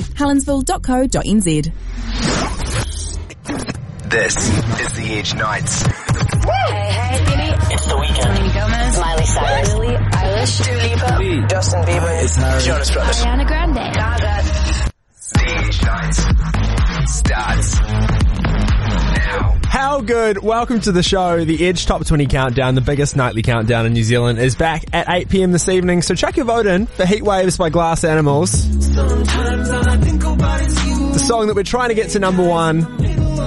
helensville.co.nz. This is the Edge Nights. Hey, hey, Gimme. It's the weekend. Selena Gomez. Miley Cyrus. Billie Eilish. Dua Lipa. Justin Bieber. It's Harry. Jonas Brothers. Ariana Grande. Gaga. The Edge Nights starts now. How good? Welcome to the show. The Edge Top 20 Countdown, the biggest nightly countdown in New Zealand, is back at 8 pm this evening. So check your vote in for Heat Waves by Glass Animals. The song that we're trying to get to number one,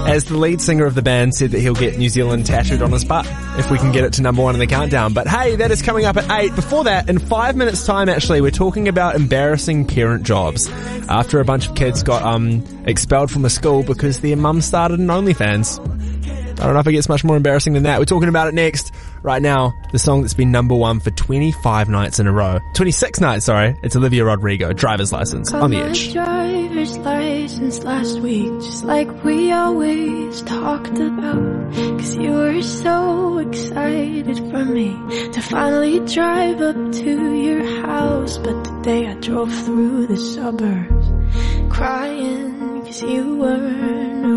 as the lead singer of the band said that he'll get New Zealand tattooed on his butt if we can get it to number one in the countdown. But hey, that is coming up at 8. Before that, in five minutes time actually, we're talking about embarrassing parent jobs. After a bunch of kids got um expelled from a school because their mum started an OnlyFans. I don't know if it gets much more embarrassing than that. We're talking about it next. Right now, the song that's been number one for 25 nights in a row. 26 nights, sorry. It's Olivia Rodrigo, driver's license, on the edge. driver's license last week, just like we always talked about. Cause you were so excited for me to finally drive up to your house. But today I drove through the suburbs, crying cause you weren't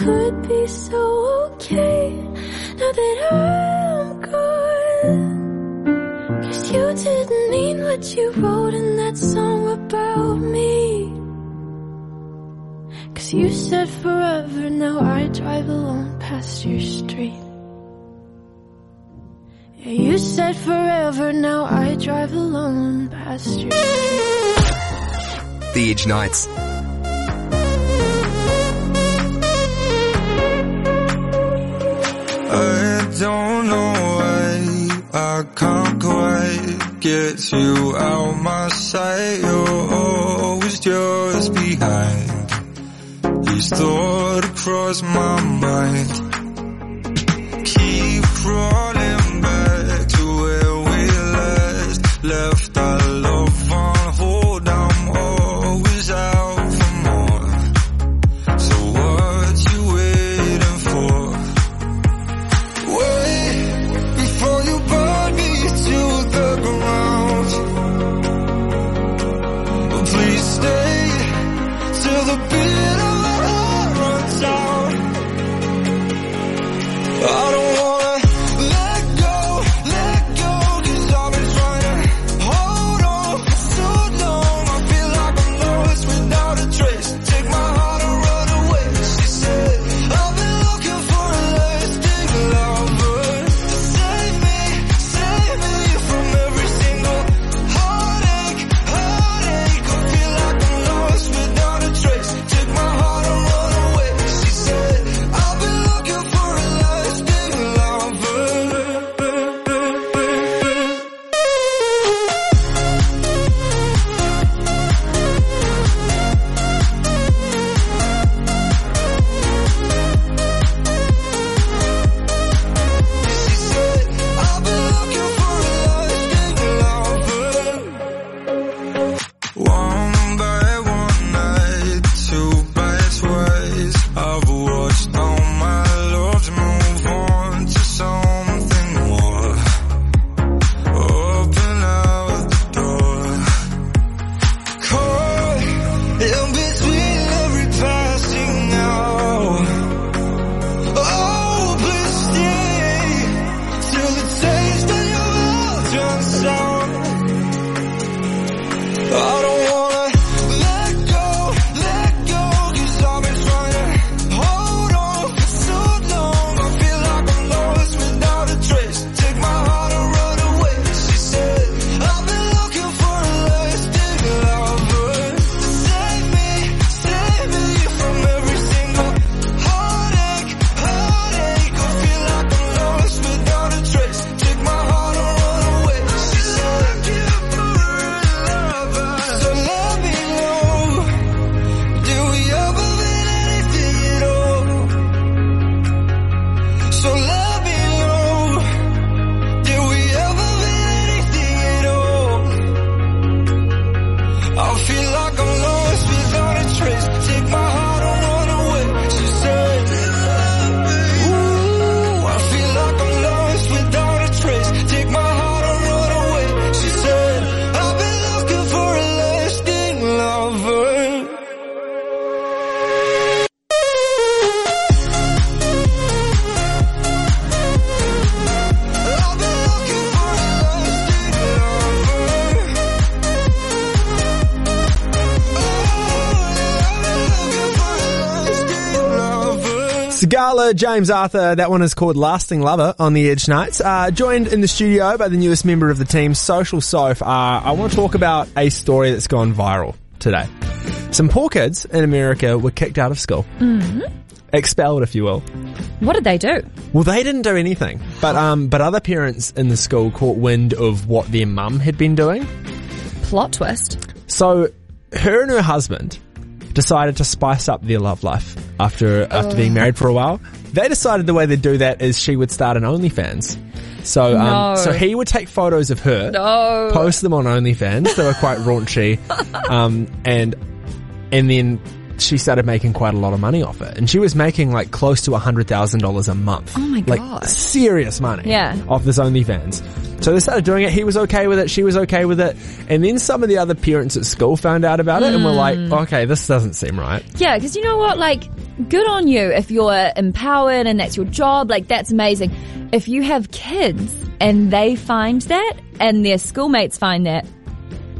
could be so okay now that I'm gone. Cause you didn't mean what you wrote in that song about me. Cause you said forever, now I drive alone past your street. Yeah, you said forever, now I drive alone past your street. The Edge Nights. Don't know why I can't quite get you out my sight. You're always just behind. Each thought across my mind. Keep crawling Sigala, James Arthur, that one is called Lasting Lover on the Edge Nights. Uh, joined in the studio by the newest member of the team, Social Soph. Uh, I want to talk about a story that's gone viral today. Some poor kids in America were kicked out of school. Mm-hmm. Expelled, if you will. What did they do? Well, they didn't do anything, but um, but other parents in the school caught wind of what their mum had been doing. Plot twist. So, her and her husband decided to spice up their love life after after being married for a while. They decided the way they'd do that is she would start an OnlyFans. So, um, No. so he would take photos of her, No. post them on OnlyFans. They were quite raunchy, um, and and then she started making quite a lot of money off it, and she was making like close to a hundred thousand dollars a month. Oh my Like gosh. serious money. Yeah. Off this OnlyFans. So they started doing it. He was okay with it. She was okay with it. And then some of the other parents at school found out about it and were like, Hmm. okay, this doesn't seem right. Yeah, because you know what? Like, good on you if you're empowered and that's your job. Like, that's amazing. If you have kids and they find that and their schoolmates find that,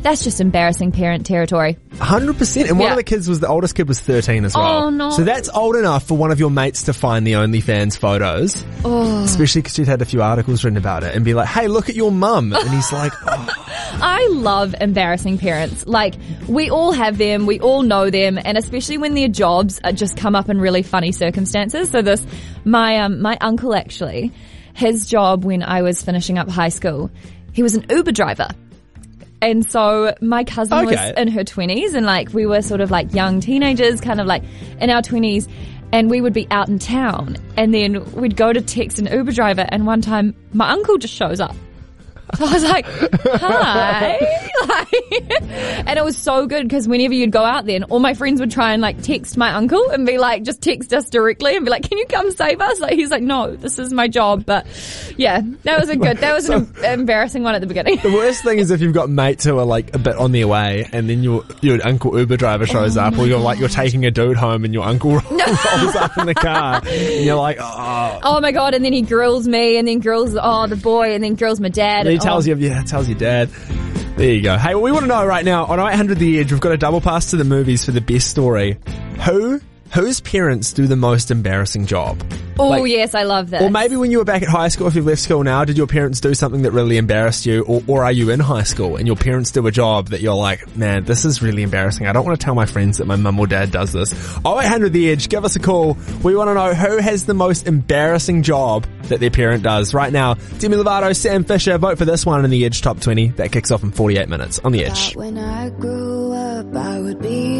that's just embarrassing parent territory. 100%. And one Yeah. of the kids was, the oldest kid was 13 as well. Oh, no. So that's old enough for one of your mates to find the OnlyFans photos. Oh. Especially because she'd had a few articles written about it and be like, hey, look at your mum. And he's like, oh, I love embarrassing parents. Like, we all have them, we all know them, and especially when their jobs just come up in really funny circumstances. So this, my, um, my uncle actually, his job when I was finishing up high school, he was an Uber driver. And so my cousin Okay. was in her 20s and like we were sort of like young teenagers, kind of like in our 20s. And we would be out in town and then we'd go to text an Uber driver. And one time my uncle just shows up. So I was like, hi. Like, and it was so good because whenever you'd go out then, all my friends would try and like text my uncle and be like, just text us directly and be like, can you come save us? Like, he's like, no, this is my job. But yeah, that was a good, that was an em- embarrassing one at the beginning. The worst thing is if you've got mates who are like a bit on their way, and then your your uncle Uber driver shows up, or you're like you're taking a dude home, and your uncle rolls up in the car, and you're like, oh. Oh my god! And then he grills me, and then grills oh the boy, and then grills my dad. Tells you, yeah, tells your dad. There you go. Hey, well, we want to know right now on 800 The Edge, we've got a double pass to the movies for the best story. Who, whose parents do the most embarrassing job? Oh Like- yes, I love that. Or maybe when you were back at high school, if you've left school now, did your parents do something that really embarrassed you? Or, or are you in high school and your parents do a job that you're like, man, this is really embarrassing. I don't want to tell my friends that my mum or dad does this. 0800 The Edge, give us a call. We want to know who has the most embarrassing job that their parent does. Right now, Demi Lovato, Sam Fischer, vote for this one in the Edge Top 20. That kicks off in 48 minutes on the Edge. When I grew up, I would be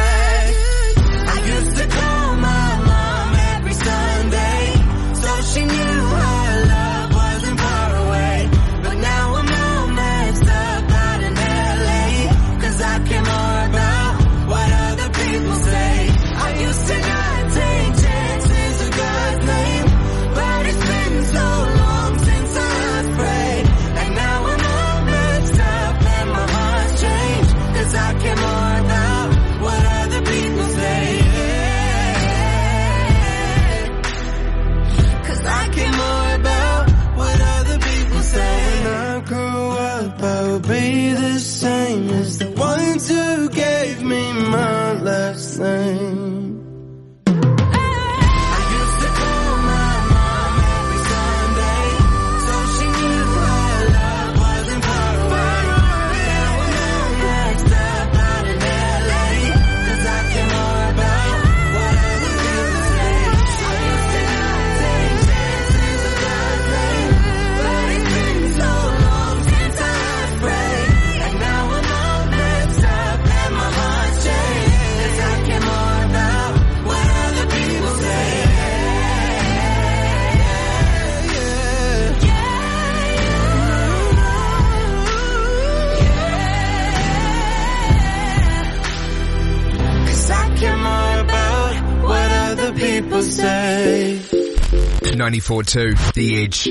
94.2 The Edge.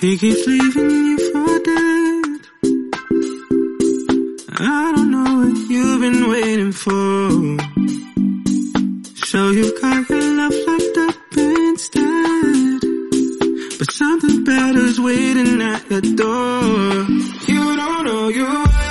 He keeps leaving you for dead. I don't know what you've been waiting for. So you've got your love locked up instead. But something better's waiting at your door. You don't know your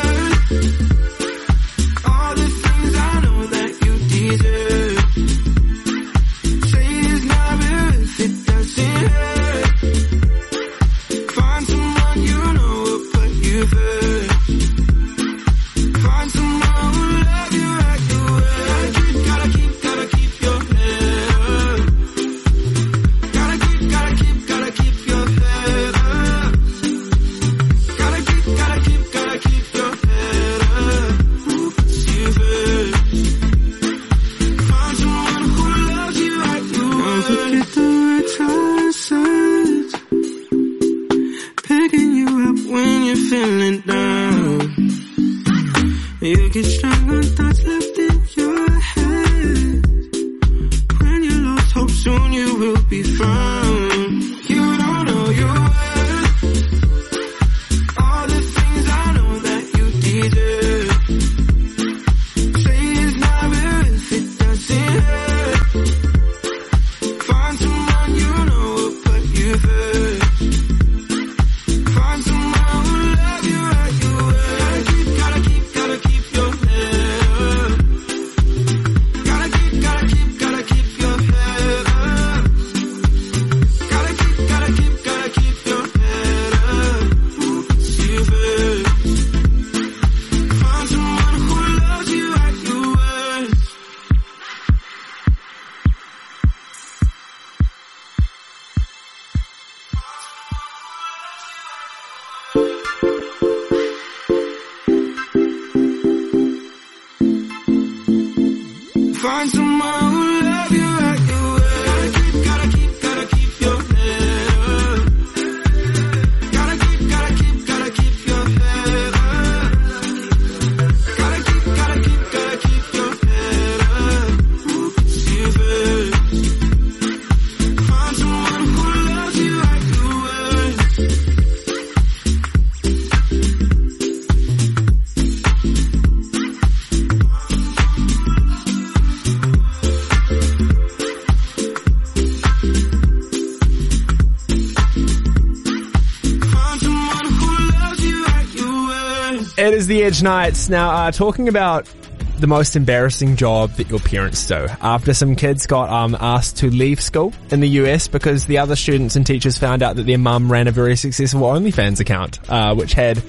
Is Nights. Now, uh, talking about the most embarrassing job that your parents do. After some kids got um, asked to leave school in the US because the other students and teachers found out that their mum ran a very successful OnlyFans account, uh, which had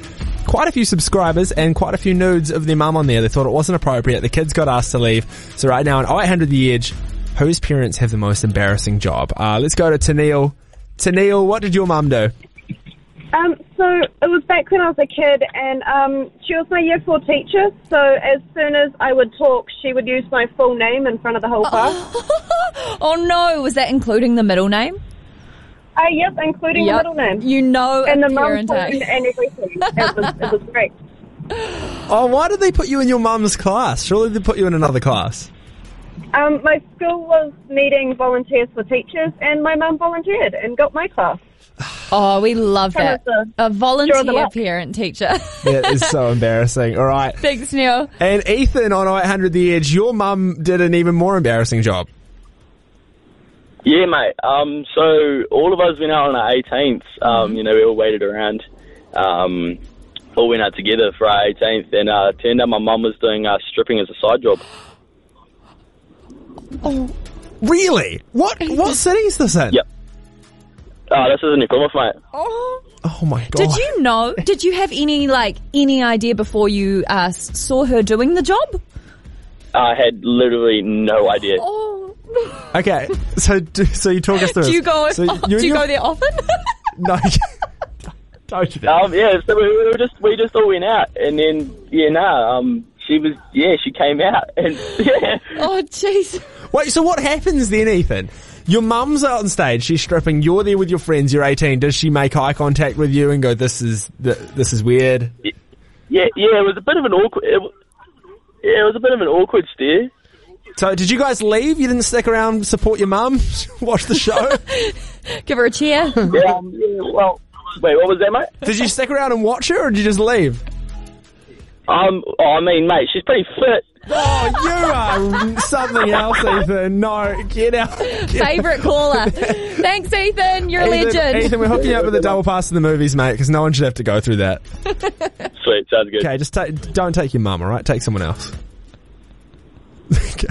quite a few subscribers and quite a few nudes of their mum on there. They thought it wasn't appropriate. The kids got asked to leave. So right now on 0800 The Edge, whose parents have the most embarrassing job? Uh, let's go to Tennille. Tennille, what did your mum do? Um, so it was back when I was a kid, and um, she was my year four teacher. So as soon as I would talk, she would use my full name in front of the whole class. Oh no, was that including the middle name? Uh, yep, including Yep. the middle name You know and the mum parent. name and everything. It was, it was great. Oh, why did they put you in your mum's class? Surely they put you in another class. Um, my school was needing volunteers for teachers, and my mum volunteered and got my class. Oh, we love that. A draw volunteer parent teacher. That is so embarrassing. All right. Thanks, Neil. And Ethan on 0800 The Edge, your mum did an even more embarrassing job. Yeah, mate. Um, so all of us went out on our 18th. Um, You know, we all waited around. Um, all went out together for our 18th, and uh, turned out my mum was doing uh, stripping as a side job. Oh, really? What what city is this in? Yep. Uh, this isn't your Plymouth, mate. Oh. Oh my god. Did you know? Did you have any like any idea before you uh, saw her doing the job? I had literally no idea. Oh. Okay, so do, so you talk us through. Do you go? So do you your- go there often? No. Don't you? Um, yeah, so we, we were just we just all went out, and then yeah, nah, um, she was yeah, she came out, and yeah, oh, jeez. Wait, so what happens then, Ethan? Your mum's out on stage, she's stripping, you're there with your friends, you're 18. Does she make eye contact with you and go, this is, th- this is weird? yeah, yeah, it was a bit of an awkward. It, yeah, it was a bit of an awkward stare. So did you guys leave? You didn't stick around, support your mum, watch the show? Give her a cheer. Yeah, um, yeah, well, wait, what was that, mate? did you stick around and watch her or did you just leave? Um, oh, I mean, mate, she's pretty fit. Oh, you are something else, Ethan. No, get out. Get Favorite caller. Thanks, Ethan. You're a legend. Ethan, we're hooking you up with a double pass to the movies, mate, because no one should have to go through that. Sweet, sounds good. Okay, just take, don't take your mum, alright? Take someone else. okay.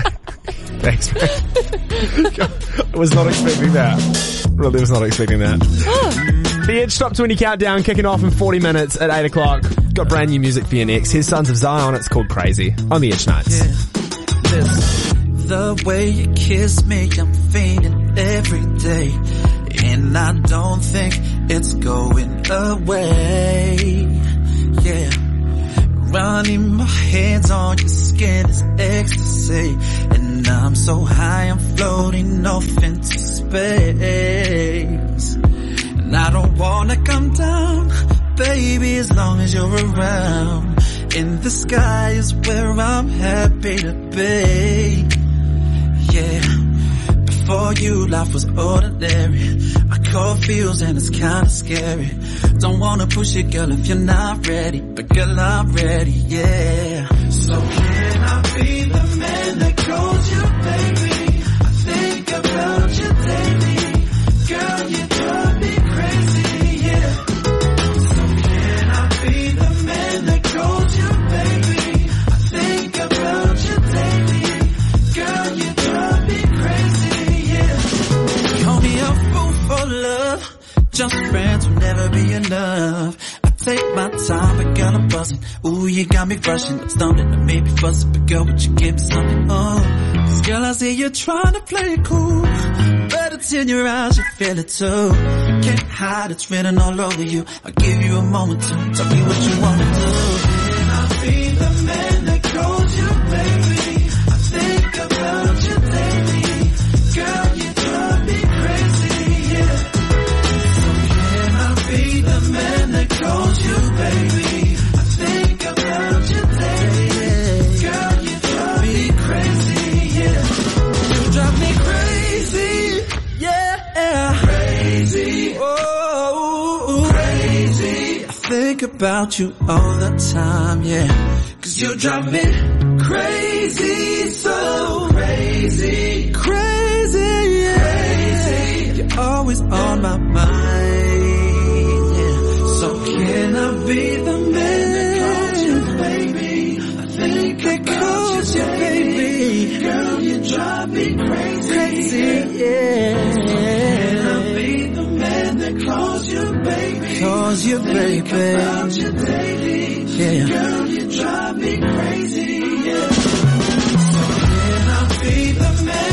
Thanks, mate. I was not expecting that. Really was not expecting that. Oh. The Edge Top 20 Countdown kicking off in 40 minutes at 8 o'clock. Got brand new music for you next. Here's Sons of Zion. It's called Crazy on the Edge Nights. The way you kiss me, I'm feeling every day. And I don't think it's going away. Yeah. Running my hands on your skin is ecstasy. And I'm so high, I'm floating off into space. And I don't wanna come down, baby, as long as you're around. In the sky is where I'm happy to be. Yeah. Before you, life was ordinary. I caught feels and it's kinda scary. Don't wanna push it, girl, if you're not ready. But girl, I'm ready, yeah. So can I be the man Just friends will never be enough. I take my time, but girl, I'm buzzing. Ooh, you got me rushing. I'm stumbling, I may be fussing, but girl, would you give me something? Oh, 'Cause girl, I see you trying to play it cool. But it's in your eyes, you feel it too. Can't hide, it's written all over you. I'll give you a moment to tell me what you wanna do. About you all the time, yeah. Cause you drive me crazy, so crazy, crazy, yeah. Crazy. You're always on my mind, yeah. So can I be the man you baby? I think calls you baby. Girl, you drive me crazy, crazy, yeah. Calls you baby? Calls you baby. About you daily. Yeah. Girl, you drive me crazy, yeah. So can I be the man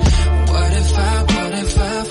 If I, what if I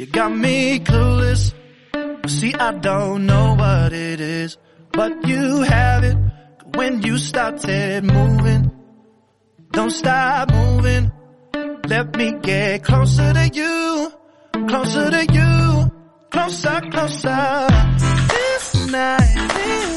You got me clueless. See, I don't know what it is, but you have it. When you started moving, don't stop moving. Let me get closer to you, closer to you, closer, closer. This night is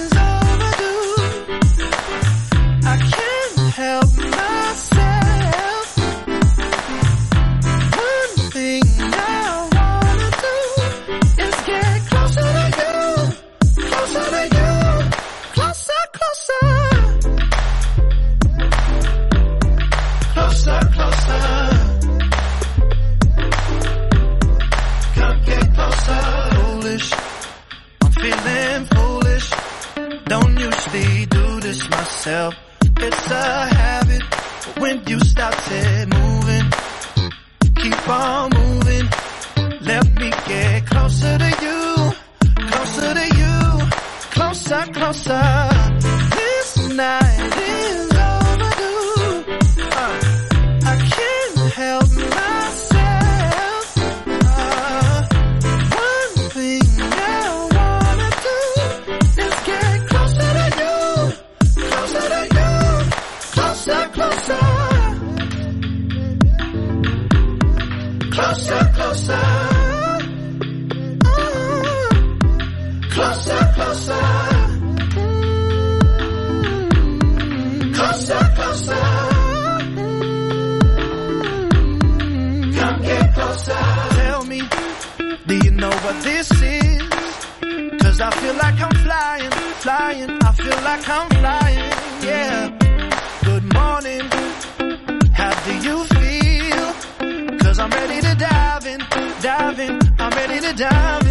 It's a habit. When you started moving, keep on moving. Let me get closer to you, closer to you, closer, closer. I feel like I'm flying, flying. I feel like I'm flying, yeah. Good morning. How do you feel? Cause I'm ready to dive in, dive in. I'm ready to dive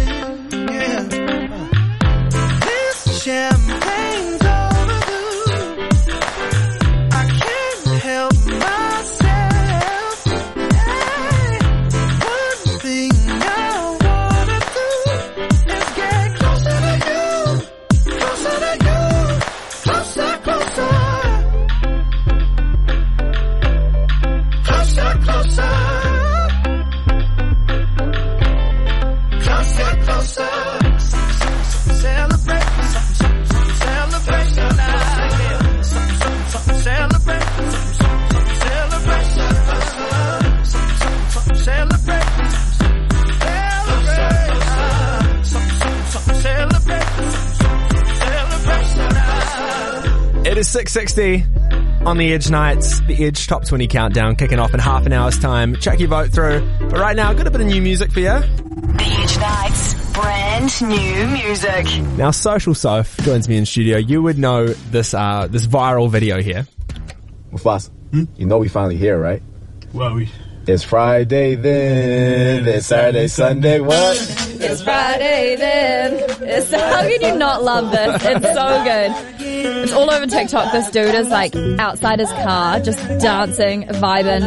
660 on the Edge Nights, the Edge Top 20 Countdown kicking off in half an hour's time. Check your vote through. But right now, I've got a bit of new music for you. The Edge Nights. Brand new music. Now, Social Soph joins me in studio. You would know this, uh, this viral video here. Mufasa, you know we finally here, right? Well, we. It's Friday then, it's Saturday, Sunday, what? It's Friday then. It's, how can you not love this? It's so good. It's all over TikTok. This dude is like outside his car, just dancing, vibing.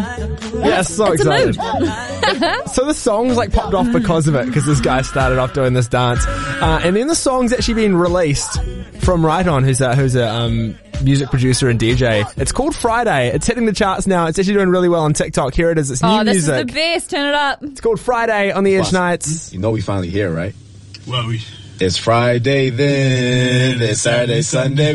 Yeah, so it's excited. So the song's like popped off because of it, because this guy started off doing this dance, uh, and then the song's actually been released from Riton, who's a who's a um, music producer and DJ. It's called Friday. It's hitting the charts now. It's actually doing really well on TikTok. Here it is. It's new oh, this music. is the best. Turn it up. it's called Friday on the Edge Nights. You know we finally here, right? Well, we. It's Friday then, it's Saturday, Sunday,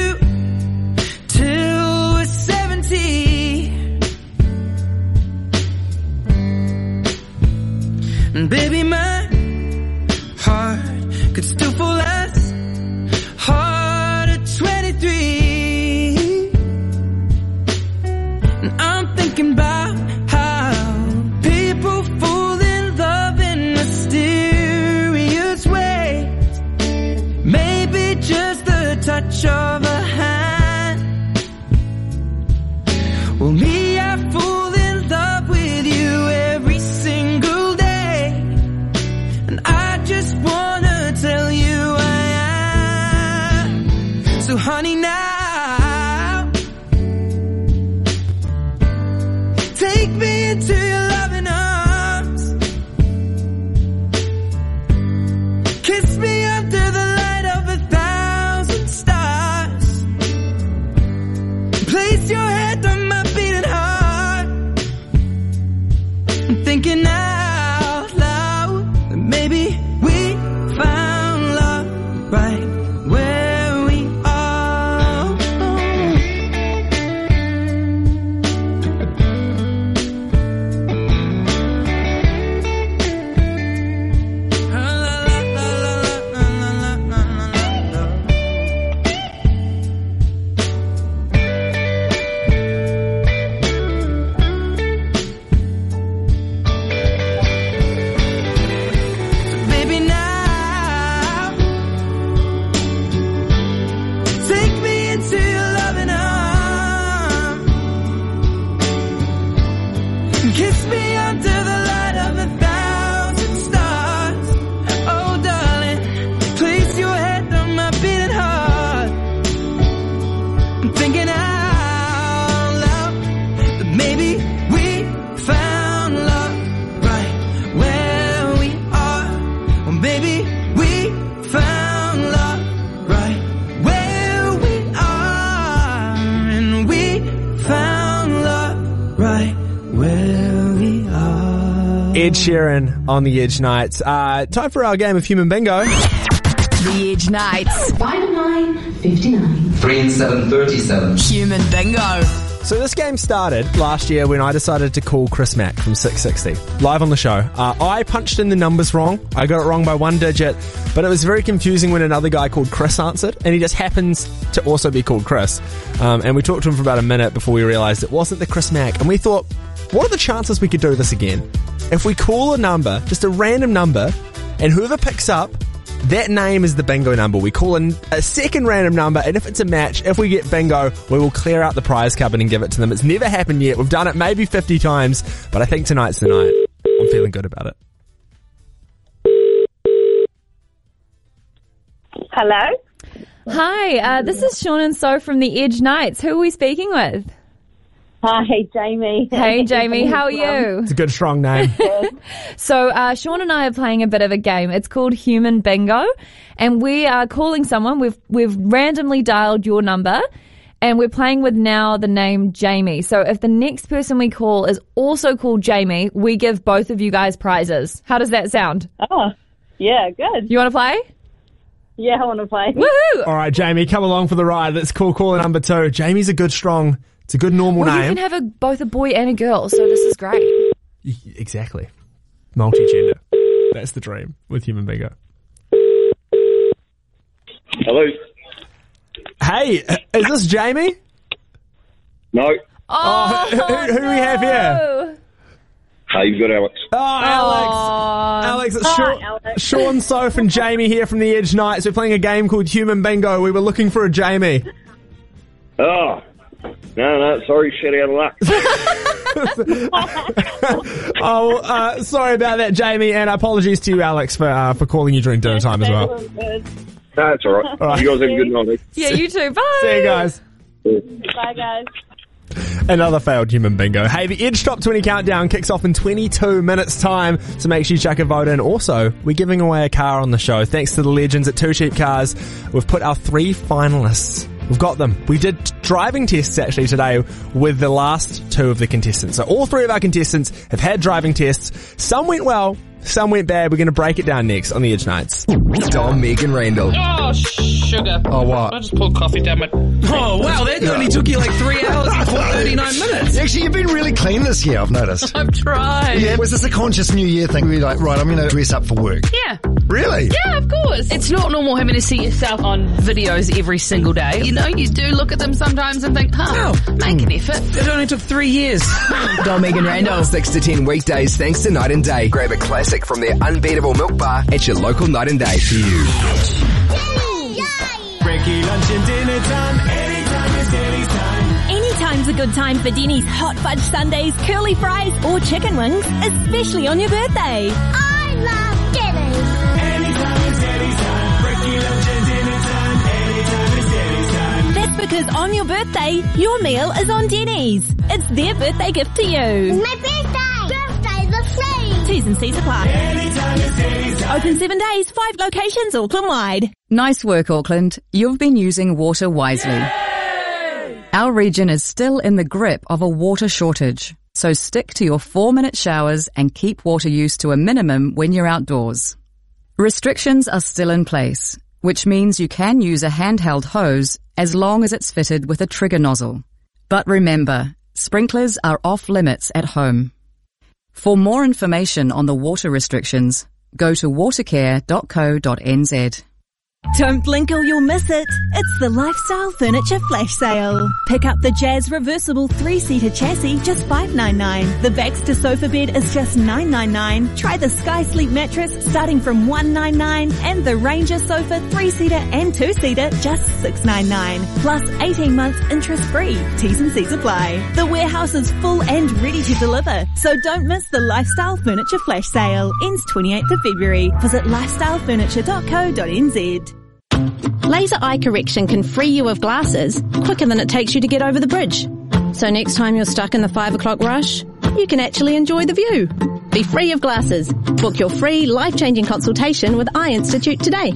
Sheeran on the Edge Nights. Uh, time for our game of Human Bingo. The Edge Nights. 5959. 3 and 737. Human Bingo. So this game started last year when I decided to call Chris Mack from 660 live on the show. Uh, I punched in the numbers wrong. I got it wrong by one digit, but it was very confusing when another guy called Chris answered, and he just happens to also be called Chris. Um, and we talked to him for about a minute before we realized it wasn't the Chris Mack, and we thought, what are the chances we could do this again? If we call a number, just a random number, and whoever picks up that name is the bingo number. We call in a second random number, and if it's a match, if we get bingo, we will clear out the prize cupboard and give it to them. It's never happened yet. We've done it maybe 50 times, but I think tonight's the night. I'm feeling good about it. Hello? Hi, uh, this is Sean and So from the Edge Nights. Who are we speaking with? Hi, Jamie. Hey, Jamie, how are you? It's a good, strong name. So, uh, Sean and I are playing a bit of a game. It's called Human Bingo, and we are calling someone. We've we've randomly dialed your number, and we're playing with now the name Jamie. So, if the next person we call is also called Jamie, we give both of you guys prizes. How does that sound? Oh, yeah, good. You want to play? Yeah, I want to play. Woohoo! All right, Jamie, come along for the ride. Let's call caller number two. Jamie's a good, strong, it's a good normal Well, you can have a, both a boy and a girl, so this is great. Exactly. Multi-gender. That's the dream with Human Bingo. Hello. Hey, is this Jamie? No. Oh, oh, who, who, who do we have here? Hey, you've got Alex. Oh, Alex. Alex, it's Sean, Sean Soph and Jamie here from the Edge Nights. We're playing a game called Human Bingo. We were looking for a Jamie. Oh. No, no, sorry, shit out of luck. oh, uh, sorry about that, Jamie, and apologies to you, Alex, for uh, for calling you during dinner time as well. No, it's all right. All right. You guys have a good night. Yeah, you too. Bye. See you guys. Bye, guys. Another failed human bingo. Hey, the Edge Top 20 countdown kicks off in 22 minutes time, so make sure you check a vote in. Also, we're giving away a car on the show. Thanks to the legends at Two Cheap Cars, we've put our three finalists. We've got them. We did driving tests actually today with the last two of the contestants. So all three of our contestants have had driving tests. Some went well, some went bad. We're going to break it down next on the Edge Nights. Dom, Meg and Randell. Oh, sugar. Oh, what? I just poured coffee down my. Oh, wow, that only took you like three hours and 39 minutes. Actually, you've been really clean this year, I've noticed. I've tried. Yeah, was this a conscious New Year thing where you're like, right, I'm going to dress up for work? Yeah. Really? Yeah, of course. It's not normal having to see yourself on videos every single day. You know, you do look at them sometimes and think, huh, oh. make an effort. It only took three years. Dom, Meg and Randell. 6 to 10 weekdays thanks to Night and Day. Grab a classic from their unbeatable milk bar at your local Night and Day for you. Breaky lunch and dinner time. Anytime is Denny's time. Anytime's a good time for Denny's hot fudge sundaes, curly fries, or chicken wings, especially on your birthday. I love Denny's. Anytime is Denny's time. Breaky lunch and dinner time. Anytime is Denny's time. That's because on your birthday, your meal is on Denny's. It's their birthday gift to you. My birthday! Free! T's and C's apply. Anytime is. Open seven days, five locations, Auckland wide. Nice work, Auckland. You've been using water wisely. Our region is still in the grip of a water shortage, so stick to your four minute showers and keep water use to a minimum when you're outdoors. Restrictions are still in place, which means you can use a handheld hose as long as it's fitted with a trigger nozzle. But remember, sprinklers are off limits at home. For more information on the water restrictions, go to watercare.co.nz. Don't blink or you'll miss it. It's the Lifestyle Furniture Flash Sale. Pick up the Jazz reversible three-seater chassis, just $5.99. The Baxter sofa bed is just $9.99. Try the Sky Sleep mattress starting from $1.99 and the Ranger sofa three-seater and two-seater just $6.99. Plus 18 months interest-free. T's and C's apply. The warehouse is full and ready to deliver. So don't miss the Lifestyle Furniture Flash Sale. Ends 28th of February. Visit lifestylefurniture.co.nz. Laser eye correction can free you of glasses quicker than it takes you to get over the bridge. So next time you're stuck in the five o'clock rush, you can actually enjoy the view. Be free of glasses. Book your free life-changing consultation with Eye Institute today.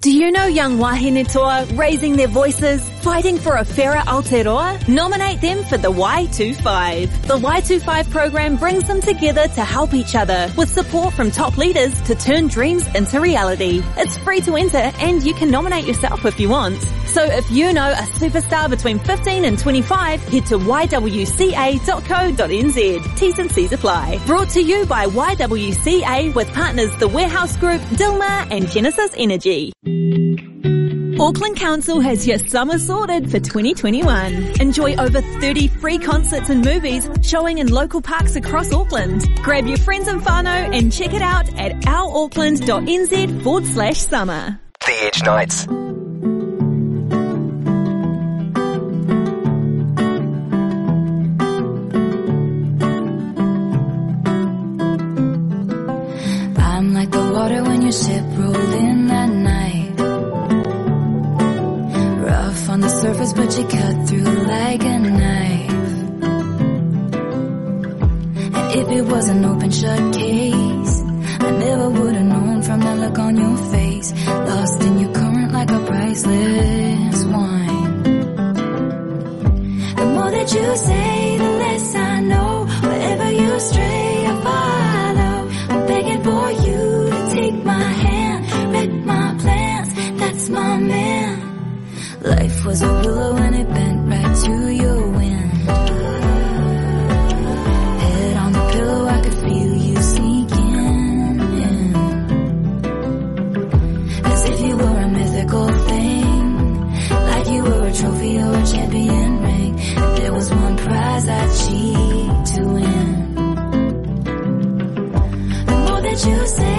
Do you know young wahine toa raising their voices, fighting for a fairer Aotearoa? Nominate them for the Y25. The Y25 program brings them together to help each other with support from top leaders to turn dreams into reality. It's free to enter and you can nominate yourself if you want. So if you know a superstar between 15 and 25, head to ywca.co.nz. T's and C's apply. Brought to you by YWCA with partners The Warehouse Group, Dilmah and Genesis Energy. Auckland Council has your summer sorted for 2021. Enjoy over 30 free concerts and movies showing in local parks across Auckland. Grab your friends and whānau and check it out at ourauckland.nz forward slash summer. The Edge Nights. I'm like the water when your ship rolled surface, but you cut through like a knife. And if it was an open shut case, I never would have known from the look on your face. Lost in your current like a priceless wine. The more that you say, the less I know. Wherever you stray, I follow. I'm begging for you to take my hand, wreck my plans. That's my man. Life was a willow and it bent right to your wind. Head on the pillow, I could feel you sinking in. As if you were a mythical thing, like you were a trophy or a champion ring. If there was one prize I'd cheat to win. The more that you say,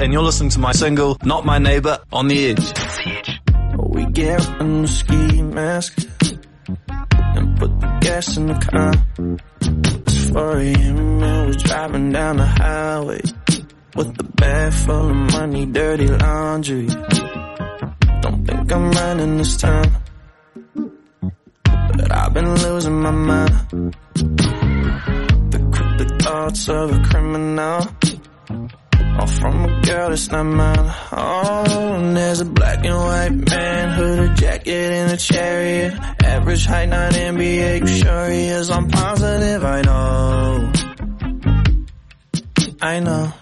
and you're listening to my single, Not My Neighbor, On The Edge. We get on the ski mask and put the gas in the car. It's 4 a.m. and we're driving down the highway with the bag full of money, dirty laundry. Don't think I'm running this time, but I've been losing my mind. The cryptic thoughts of a criminal from a girl that's not mine. Oh, and there's a black and white man, hooded jacket and a chariot. Average height, not NBA. You sure he is? I'm positive. I know. I know.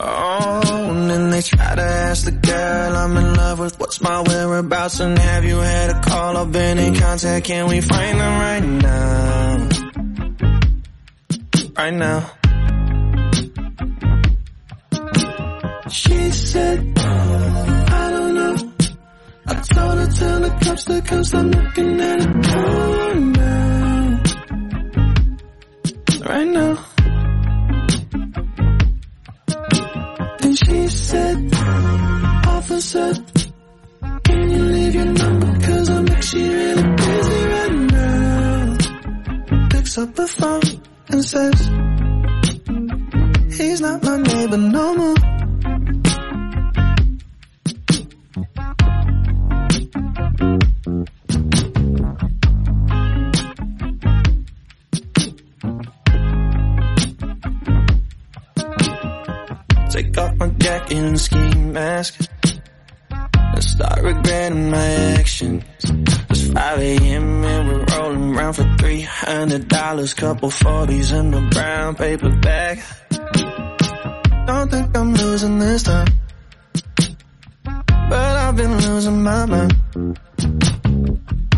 Oh, and then they try to ask the girl I'm in love with what's my whereabouts and have you had a call or been in contact? Can we find them right now? Right now. She said, I don't know. I told her tell the cops to come stop looking at the door now. Right now. Then she said, Officer, can you leave your number? Cause I'm actually really busy right now. Picks up the phone and says, He's not my neighbor no more. Take off my jacket and ski mask. And start regretting my actions. It's 5 a.m. and we're rolling around for $300. Couple 40s in the brown paper bag. Don't think I'm losing this time. But I've been losing my mind.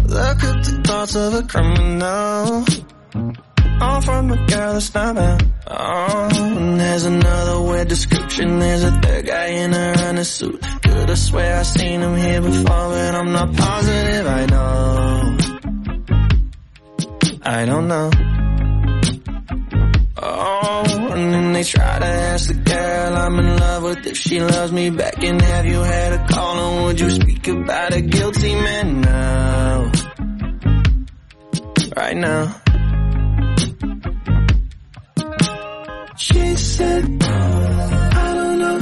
Look at the thoughts of a criminal. All from a girl that's not mine. Oh, and there's another weird description. There's a third guy in a running suit. Could've swear I seen him here before, but I'm not positive. I know. I don't know. Oh, and then they try to ask the girl I'm in love with if she loves me back. And have you had a call and would you speak about a guilty man now? Right now. She said, I don't know.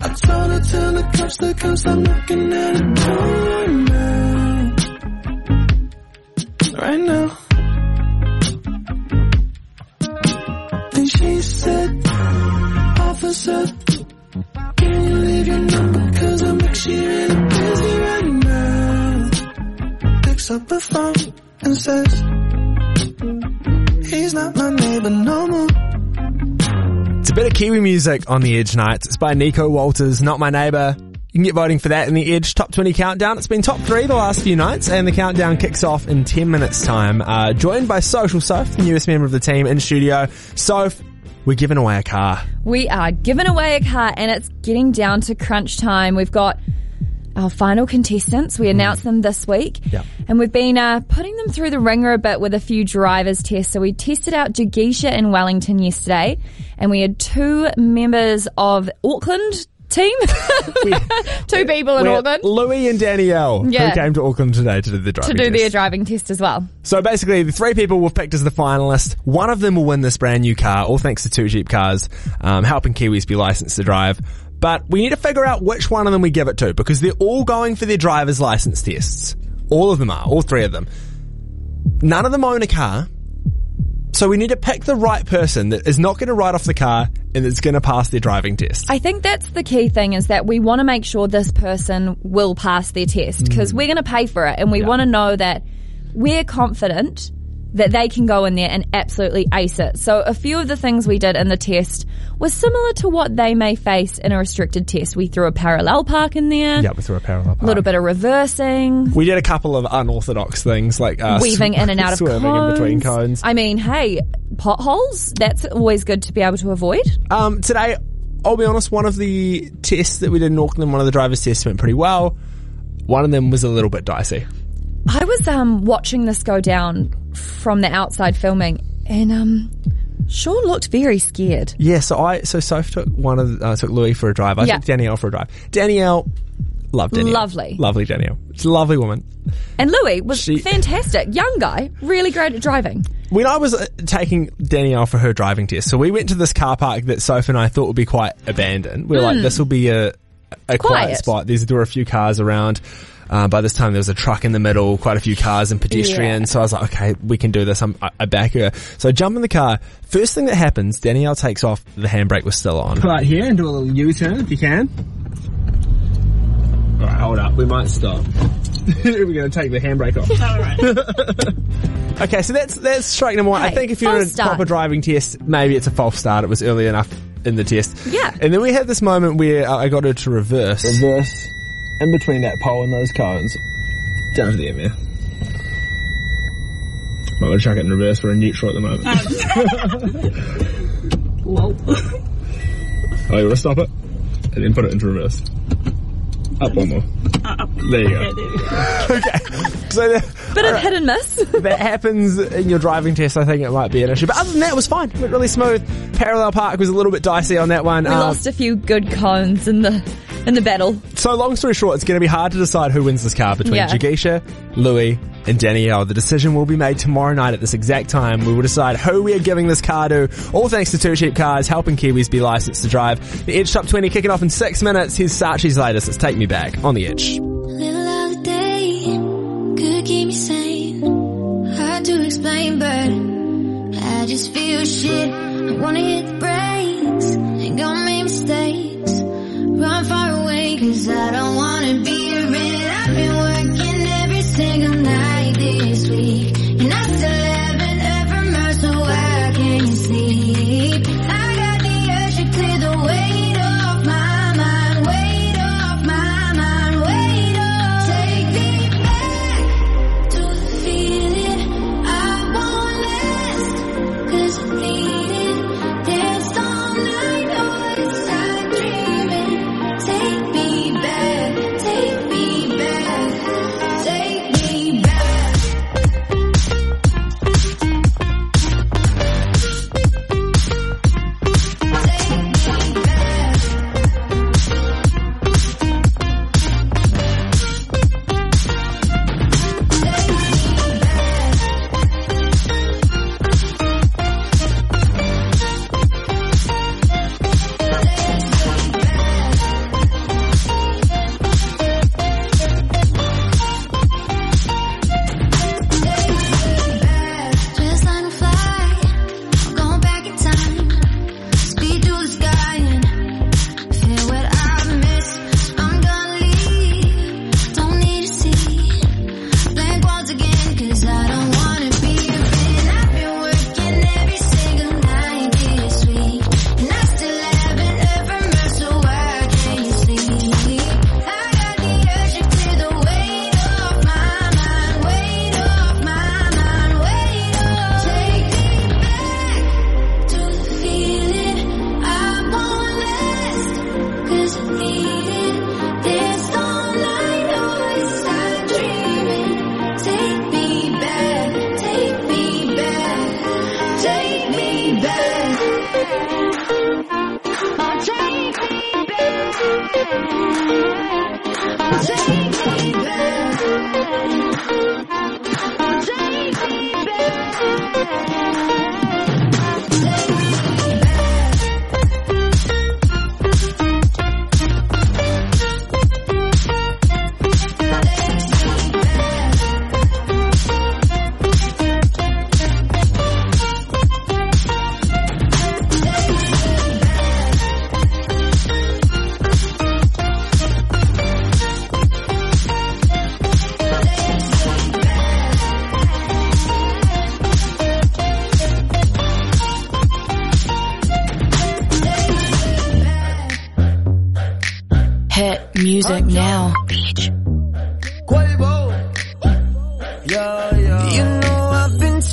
I told her tell the cops to come stop looking at the door now. Right now. Then she said, Officer, can you leave your number? Cause I'm actually really busy right now. Picks up the phone and says, He's not my neighbor no more. A bit of Kiwi music on the Edge Nights. It's by Nico Walters, Not My Neighbour. You can get voting for that in the Edge Top 20 Countdown. It's been top three the last few nights, and the countdown kicks off in 10 minutes time. Uh, joined by Social Soph, the newest member of the team in studio. Soph, we're giving away a car. We are giving away a car and it's getting down to crunch time. We've got our final contestants. We announced them this week. Yep. And we've been uh, putting them through the ringer a bit with a few drivers tests. So we tested out Jagisha in Wellington yesterday and we had two members of Auckland team. two people in Auckland Louis and Danielle, Yeah. who came to Auckland today to do the driving to do test. their driving test as well. So basically, the three people we've picked as the finalists, one of them will win this brand new car, all thanks to Two Cheap Cars, um, helping Kiwis be licensed to drive. But we need to figure out which one of them we give it to, because they're all going for their driver's license tests. All of them are, all three of them. None of them own a car. So we need to pick the right person that is not going to ride off the car and that's going to pass their driving test. I think that's the key thing is that we want to make sure this person will pass their test because mm. we're going to pay for it and we want to know that we're confident that they can go in there and absolutely ace it. So a few of the things we did in the test was similar to what they may face in a restricted test. We threw a parallel park in there, Yeah, we threw a parallel park. a little bit of reversing, We did a couple of unorthodox things like uh, weaving in and out of swerving cones. in between cones. I mean, hey, potholes, that's always good to be able to avoid. Um, today, I'll be honest, one of the tests that we did in Auckland, one of the driver's tests went pretty well. One of them was a little bit dicey. I was um watching this go down from the outside filming, and um, Sean looked very scared. Yeah, so I so Soph took one of the, uh, took Louis for a drive. I Yeah. took Danielle for a drive. Danielle, loved Danielle, Lovely. lovely Danielle. She's a lovely woman. And Louis was She- fantastic, young guy, really great at driving. When I was uh, taking Danielle for her driving test, so we went to this car park that Soph and I thought would be quite abandoned. We were like, Hmm. this will be a a quiet, Quiet. spot. There's there were a few cars around. Uh, by this time, there was a truck in the middle, quite a few cars and pedestrians. Yeah. So I was like, okay, we can do this. I'm, I, I back her. So I jump in the car. First thing that happens, Danielle takes off. The handbrake was still on. Right here and do a little U-turn if you can. All right, hold up. We might stop. We're going to take the handbrake off. okay, so that's that's strike number one. I think if you're in a start. proper driving test, maybe it's a false start. It was early enough in the test. Yeah. And then we had this moment where I got her to reverse. Reverse in between that pole and those cones. Down to the end there. I'm gonna chuck it in reverse. We're in neutral at the moment. Whoa. oh, you wanna stop it? And then put it into reverse. Up one more. up There you go. Okay. So the, Bit of hit and miss. that happens in your driving test. I think it might be an issue, but other than that, it was fine. It went really smooth. Parallel park was a little bit dicey on that one. We Um, lost a few good cones in the in the battle. So long story short, it's going to be hard to decide who wins this car between Yeah. Jagisha, Louis, and Danielle. The decision will be made tomorrow night at this exact time. We will decide who we are giving this car to. All thanks to Two Cheap Cars, helping Kiwis be licensed to drive. The Edge Top 20 kicking off in six minutes. Here's Saatchi's latest. Let's take me back on the Edge. Little of the day could keep me sane. Hard to explain, but I just feel shit. I wanna hit the brakes and go cause I don't wanna music now. You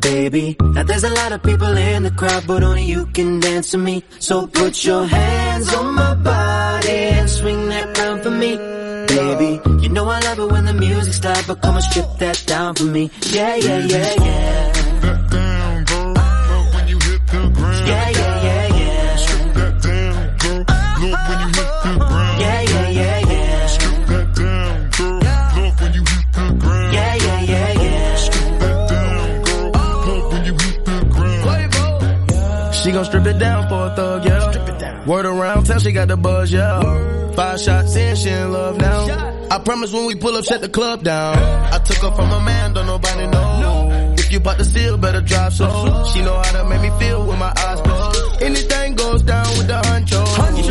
Baby, now there's a lot of people in the crowd, but only you can dance to me. So put your hands on my body and swing that round for me. Baby, you know I love it when the music's loud, but come and strip that down for me. Yeah, yeah, yeah, yeah. Yeah, yeah, yeah, She gon' strip it down for a thug, yeah. Strip it down. Word around town, she got the buzz, yeah. Five shots in, she in love now. I promise when we pull up, shut the club down. I took her from a man, don't nobody know. If you bout to steal, better drive slow. Uh-huh. She know how to make me feel with my eyes closed. Uh-huh. Anything goes down with the honcho. You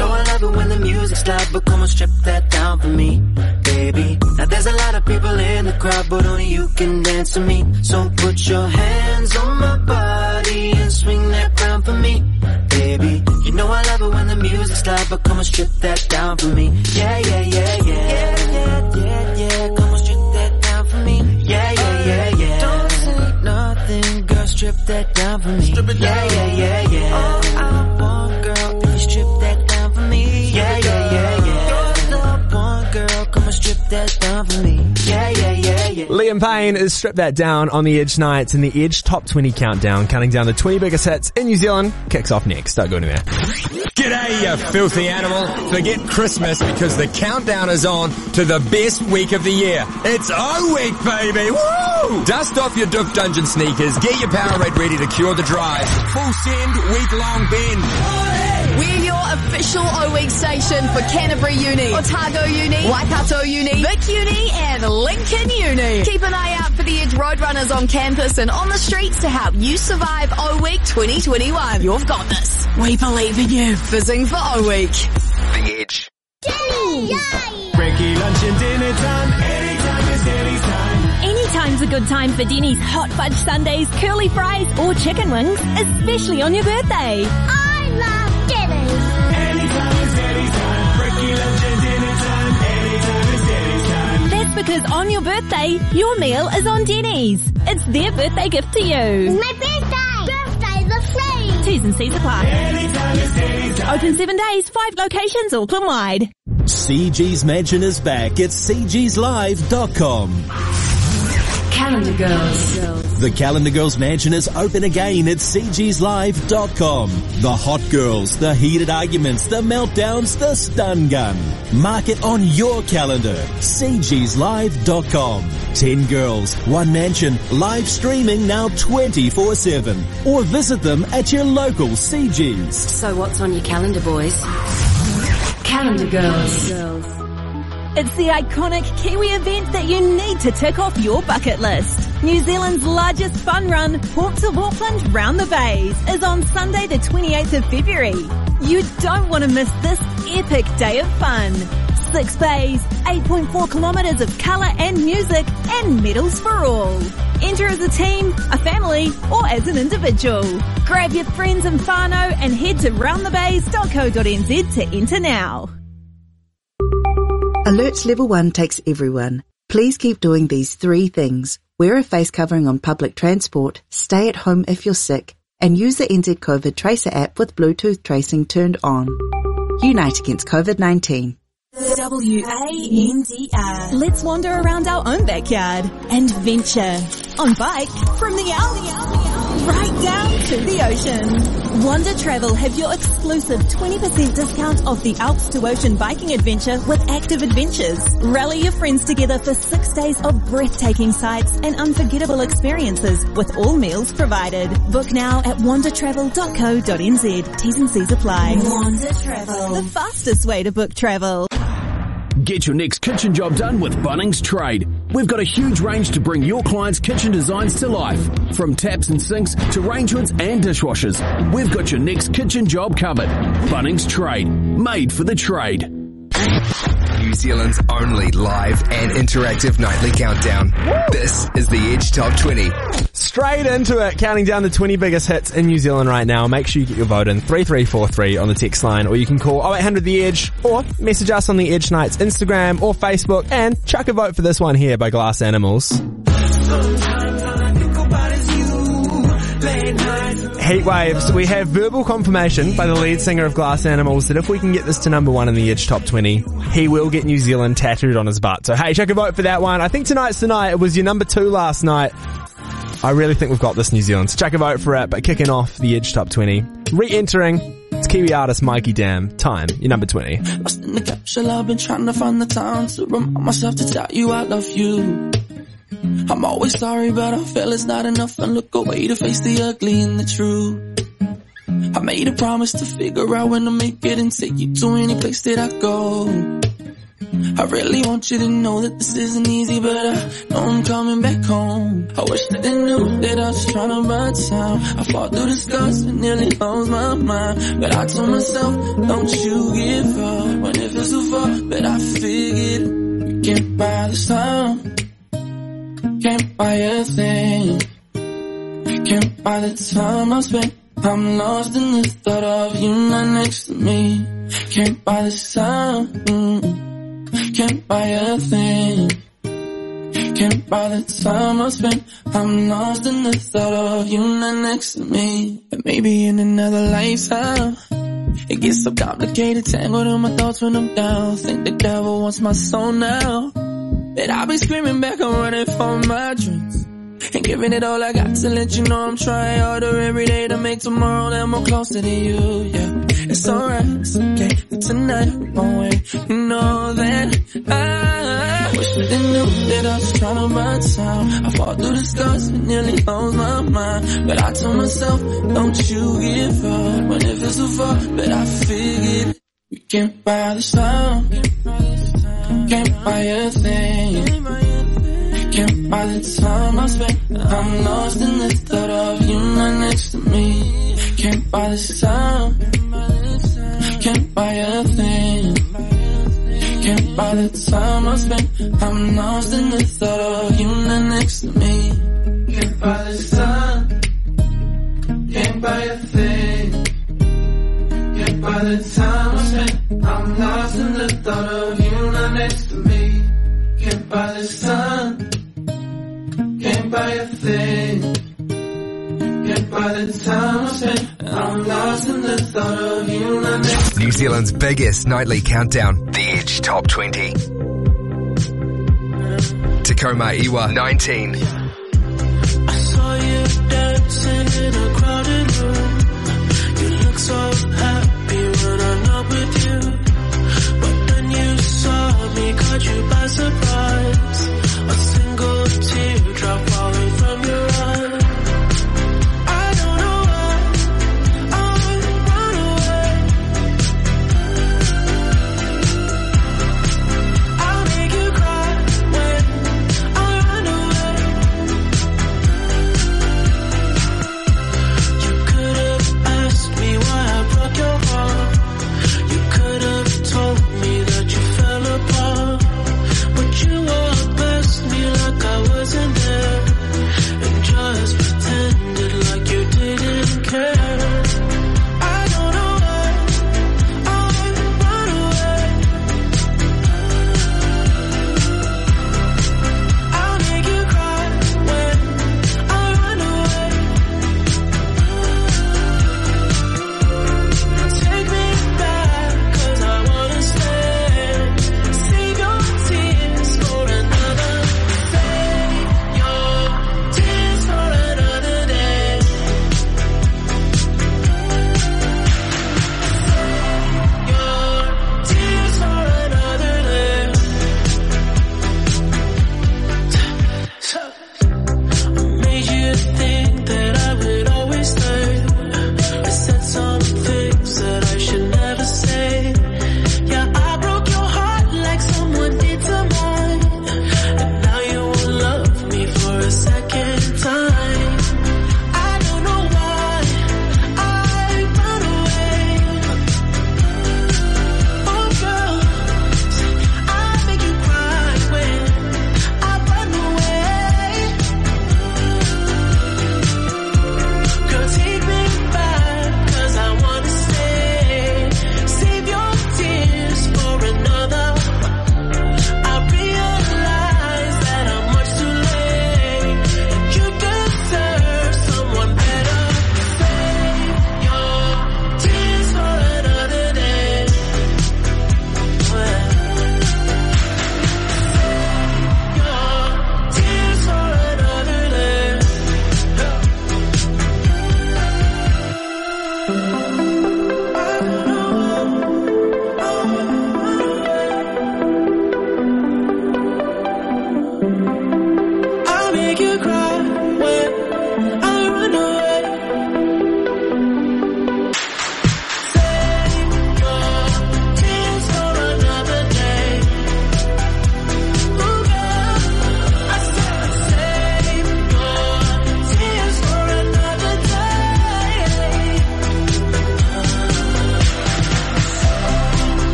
know I love it when the music's loud, but come on, strip that down for me, baby. Now there's a lot of people in the crowd, but only you can dance to me. So put your hands on my body and swing that round for me, baby. You know I love it when the music's loud, but come on, strip that down for me. Yeah, yeah, yeah, yeah. Yeah, yeah, yeah, yeah. Come on, strip that down for me. Yeah, yeah, yeah, yeah. Don't say nothing, girl, strip that down for me. Strip it down. Yeah, yeah, yeah, yeah. All I want, girl, you strip that that down for me. Yeah, yeah, yeah, yeah. Liam Payne is stripped that down on the Edge nights in the Edge Top 20 Countdown, counting down the 20 biggest hits in New Zealand. Kicks off next. Don't go anywhere. G'day, you filthy animal. Forget Christmas because the countdown is on to the best week of the year. It's O Week, baby. Woo! Dust off your Doof Dungeon sneakers. Get your Powerade ready to cure the drive. Full send, week long bend. We're your official O-Week station for Canterbury Uni, Otago Uni, Waikato Uni, Vic Uni, and Lincoln Uni. Keep an eye out for the Edge Roadrunners on campus and on the streets to help you survive O-Week 2021. You've got this. We believe in you. Fizzing for O-Week. The Edge. Breaky lunch and dinner time. Anytime is Denny's time. Anytime's a good time for Denny's hot fudge sundaes, curly fries, or chicken wings, especially on your birthday. Time. Because on your birthday, your meal is on Denny's. It's their birthday gift to you. It's my birthday! Birthdays are free! T's and C's apply. Anytime is Denny's. Open seven days, five locations, Auckland wide. CG's Mansion is back at cgslive.com. Calendar Girls. The Calendar Girls Mansion is open again at cgslive.com. The hot girls, the heated arguments, the meltdowns, the stun gun. Mark it on your calendar. cgslive.com. 10 girls, one mansion, live streaming now 24-7. Or visit them at your local CG's. So what's on your calendar, boys? Calendar Girls. It's the iconic Kiwi event that you need to tick off your bucket list. New Zealand's largest fun run, Port to Auckland Round the Bays, is on Sunday the 28th of February. You don't want to miss this epic day of fun. Six bays, 8.4 kilometres of colour and music, and medals for all. Enter as a team, a family, or as an individual. Grab your friends and whānau and head to roundthebays.co.nz to enter now. Alerts level 1 takes everyone. Please keep doing these three things. Wear a face covering on public transport, stay at home if you're sick, and use the NZ COVID Tracer app with Bluetooth tracing turned on. Unite against COVID-19. W-A-N-D-R. Let's wander around our own backyard and venture on bike from the Owl. Right down to the ocean. Wander Travel have your exclusive 20% discount off the Alps to Ocean biking adventure with Active Adventures. Rally your friends together for six days of breathtaking sights and unforgettable experiences with all meals provided. Book now at wandertravel.co.nz. T's and C's apply. Wander Travel. The fastest way to book travel. Get your next kitchen job done with Bunnings Trade. We've got a huge range to bring your clients' kitchen designs to life. From taps and sinks to range hoods and dishwashers, we've got your next kitchen job covered. Bunnings Trade, made for the trade. New Zealand's only live and interactive nightly countdown. This is the Edge Top 20. Straight into it, counting down the 20 biggest hits in New Zealand right now. Make sure you get your vote in 3343 on the text line, or you can call 0800 The Edge, or message us on the Edge Nights Instagram or Facebook, and chuck a vote for this one here by Glass Animals. Heat waves. We have verbal confirmation by the lead singer of Glass Animals that if we can get this to number one in the Edge Top 20, he will get New Zealand tattooed on his butt. So hey, check a vote for that one. I think tonight's the night. It was your number two last night. I really think we've got this New Zealand. So check a vote for it. But kicking off the Edge Top 20, re-entering, it's Kiwi artist Mikey Dam. Time, your number 20. Lost in the capsule, I've been trying to find the time to remind myself to tell you I love you. I'm always sorry, but I feel it's not enough and look away to face the ugly and the true. I made a promise to figure out when to make it and take you to any place that I go. I really want you to know that this isn't easy, but I know I'm coming back home. I wish that they knew that I was trying to buy time. I fought through the scars and nearly lost my mind. But I told myself, don't you give up when it feels so far. But I figured we can't buy this time. Can't buy a thing. Can't buy the time I spent. I'm lost in the thought of you not next to me. Can't buy the time. Can't buy a thing. Can't buy the time I spent. I'm lost in the thought of you not next to me. And maybe in another lifetime. It gets so complicated, tangled in my thoughts when I'm down. Think the devil wants my soul now. That I'll be screaming back, I'm running for my dreams. And giving it all I got to let you know I'm trying harder every day to make tomorrow that more closer to you, yeah. It's alright, it's okay, but tonight won't wait. You know that I wish that they knew that I was trying to buy time. I fought through the stars and nearly lost my mind. But I told myself, don't you give up when it feels so far. But I figured we can't buy this time. Can't buy a thing. Can't buy the time I spent. I'm lost in the thought of you not next to me. Can't buy this time. Can't buy a thing. Can't buy the time I spent. I'm lost in the thought of you not next to me. Can't buy this time. Can't buy a thing. Can't the time I spent. I'm lost in the thought of you not next to me. Can't buy this time. Can't buy a thing. Can't the time I spent. I'm lost in the thought of you not next to me. New Zealand's biggest nightly countdown, the Edge Top 20. Tacoma Iwa, 19. I saw you dancing in a crowded room. You look so caught you by surprise.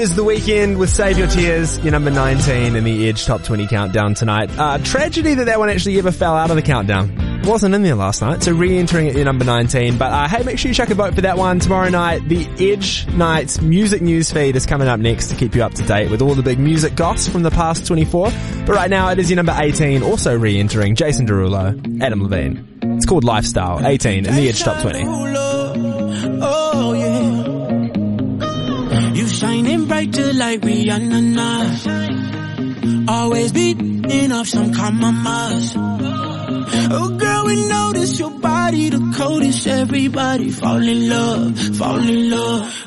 It is The Weeknd with Save Your Tears, your number 19 in the Edge Top 20 countdown tonight. Uh, tragedy that that one actually ever fell out of the countdown. Wasn't in there last night, so re-entering at your number 19. But uh, hey, make sure you check a vote for that one tomorrow night. The Edge Night's music news feed is coming up next to keep you up to date with all the big music goss from the past 24. But right now, it is your number 18, also re-entering Jason Derulo, Adam Levine. It's called Lifestyle 18 in the Edge Top 20. brighter like Rihanna. Nah. Always beating off some compromise. Oh girl, we notice your body the coldest. Everybody fall in love, fall in love.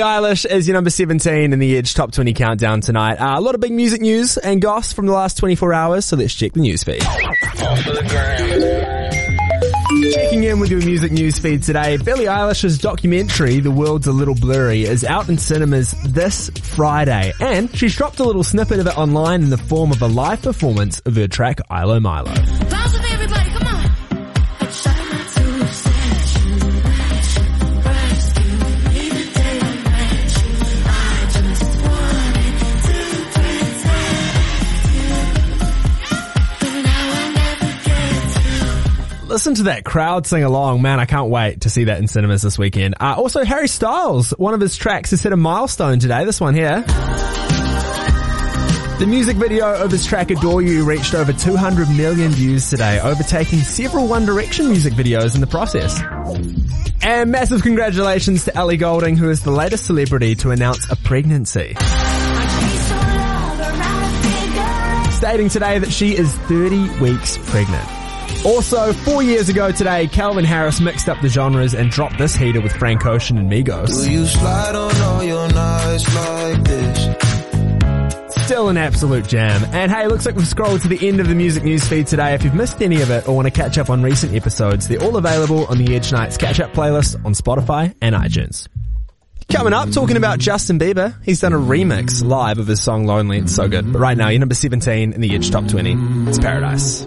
Billie Eilish is your number 17 in the Edge Top 20 Countdown tonight. Uh, a lot of big music news and goss from the last 24 hours, so let's check the news feed. Checking in with your music news feed today, Billie Eilish's documentary, The World's a Little Blurry, is out in cinemas this Friday, and she's dropped a little snippet of it online in the form of a live performance of her track ilomilo. Listen to that crowd sing along. Man, I can't wait to see that in cinemas this weekend. Uh, also, Harry Styles, one of his tracks has hit a milestone today. This one here. The music video of his track Adore You reached over 200 million views today, overtaking several One Direction music videos in the process. And massive congratulations to Ellie Goulding, who is the latest celebrity to announce a pregnancy. Stating today that she is 30 weeks pregnant. Also, four years ago today, Calvin Harris mixed up the genres and dropped this heater with Frank Ocean and Migos. Do you slide on all your nights like this? Still an absolute jam. And hey, looks like we've scrolled to the end of the music news feed today. If you've missed any of it or want to catch up on recent episodes, they're all available on the Edge Nights catch up playlist on Spotify and iTunes. Coming up, talking about Justin Bieber. He's done a remix live of his song Lonely. It's so good. But right now, you're number 17 in the Edge Top 20. It's Paradise.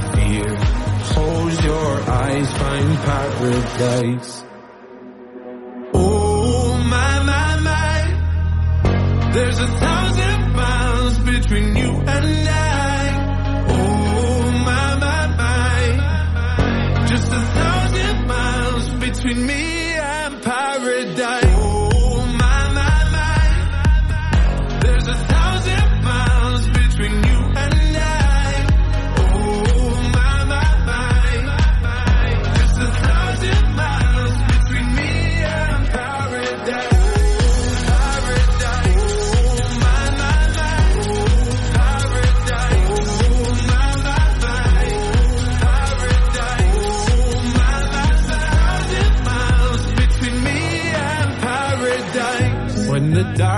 your eyes, find paradise. Oh my, my, my. There's a thousand miles between you and I. Oh my, my, my. Just a thousand miles between me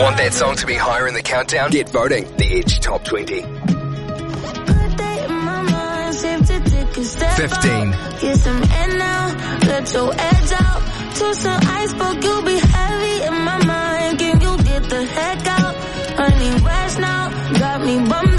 Want that song to be higher in the countdown? Get voting. The Edge Top 20. My mind seems to take a step 15. out. Get some air now, let your edge out. To some iceberg, you'll be heavy in my mind. Can you get the heck out? Honey, rest now, got me bummed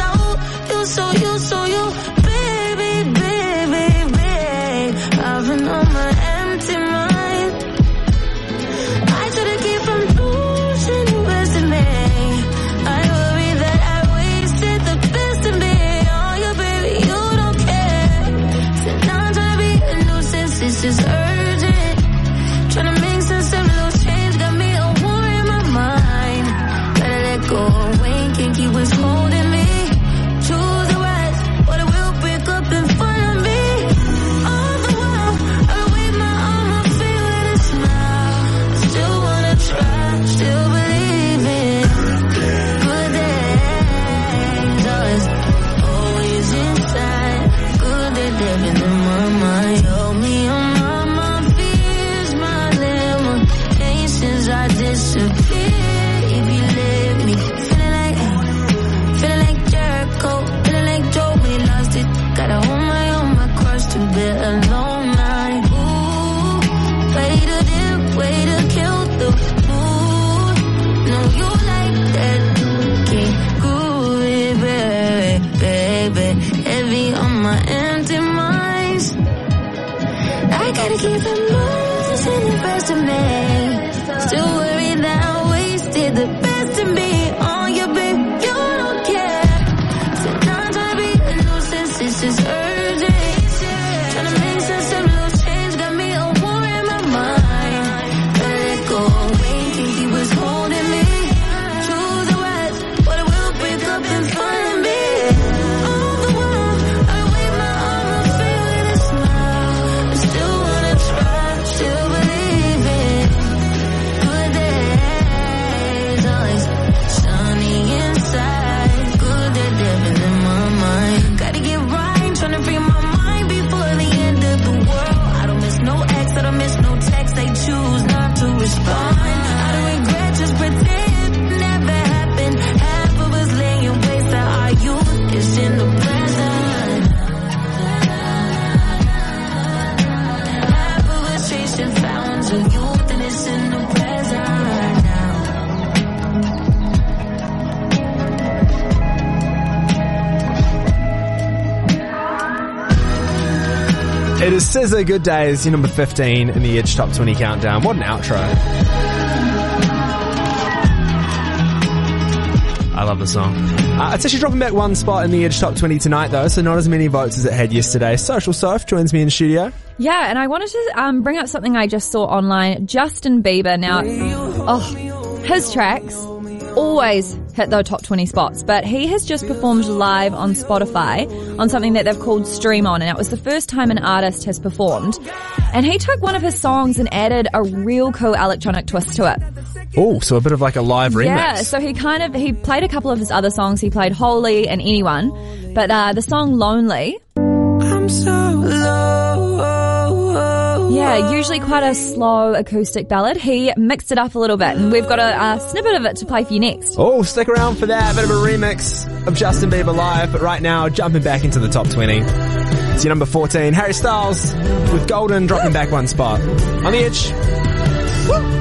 It is SZA Good Days, your number 15 in the Edge Top 20 Countdown. What an outro. I love the song. Uh, it's actually dropping back one spot in the Edge Top 20 tonight though, so not as many votes as it had yesterday. Social Soph joins me in studio. Yeah, and I wanted to um, bring up something I just saw online. Justin Bieber. Now, oh, his tracks always hit the top 20 spots, but he has just performed live on Spotify on something that they've called Stream On, and it was the first time an artist has performed. And he took one of his songs and added a real cool electronic twist to it. Oh, so a bit of like a live remix. Yeah, so he kind of he played a couple of his other songs. He played Holy and Anyone, but uh, the song Lonely. Yeah, usually quite a slow acoustic ballad. He mixed it up a little bit, and we've got a, uh snippet of it to play for you next. Oh, stick around for that. Bit of a remix of Justin Bieber live, but right now, jumping back into the top 20. It's your number 14, Harry Styles, with Golden dropping back one spot. On the edge. golden,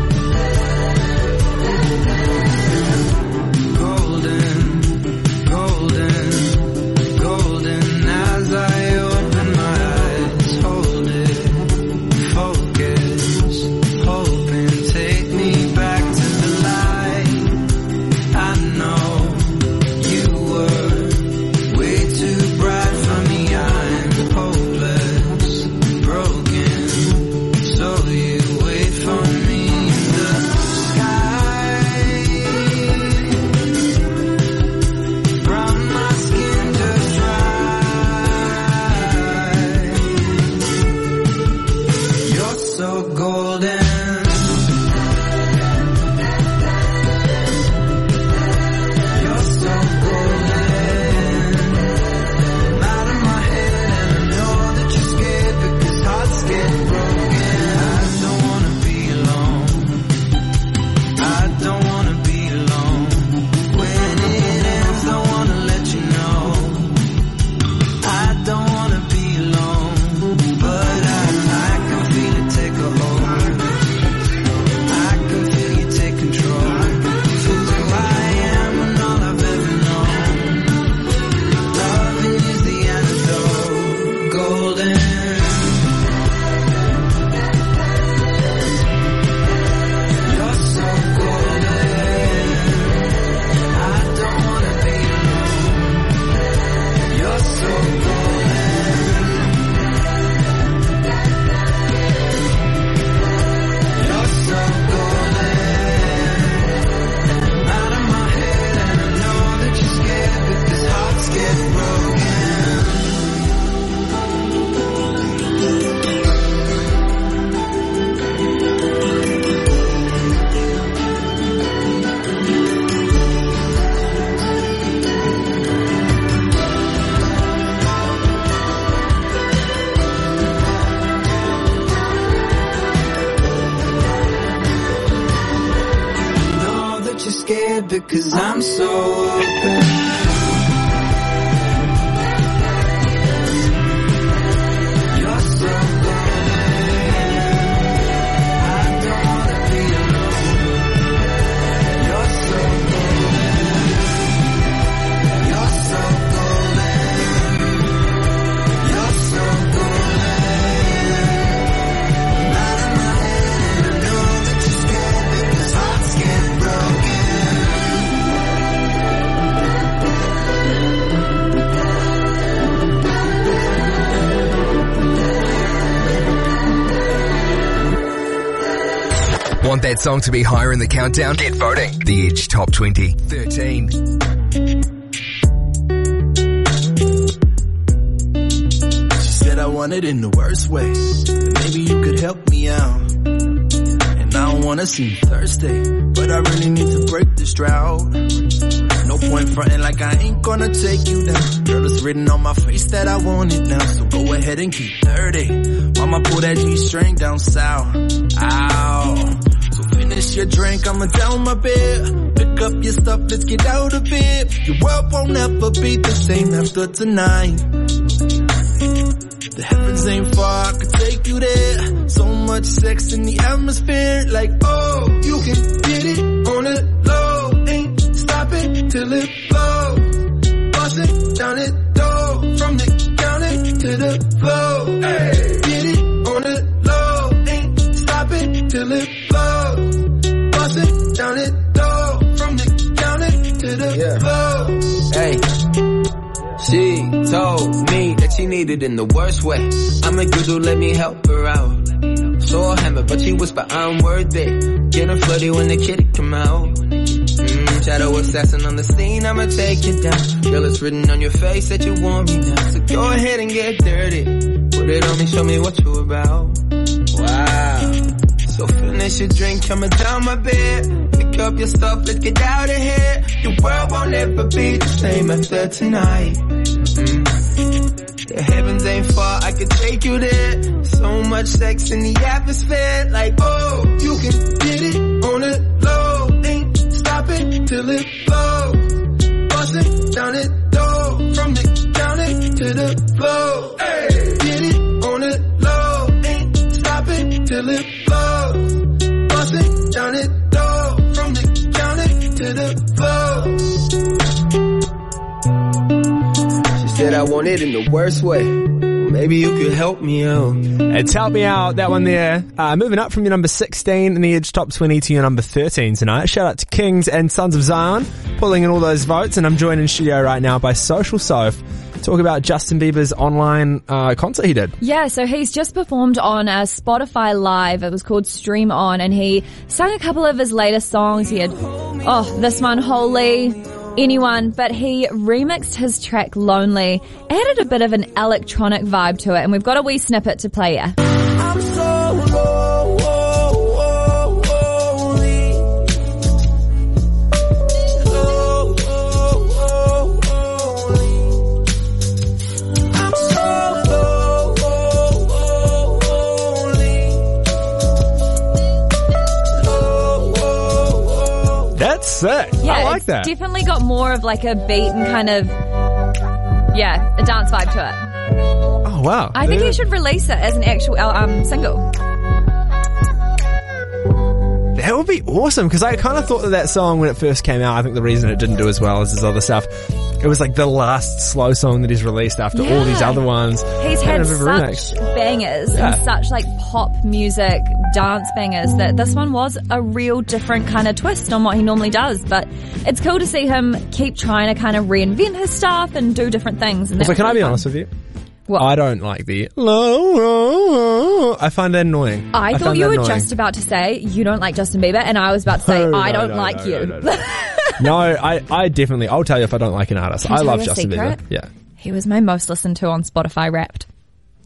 that song to be higher in the countdown? Get voting. The Edge Top 20. 13. She said I want it in the worst way. Maybe you could help me out. And I don't wanna seem thirsty, but I really need to break this drought. No point fronting like I ain't gonna take you down. Girl, it's written on my face that I want it now. So go ahead and keep 30. Mama pull that G string down south. Ow. Finish your drink, I'ma down my bed. Pick up your stuff, let's get out of it. Your world won't ever be the same after tonight. The heavens ain't far, I could take you there. So much sex in the atmosphere, like oh, you can get it on the low. Ain't stopping till it A good dude, let me help her out. So I hammer, but she whisper, I'm worthy. Getting flirty when the kitty come out. Mm, shadow assassin on the scene, I'ma take you down. Girl, it's written on your face that you want me now. So go ahead and get dirty. Put it on me, show me what you about. Wow. So finish your drink, coming down my bed. Pick up your stuff, let's get out of here. Your world won't ever be the same after tonight. Take you there. So much sex in the atmosphere, like oh, You can get it on the low, ain't stopping till it blows. Bust it down the door, from the counter to the floor. Hey, get it on the low, ain't stopping till it blows. Bust it down the door, from the counter to the floor. She said I want it in the worst way. Maybe you could help me out. It's Help Me Out, that one there. Uh, moving up from your number 16 in the Edge Top 20 to your number 13 tonight. Shout out to Kings and Sons of Zion, pulling in all those votes. And I'm joined in studio right now by Social Soph. Talk about Justin Bieber's online uh, concert he did. Yeah, so he's just performed on a Spotify Live. It was called Stream On, and he sang a couple of his latest songs. He had, oh, this one, Holy, Anyone, but he remixed his track Lonely, added a bit of an electronic vibe to it, and we've got a wee snippet to play you. Sick. Yeah, I like it's that. definitely got more of like a beat and kind of, yeah, a dance vibe to it. oh, wow. I think Yeah. he should release it as an actual um, single. That would be awesome because I kind of thought that that song when it first came out, I think the reason it didn't do as well as his other stuff, it was like the last slow song that he's released after all these other ones. He's had of a remix. such bangers Yeah. and such like pop music, dance bangers that this one was a real different kind of twist on what he normally does. But it's cool to see him keep trying to kind of reinvent his stuff and do different things. And that's can I be fun. honest with you? I don't like the. I find that annoying. I, thought you were annoying. just about to say you don't like Justin Bieber, and I was about to say No, I no, don't no, like you. no, I, I definitely, I'll tell you if I don't like an artist. Can I I love Justin secret? Bieber. Yeah. he was my most listened to on Spotify Wrapped.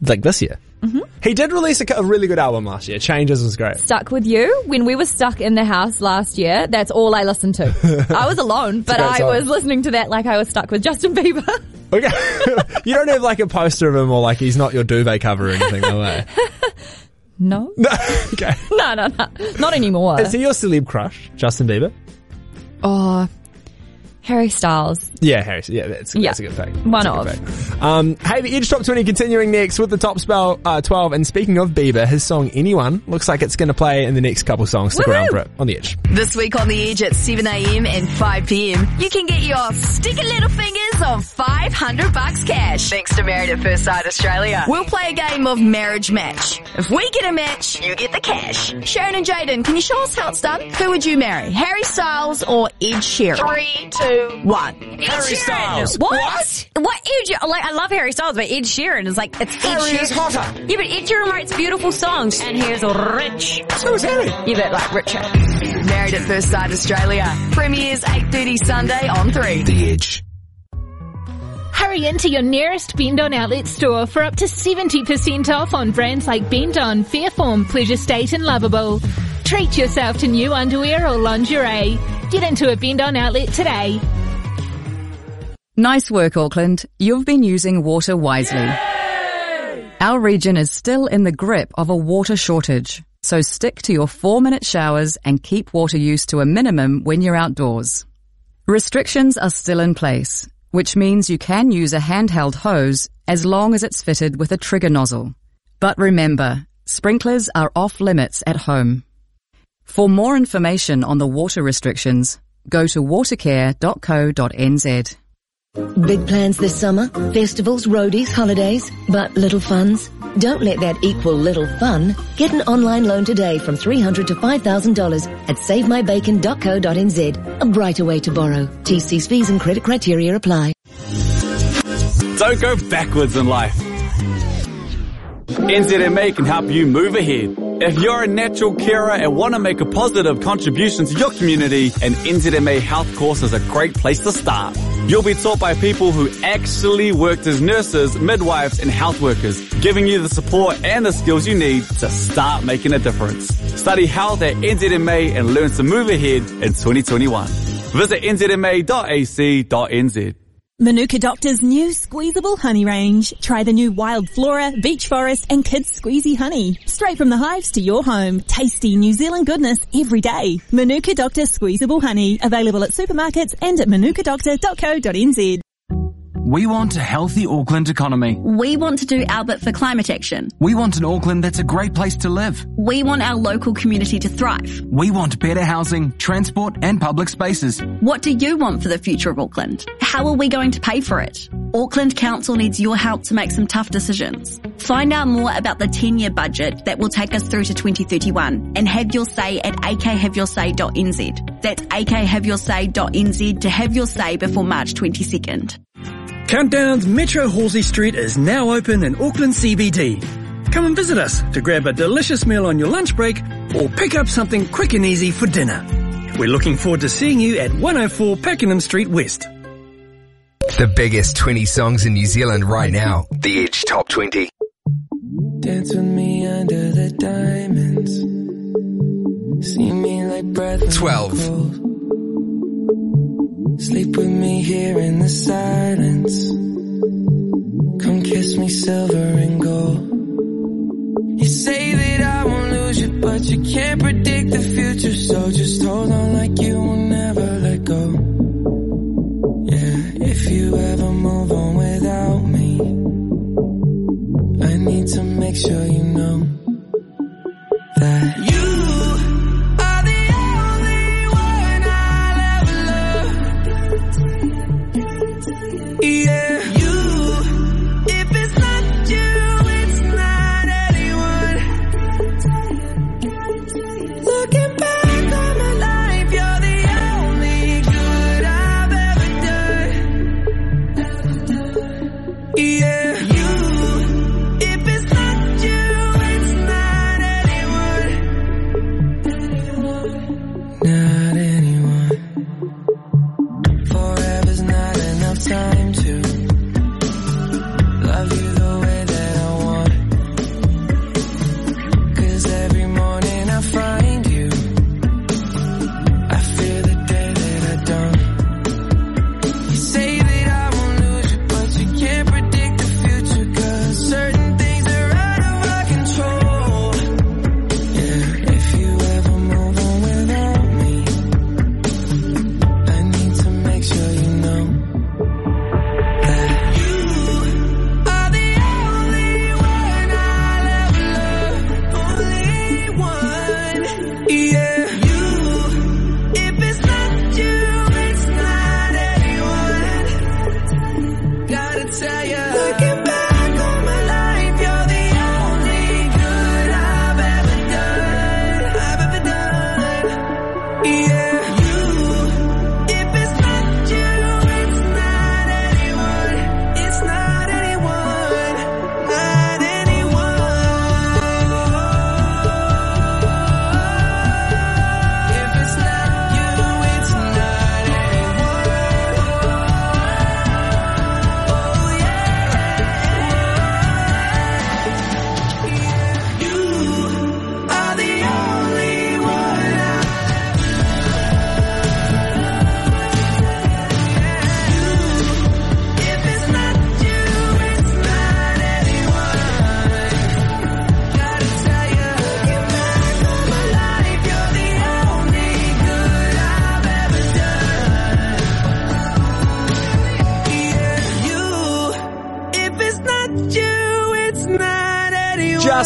Like this year. hmm He did release a, a really good album last year. Changes was great. Stuck with you when we were stuck in the house last year. That's all I listened to. I was alone, but I song. was listening to that like I was stuck with Justin Bieber. Okay. you don't have like a poster of him or like he's not your duvet cover or anything, no way. No. okay. no, no, no, not anymore. Is he your celeb crush, Justin Bieber? Oh, Harry Styles. Yeah, Harry. Yeah, that's, Yeah. that's a good fact. One That's a of. fact. Um, hey, the Edge Top 20 continuing next with the top spell uh, 12. And speaking of Bieber, his song Anyone looks like it's going to play in the next couple songs. Stick around for it on the Edge. This week on The Edge at 7am and 5pm, you can get your sticky little fingers on 500 bucks cash. Thanks to Married at First Sight Australia. We'll play a game of marriage match. If we get a match, you get the cash. Sharon and Jaden, can you show us how it's done? Who would you marry? Harry Styles or Ed Sheeran? Three, two, two, one. Harry Styles. What? What? Ed Sheeran, like, I love Harry Styles, but Ed Sheeran is like, it's Ed Harry Sheeran. is hotter. Yeah, but Ed Sheeran writes beautiful songs, and he is rich. So is Harry. Yeah, but like richer. Married at First Sight Australia. Premieres 8.30 Sunday on 3. The Edge. Hurry into your nearest Bendon outlet store for up to 70% off on brands like Bendon, Fayreform, Pleasure State and Lovable. Treat yourself to new underwear or lingerie. Get into a Bendon outlet today. Nice work, Auckland. You've been using water wisely. Our region is still in the grip of a water shortage, so stick to your four minute showers and keep water use to a minimum when you're outdoors. Restrictions are still in place, which means you can use a handheld hose as long as it's fitted with a trigger nozzle. But remember, sprinklers are off limits at home. For more information on the water restrictions, go to watercare.co.nz. Big plans this summer? Festivals, roadies, holidays, but little funds? Don't let that equal little fun. Get an online loan today from $300 to $5,000 at savemybacon.co.nz. A brighter way to borrow. TC's fees and credit criteria apply. Don't go backwards in life. NZMA can help you move ahead. If you're a natural carer and want to make a positive contribution to your community, an NZMA health course is a great place to start. You'll be taught by people who actually worked as nurses, midwives, and health workers, giving you the support and the skills you need to start making a difference. Study health at NZMA and learn to move ahead in 2021. Visit nzma.ac.nz. Manuka Doctor's new squeezable honey range. Try the new Wild Flora, Beech Forest and Kids Squeezy Honey. Straight from the hives to your home. Tasty New Zealand goodness every day. Manuka Doctor Squeezable Honey. Available at supermarkets and at manukadoctor.co.nz. We want a healthy Auckland economy. We want to do our bit for climate action. We want an Auckland that's a great place to live. We want our local community to thrive. We want better housing, transport and public spaces. What do you want for the future of Auckland? How are we going to pay for it? Auckland Council needs your help to make some tough decisions. Find out more about the 10 year budget that will take us through to 2031 and have your say at akhaveyoursay.nz. That's akhaveyoursay.nz to have your say before March 22nd. Countdown's Metro Halsey Street is now open in Auckland CBD. Come and visit us to grab a delicious meal on your lunch break or pick up something quick and easy for dinner. We're looking forward to seeing you at 104 Pakenham Street West. The biggest 20 songs in New Zealand right now. The Edge Top 20. Dance with me under the diamonds. See me like breath. when I'm 12. Sleep with me here in the silence. Come kiss me silver and gold. You say that I won't lose you, but you can't predict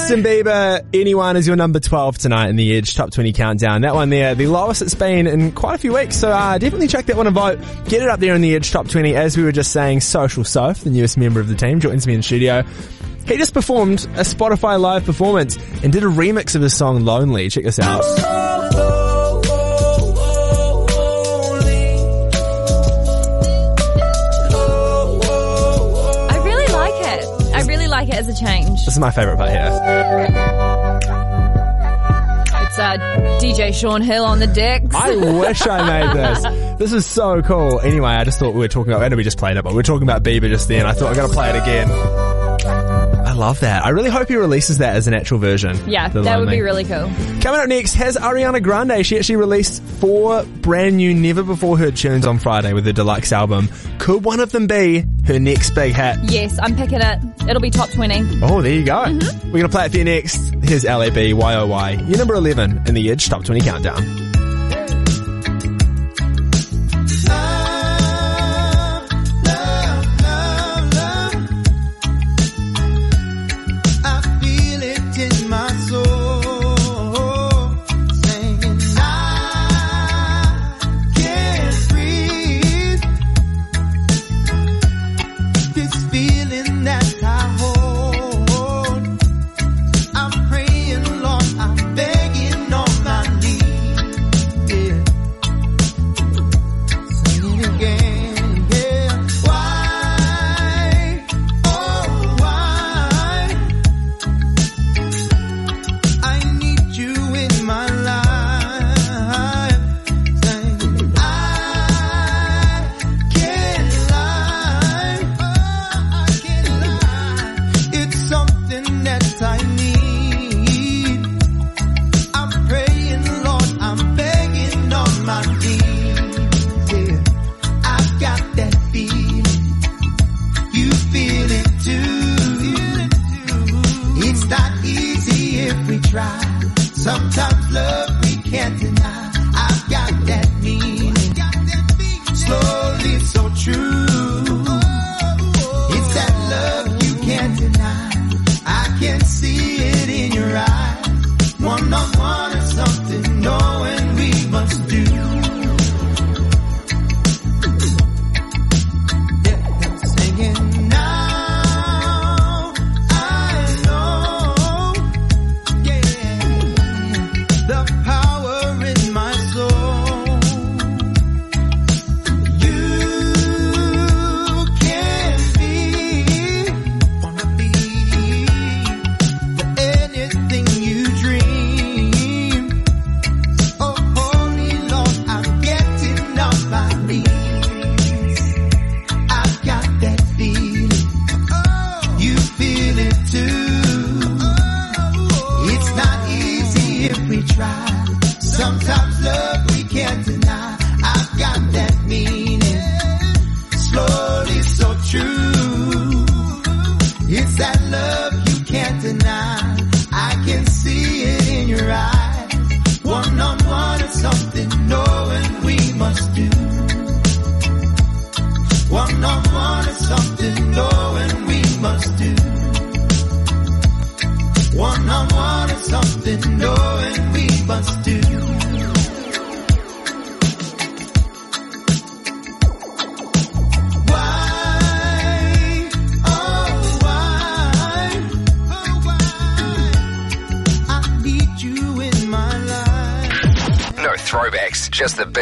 Justin Bieber, Anyone is your number 12 tonight in the Edge Top 20 Countdown. That one there, the lowest it's been in quite a few weeks, so uh, definitely check that one and vote. Get it up there in the Edge Top 20. As we were just saying, Social Soph, the newest member of the team, joins me in the studio. He just performed a Spotify live performance and did a remix of his song Lonely. Check this out. I really like it. I really like it as a change. This is my favourite part here. It's uh, DJ Sean Hill on the decks. I wish I made this. This is so cool. Anyway, I just thought we were talking about, I know we just played it, but we were talking about Bieber just then. I thought I gotta play it again. I love that. I really hope he releases that as an actual version. Yeah, The that would Lonely. be really cool. Coming up next has Ariana Grande. She actually released four brand new, never before heard tunes on Friday with her deluxe album. Could one of them be her next big hit? Yes, I'm picking it. It'll be top 20. Oh, there you go. Mm-hmm. We're going to play it for you next. Here's LAB YOY. You're number 11 in the Edge Top 20 Countdown.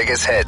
Biggest hits.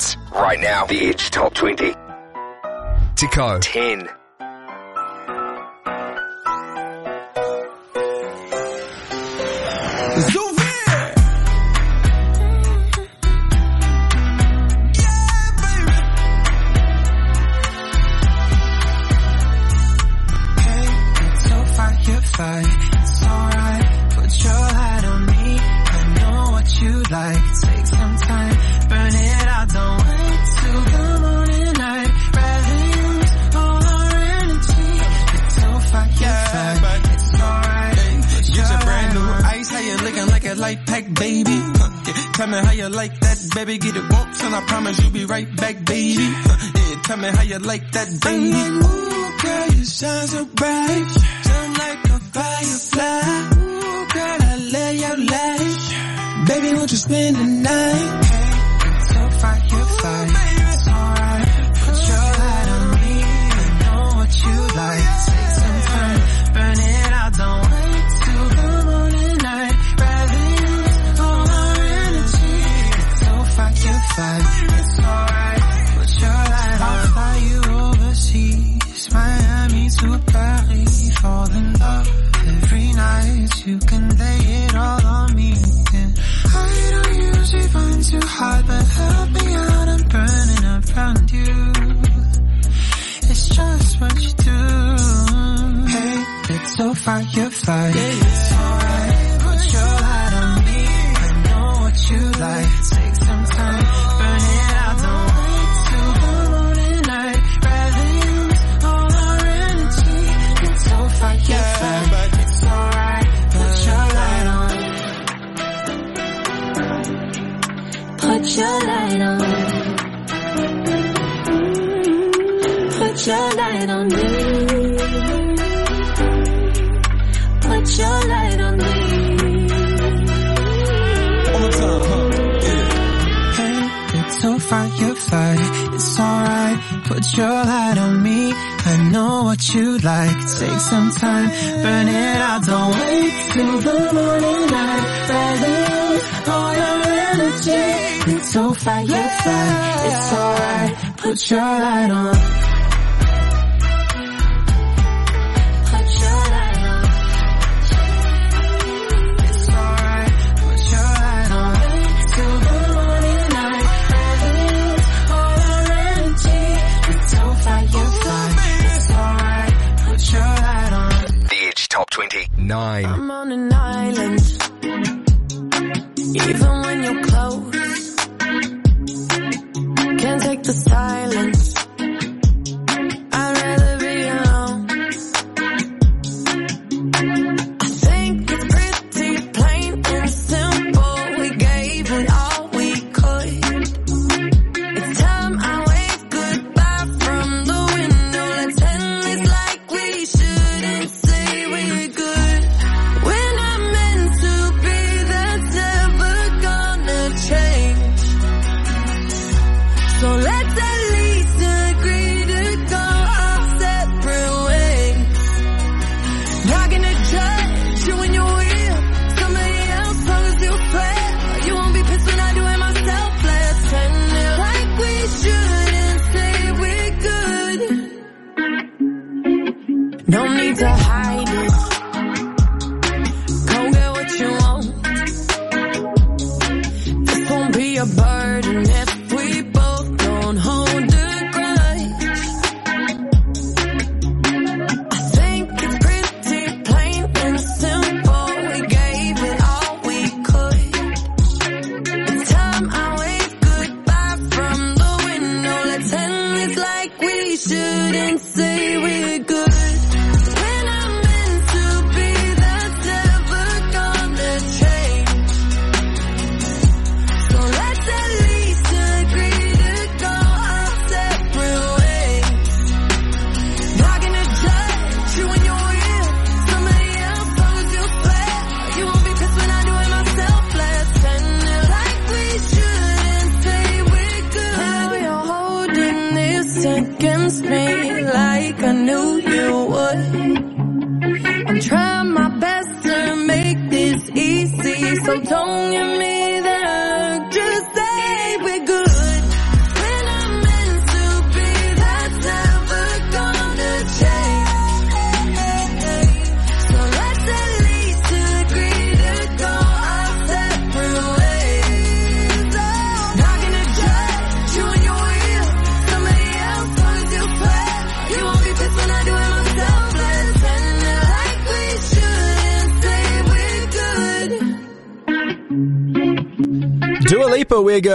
burn it out. Don't wait till the morning light. Gather all your energy. It's so fire, fire. It's alright. Put your light on. nine.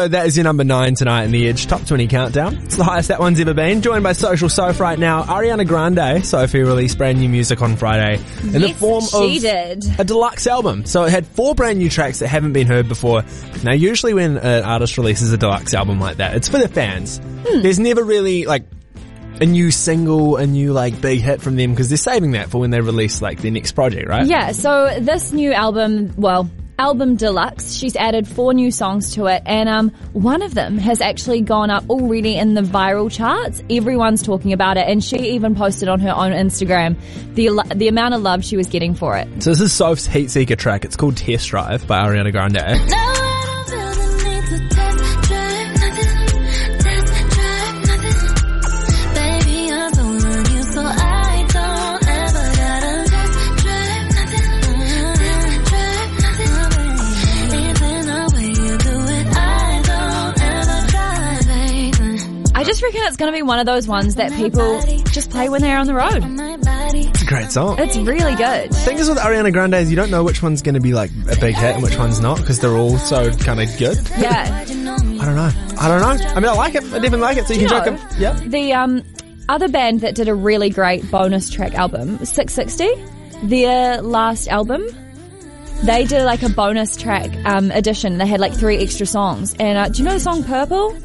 So that is your number nine tonight in the Edge Top 20 Countdown. It's the highest that one's ever been. Joined by Social Soph right now. Ariana Grande, Sophie released brand new music on Friday in yes, the form of did. a deluxe album. So it had four brand new tracks that haven't been heard before. Now usually when an artist releases a deluxe album like that, it's for the fans. Hmm. There's never really like a new single, a new like big hit from them because they're saving that for when they release like their next project, right? Yeah. So this new album, well, album deluxe, she's added four new songs to it, and um, one of them has actually gone up already in the viral charts. Everyone's talking about it, and she even posted on her own Instagram the the amount of love she was getting for it. So this is Soph's Heat Seeker track. It's called Test Drive by Ariana Grande. Baby, I just reckon it's going to be one of those ones that people just play when they're on the road. It's a great song. It's really good. The thing is with Ariana Grande is you don't know which one's going to be like a big hit and which one's not because they're all so kind of good. Yeah. I don't know. I don't know. I mean, I like it. I definitely like it. So you, You can know, check it. Yeah. The um, other band that did a really great bonus track album, Six60, their last album, they did like a bonus track um, edition. They had like three extra songs. And uh, do you know the song Purple?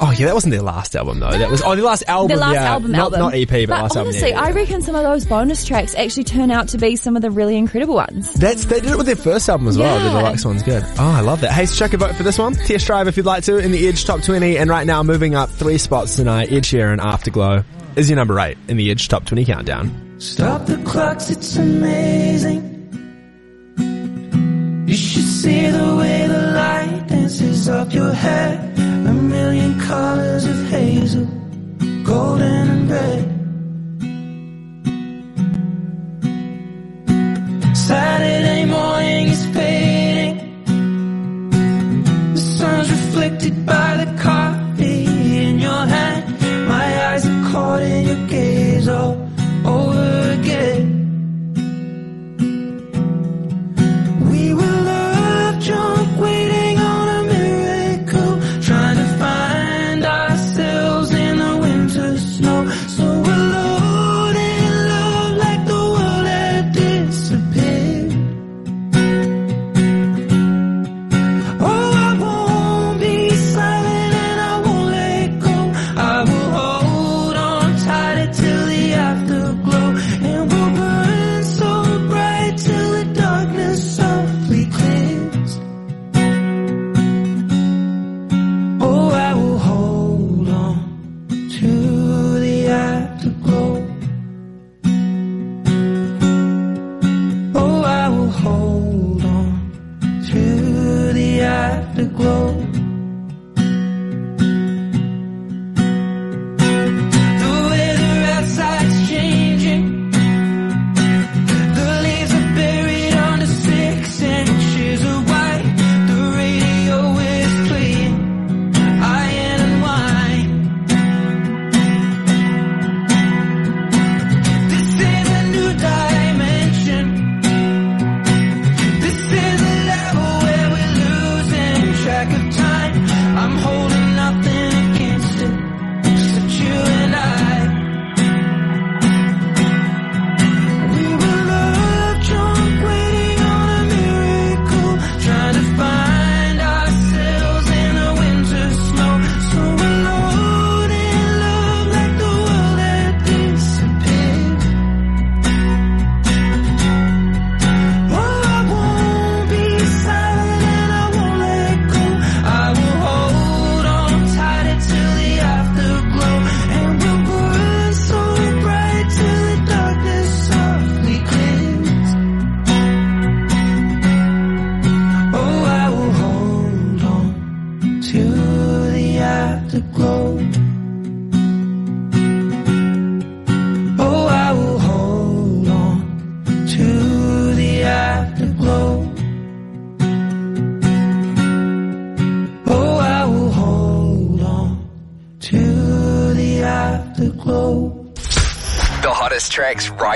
Oh yeah, that wasn't their last album though. That was oh their last album. the last yeah. album, not, album. not EP, but, last honestly, album. Yeah, I reckon some of those bonus tracks actually turn out to be some of the really incredible ones. That's they did it with their first album as well. The Yeah. deluxe one's good. Oh, I love that. Hey, so check a vote for this one. Test drive if you'd like to in the Edge Top 20. And right now, moving up three spots tonight. Ed Sheeran, Afterglow is your number eight in the Edge Top 20 countdown. Stop the clocks, it's amazing. You should see the way the light dances up your hair. A million colors of hazel, golden and red. Saturday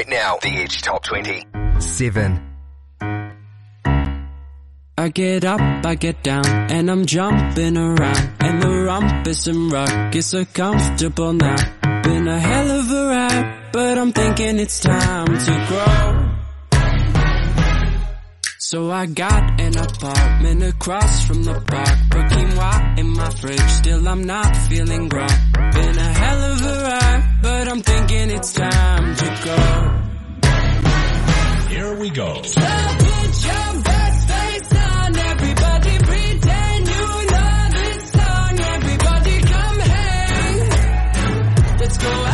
right now. The Edge Top 20. Seven. I get up, I get down, and I'm jumping around. And the rumpus and ruckus are comfortable now. Been a hell of a ride, but I'm thinking it's time to grow. So I got an apartment across from the park. Put quinoa in my fridge, still I'm not feeling grown. Been a hell of a ride, but I'm thinking it's time to go. Here we go. Put your best face on, everybody pretend you know this song. Everybody come hang. Let's go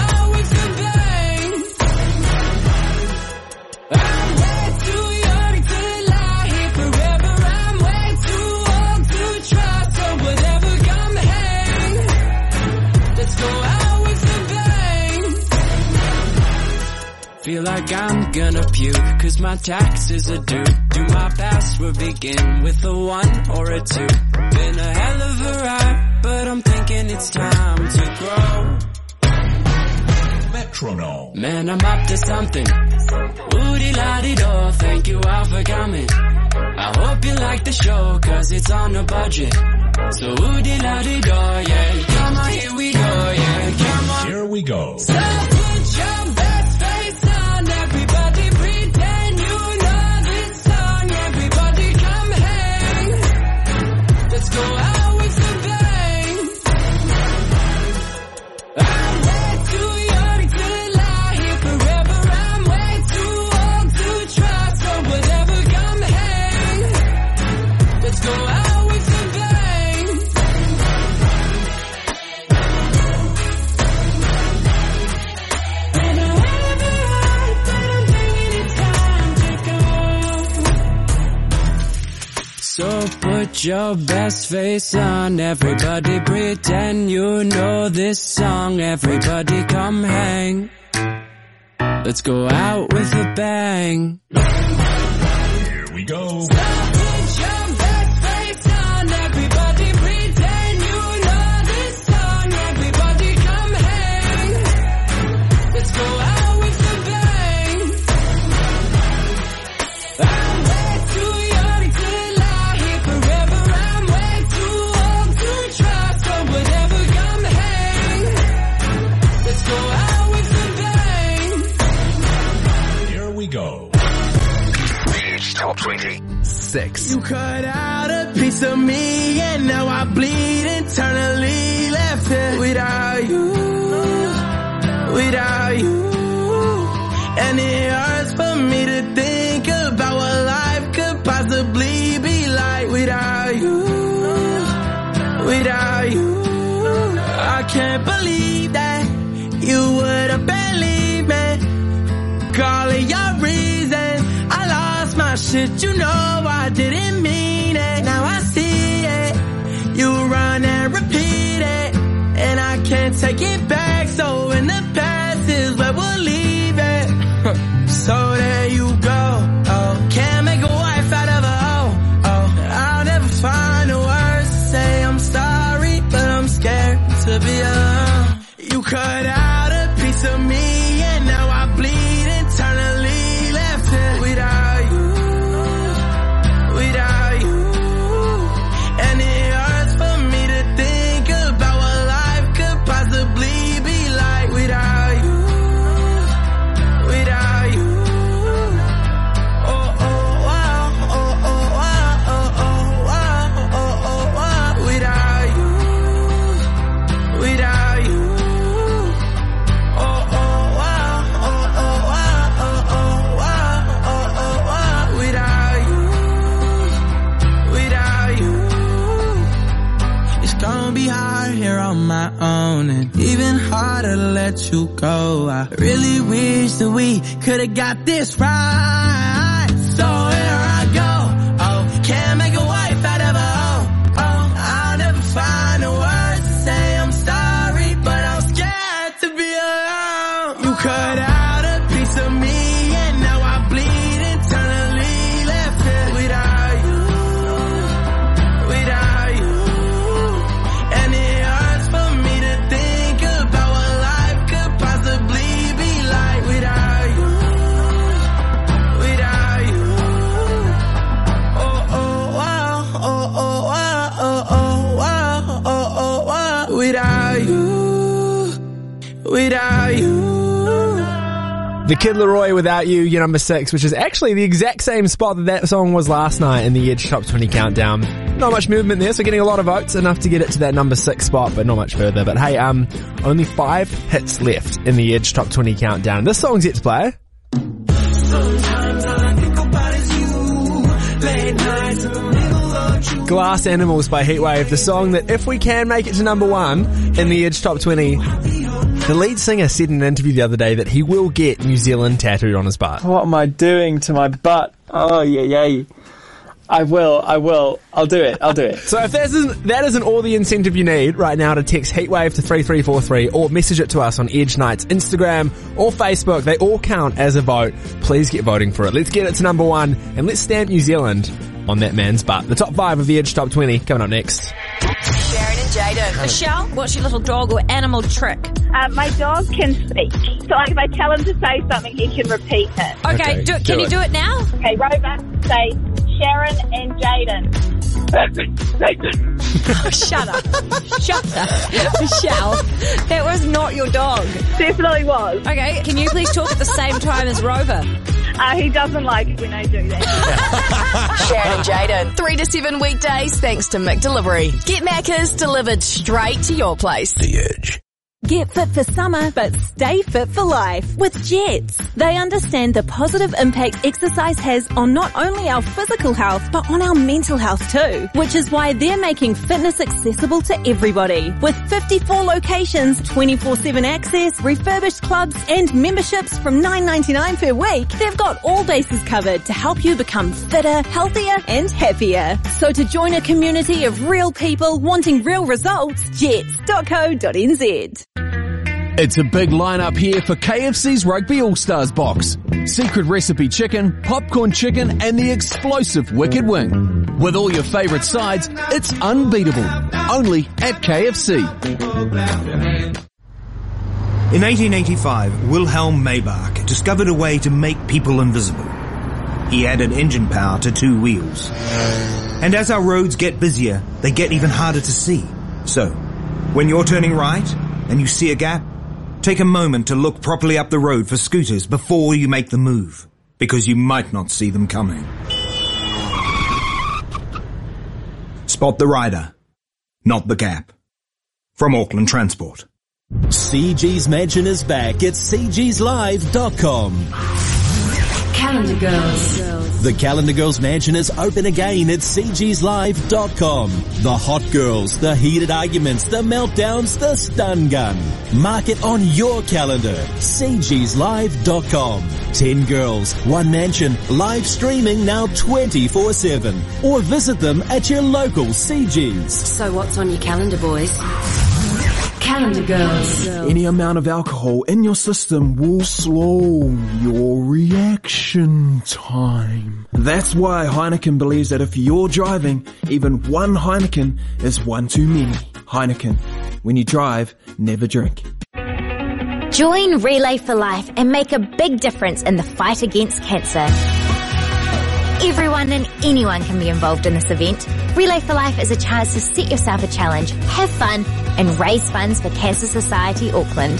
Feel like I'm gonna puke, cause my taxes are due. Do my password begin with a one or a two? Been a hell of a ride, but I'm thinking it's time to grow. Metronome. Man, I'm up to something. Woody la di do, thank you all for coming. I hope you like the show, cause it's on a budget. So woody la di do, yeah. Put your best face on, everybody pretend you know this song, everybody come hang. Let's go out with a bang. Here we go. Six. You cut out a piece of me and now I bleed internally left here without you, without you. And it hurts for me to think about what life could possibly be like without you, without you. I can't believe that shit, you know I didn't mean it. Now I see it. You run and repeat it. And I can't take it back. So in the past is where we'll leave it. so there you go. You go. I really wish that we could've got this right. Without you. The Kid LAROI Without You, your number six, which is actually the exact same spot that that song was last night in the Edge Top 20 Countdown. Not much movement there, so getting a lot of votes, enough to get it to that number six spot, but not much further. But hey, um, only five hits left in the Edge Top 20 countdown. This song's yet to play. Glass Animals by Heatwave, the song that if we can make it to number one in the Edge Top 20, the lead singer said in an interview the other day that he will get New Zealand tattooed on his butt. What am I doing to my butt? Oh, yeah, yeah. I will, I will. I'll do it, I'll do it. So if that isn't, that isn't all the incentive you need right now to text Heatwave to 3343 or message it to us on Edge Night's Instagram or Facebook, they all count as a vote. Please get voting for it. Let's get it to number one and let's stamp New Zealand on that man's butt. The top five of the Edge Top 20 coming up next. Sharon and Jaden. Michelle, what's your little dog or animal trick? Uh, my dog can speak. So like if I tell him to say something, he can repeat it. Okay, Okay, do, do can you it. do it now? Okay, Rover, say Sharon and Jaden. Oh, shut up. Shut up. Michelle, that was not your dog. Definitely was. Okay, can you please talk at the same time as Rover? Uh, he doesn't like it when I do that. Sharon and Jaden. Three to seven weekdays thanks to McDelivery. Get Macca's delivered straight to your place. The Edge. Get fit for summer, but stay fit for life with Jetts. They understand the positive impact exercise has on not only our physical health, but on our mental health too. Which is why they're making fitness accessible to everybody. With 54 locations, 24-7 access, refurbished clubs, and memberships from $9.99 per week, they've got all bases covered to help you become fitter, healthier, and happier. So to join a community of real people wanting real results, jetts.co.nz. It's a big lineup here for KFC's Rugby All-Stars box. Secret recipe chicken, popcorn chicken, and the explosive Wicked Wing. With all your favourite sides, it's unbeatable. Only at KFC. In 1885, Wilhelm Maybach discovered a way to make people invisible. He added engine power to two wheels. And as our roads get busier, they get even harder to see. So, when you're turning right and you see a gap, take a moment to look properly up the road for scooters before you make the move, because you might not see them coming. Spot the rider, not the gap. From Auckland Transport. CG's Mansion is back at cgslive.com. Calendar Girls. The Calendar Girls Mansion is open again at cgslive.com. The hot girls, the heated arguments, the meltdowns, the stun gun. Mark it on your calendar. cgslive.com. 10 girls, one mansion, live streaming now 24-7. Or visit them at your local CG's. So what's on your calendar, boys? Calendar Girls. Any amount of alcohol in your system will slow your reaction time. That's why Heineken believes that if you're driving, even one Heineken is one too many. Heineken. When you drive, never drink. Join Relay for Life and make a big difference in the fight against cancer. Everyone and anyone can be involved in this event. Relay for Life is a chance to set yourself a challenge, have fun, and raise funds for Cancer Society Auckland.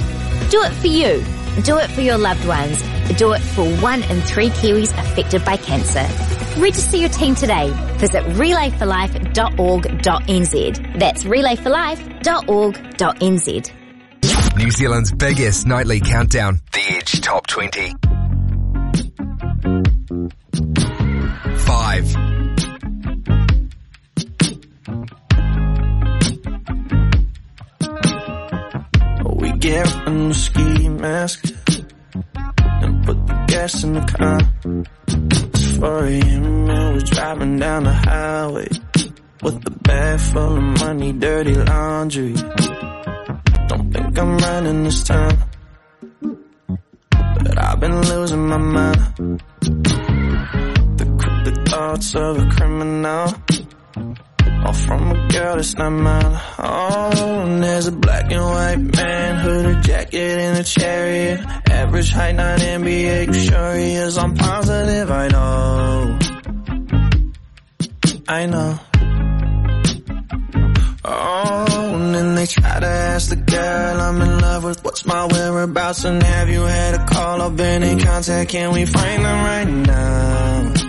Do it for you. Do it for your loved ones. Do it for one in three Kiwis affected by cancer. Register your team today. Visit relayforlife.org.nz. That's relayforlife.org.nz. New Zealand's biggest nightly countdown. The Edge Top 20. Five. We get in the ski mask and put the gas in the car. It's 4 a.m. and we're driving down the highway with a bag full of money, dirty laundry. Don't think I'm running this time, but I've been losing my mind. Thoughts of a criminal. All from a girl that's not mine. Oh, and there's a black and white man, hooded jacket and a chariot. Average height, not NBA, sure he is? I'm positive, I know. I know. Oh, and then they try to ask the girl I'm in love with what's my whereabouts and have you had a call or been in contact? Can we find them right now?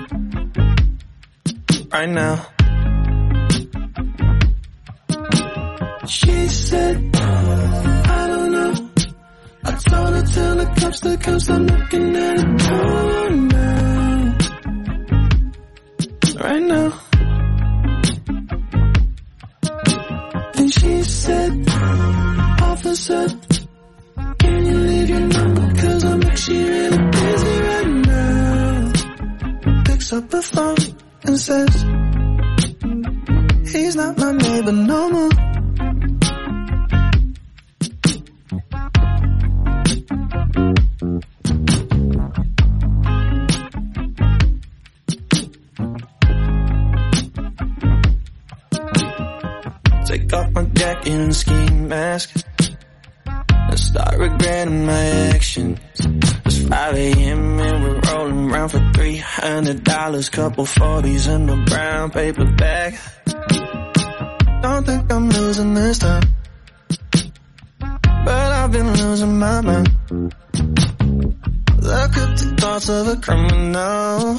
Right now. She said, I don't know. I told her tell the cops to come stop looking at her door now. Right now. And she said, Officer, can you leave your number? Cause I'm actually busy right now. Picks up the phone and says, He's not my neighbor no more. Take off my jacket and ski mask. And start regretting my actions. It's 5 a.m. and we're rolling around for $300. Couple 40s in a brown paper bag. Don't think I'm losing this time. But I've been losing my mind. Look at the thoughts of a criminal.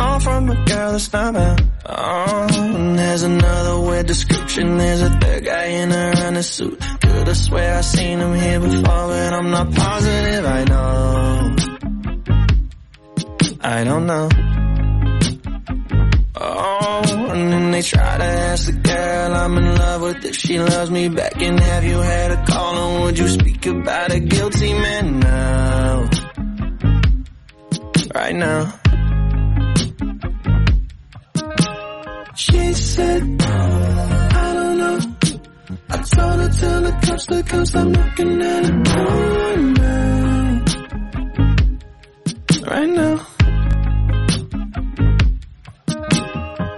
All from a girl that's not. Oh, and there's another weird description. There's a third guy in a running suit. Could've swear I seen him here before, but I'm not positive. I know. I don't know. Oh, and then they try to ask the girl I'm in love with if she loves me back. And have you had a call and would you speak about a guilty man now? Right now. She said, I don't know. I told her tell the cops to come stop looking at her door now. Right now.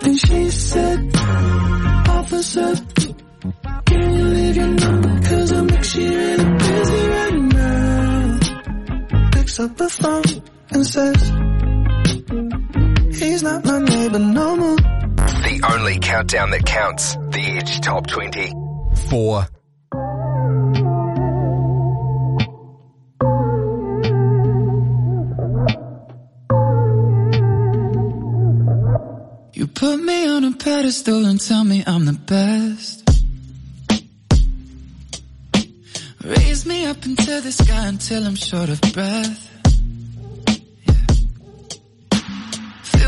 And she said, Officer, can you leave your number? Cause I'm actually really busy right now. Picks up the phone and says, He's not my neighbor no more. The only countdown that counts. The Edge Top 20. Four. You put me on a pedestal and tell me I'm the best. Raise me up into the sky until I'm short of breath.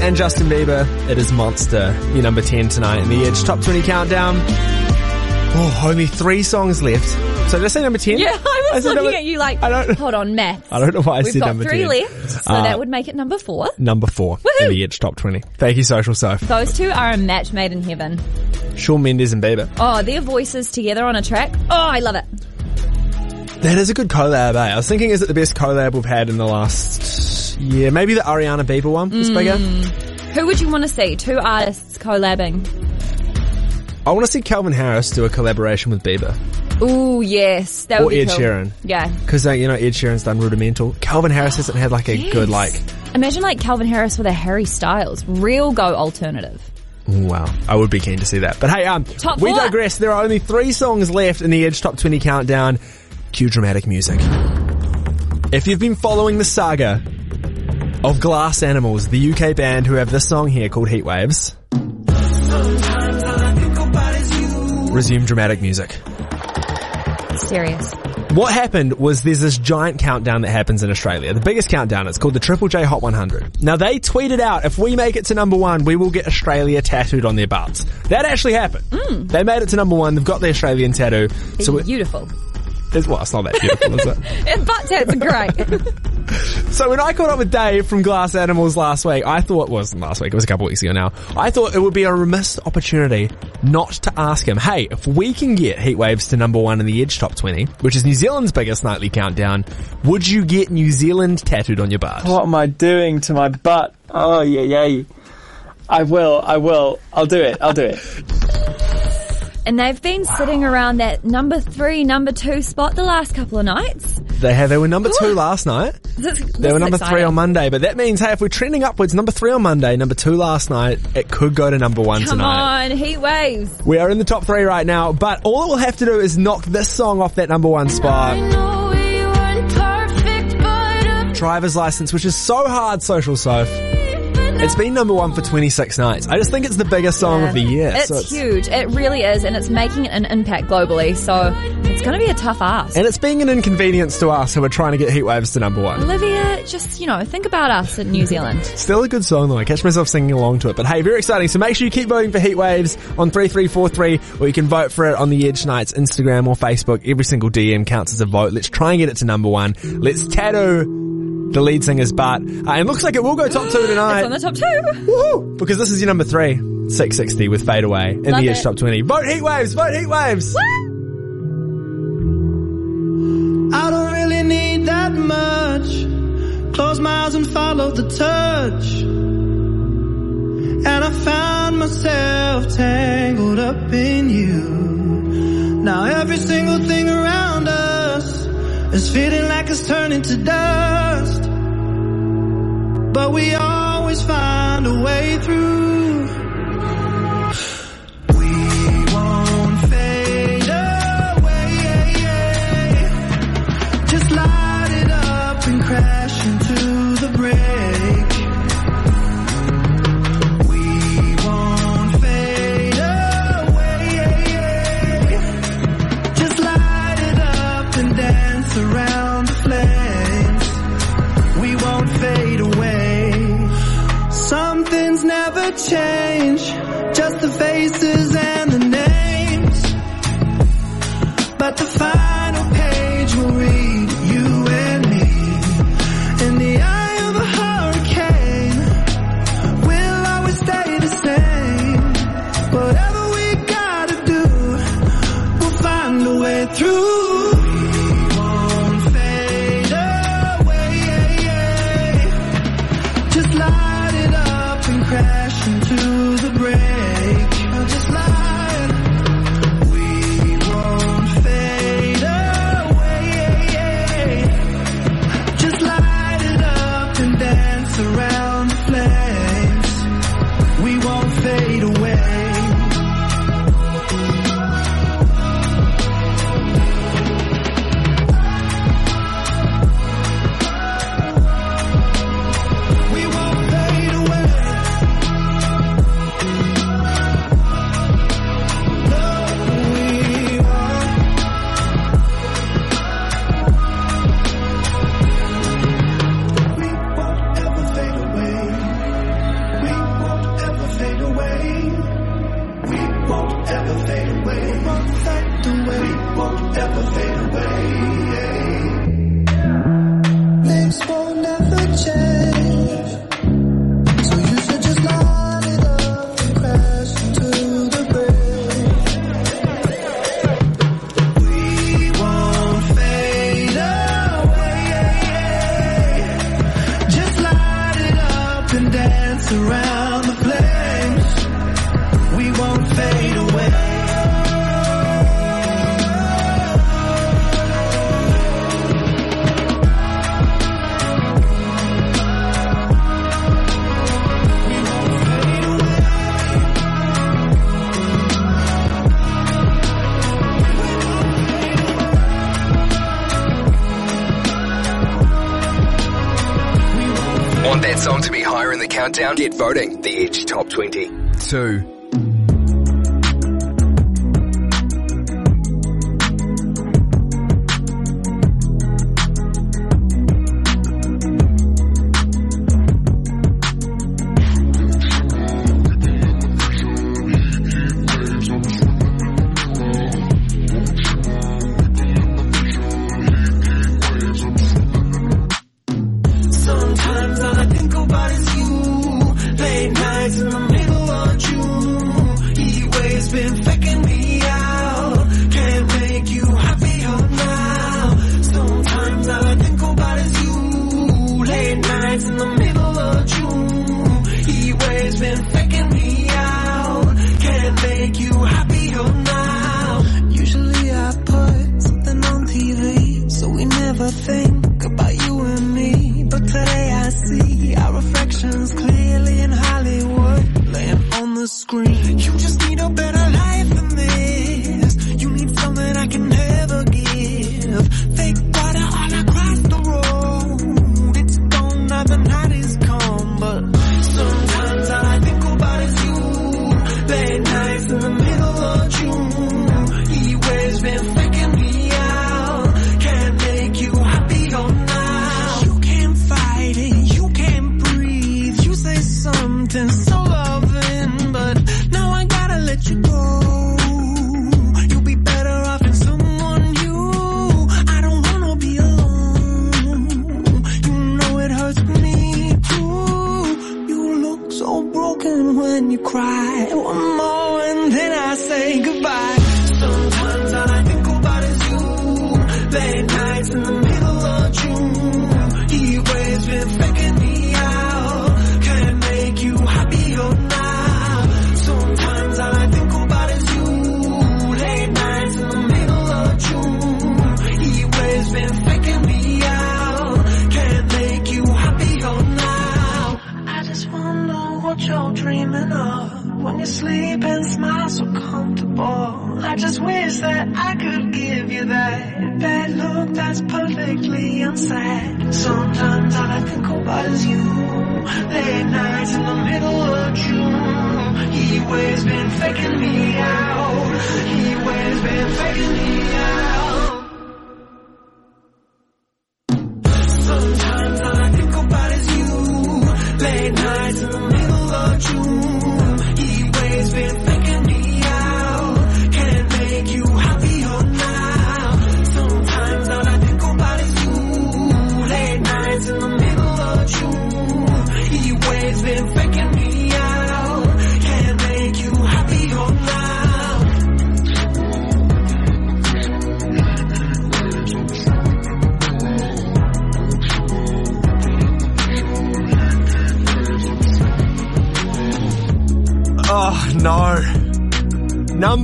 And Justin Bieber. It is Monster, your number 10 tonight in the Edge Top 20 Countdown. Oh, only three songs left. So did I say number 10? Yeah, I was said looking number- at you like, hold on, maths. I don't know why I We've said got number three left, so Uh, that would make it number four. Number four in the Edge Top 20. Thank you, Social Soph. Those two are a match made in heaven. Shawn Mendes and Bieber. Oh, their voices together on a track. Oh, I love it. That is a good collab, eh? I was thinking, is it the best collab we've had in the last year? Maybe the Ariana Bieber one was bigger. Who would you want to see? Two artists collabing. I want to see Calvin Harris do a collaboration with Bieber. Ooh, yes, that would Or be Ed cool. Sheeran. Yeah. Because, uh, you know, Ed Sheeran's done Rudimental. Calvin Harris hasn't had like a Yes. good, like, Imagine like Calvin Harris with a Harry Styles. Real go alternative. Wow. I would be keen to see that. But hey, um, Top we four. digress. There are only three songs left in the Edge Top 20 countdown. Cue dramatic music. If you've been following the saga of Glass Animals, the UK band who have this song here called Heat Waves, resume dramatic music. Serious. What happened was there's this giant countdown that happens in Australia. The biggest countdown. It's called the Triple J Hot 100. Now they tweeted out, if we make it to number one, we will get Australia tattooed on their butts. That actually happened. Mm. They made it to number one. They've got the Australian tattoo. It's So beautiful. It's, well, it's not that beautiful, is it? And butt tats are great. So when I caught up with Dave from Glass Animals last week, I thought, well, it wasn't last week, it was a couple weeks ago now, I thought it would be a remiss opportunity not to ask him, hey, if we can get Heatwaves to number one in the Edge Top 20, which is New Zealand's biggest nightly countdown, would you get New Zealand tattooed on your butt? What am I doing to my butt? Oh, yeah, yeah. I will, I will. I'll do it, I'll do it. and they've been sitting around that number three, number two spot the last couple of nights. They had, they were number two last night. This, They were number three on Monday, but that means, hey, if we're trending upwards, number three on Monday, number two last night, it could go to number one Come tonight. on, heat waves. We are in the top three right now, but all it will have to do is knock this song off that number one spot. Uh, Driver's license, which is so hard, social soph. It's been number one for 26 nights. I just think it's the biggest song of the year. It's, so huge. It really is, and it's making an impact globally. So it's going to be a tough ask. And it's being an inconvenience to us who are trying to get Heatwaves to number one. Olivia, just you know, think about us in New Zealand. Still a good song though. I catch myself singing along to it. But hey, very exciting. So make sure you keep voting for Heatwaves on 3343 or you can vote for it on the Edge Nights Instagram or Facebook. Every single DM counts as a vote. Let's try and get it to number one. Let's tattoo the lead singer's butt. Uh, and looks like it will go top two tonight. It's on the top two. Woohoo! Because this is your number three. Six60 with Fade Away in Love the Edge. Top 20. Vote Heatwaves! Vote heat Heatwaves! I don't really need that much. Close my eyes and follow the touch. And I found myself tangled up in you. Now every single thing around us is feeling like it's turning to dust. But we always find a way through. Change, countdown. Get voting. The Edge Top 20. Two.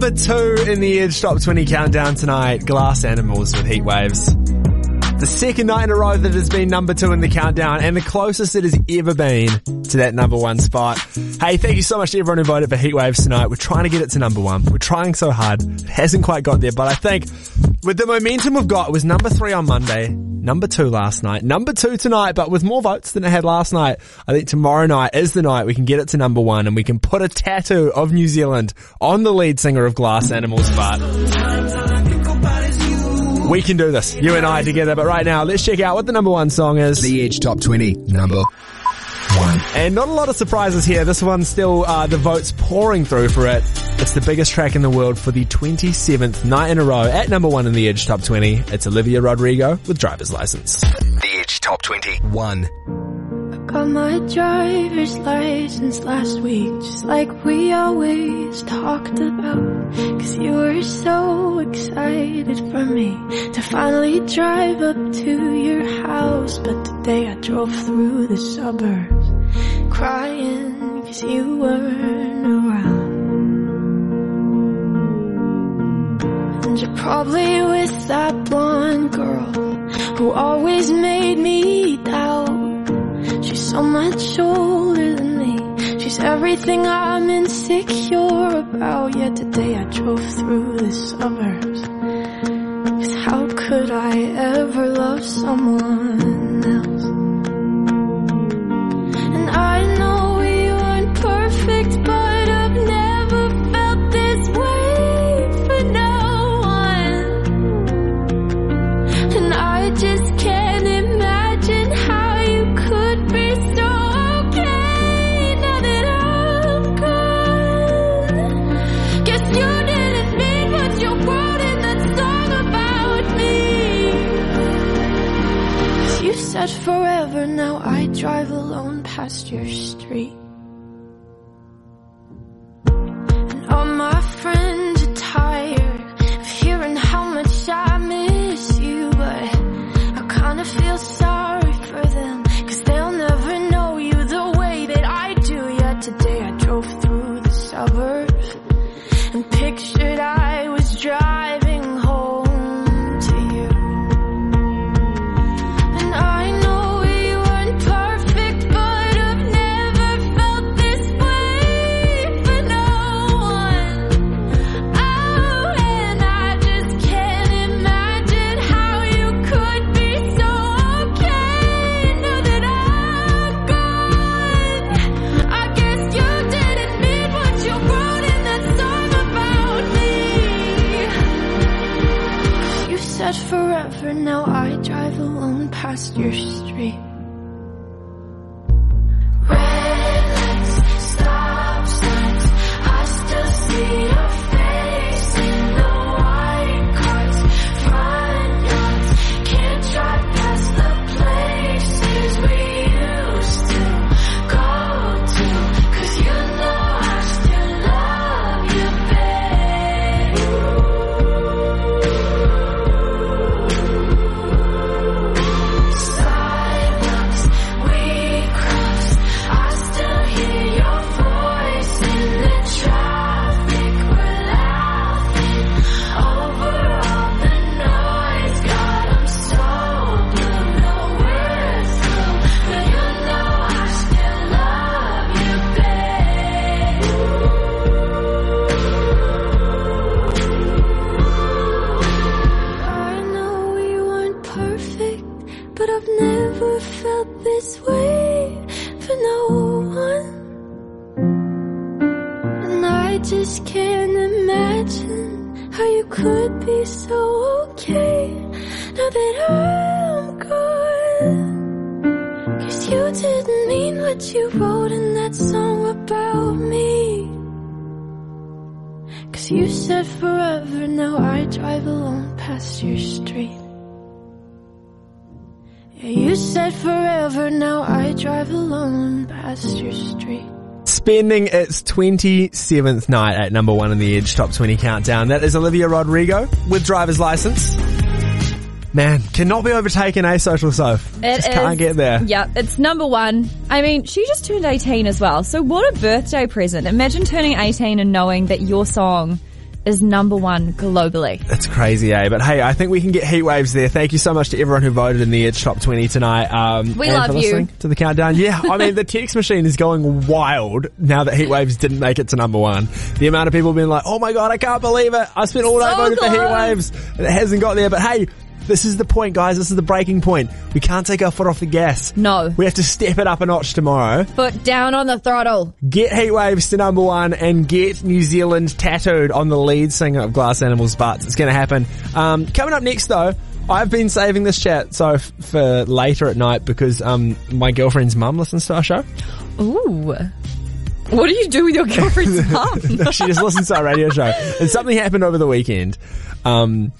number two in the Edge Top 20 countdown tonight, Glass Animals with Heat Waves. The second night in a row that has been number two in the countdown and the closest it has ever been to that number one spot. Hey, thank you so much to everyone who voted for Heat Waves tonight. We're trying to get it to number one. We're trying so hard. It hasn't quite got there, but I think with the momentum we've got, it was number three on Monday, number two last night, number two tonight, but with more votes than it had last night. I think tomorrow night is the night we can get it to number one and we can put a tattoo of New Zealand on the lead singer of Glass Animals, but we can do this, you and I together. But right now, let's check out what the number one song is. The Edge Top 20, number one. And not a lot of surprises here. This one's still uh, the votes pouring through for it. It's the biggest track in the world for the 27th night in a row at number one in the Edge Top 20. It's Olivia Rodrigo with driver's license. The Edge Top 20. 1. I got my driver's license last week, just like we always talked about. Cause you were so excited for me to finally drive up to your house. But today I drove through the suburbs, crying cause you weren't probably with that blonde girl who always made me doubt. She's so much older than me. She's everything I'm insecure about. Yet today I drove through the suburbs. Cause how could I ever love someone your Spending its 27th night at number one in the Edge Top 20 Countdown. That is Olivia Rodrigo with driver's license. Man, cannot be overtaken, eh, Social Soph? It Just is- can't get there. Yeah, it's number one. I mean, she just turned 18 as well. So what a birthday present. Imagine turning 18 and knowing that your song is number one globally. That's crazy, eh? But hey, I think we can get heat waves there. Thank you so much to everyone who voted in the Edge Top 20 tonight. Um, We love for you. listening To the countdown. Yeah, I mean, the text machine is going wild now that heat waves didn't make it to number one. The amount of people being like, oh my god, I can't believe it. I spent all day So voting for heat waves and it hasn't got there. But hey, this is the point, guys. This is the breaking point. We can't take our foot off the gas. No. We have to step it up a notch tomorrow. Foot down on the throttle. Get Heatwaves to number one and get New Zealand tattooed on the lead singer of Glass Animals Butts. It's going to happen. Um, coming up next though, I've been saving this chat so f- for later at night because um, my girlfriend's mum listens to our show. Ooh. What do you do with your girlfriend's mum? no, she just listens to our radio show. And something happened over the weekend, um,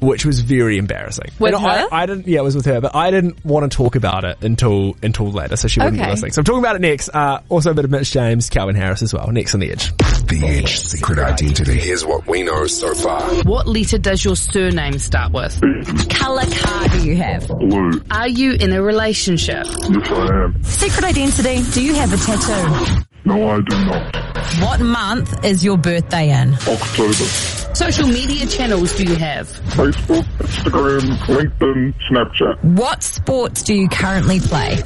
which was very embarrassing. With And I, her? I didn't. Yeah, it was with her, but I didn't want to talk about it until until later, so she wouldn't be listening. So I'm talking about it next. Uh, also a bit of Mitch James, Calvin Harris as well. Next on the edge. The Edge Secret Identity. Here's what we know so far. What letter does your surname start with? Colour car do you have? Blue. Are you in a relationship? Yes, I am. Secret identity, do you have a tattoo? No, I do not. What month is your birthday in? October. Social media channels do you have? Facebook, Instagram, LinkedIn, Snapchat. What sports do you currently play?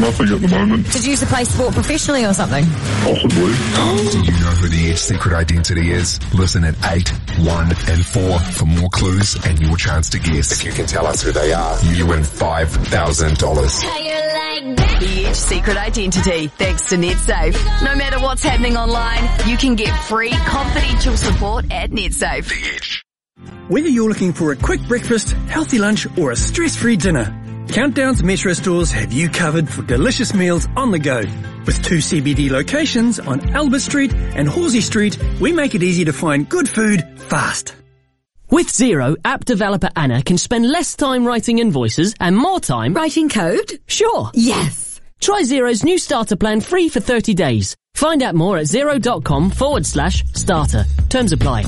Nothing at the moment. Did you used to play sport professionally or something? Possibly. Do you know who the Edge Secret Identity is? Listen at 8, 1 and 4 for more clues and your chance to guess. If you can tell us who they are, you win $5,000. The Edge Secret Identity, thanks to NetSafe. No matter what's happening online, you can get free confidential support at NetSafe. Whether you're looking for a quick breakfast, healthy lunch, or a stress-free dinner, Countdown's Metro stores have you covered for delicious meals on the go. With two CBD locations on Albert Street and Horsey Street, we make it easy to find good food fast. With Xero, app developer Anna can spend less time writing invoices and more time writing code. Sure. Yes. Try Xero's new starter plan free for 30 days. Find out more at xero.com forward slash starter. Terms apply.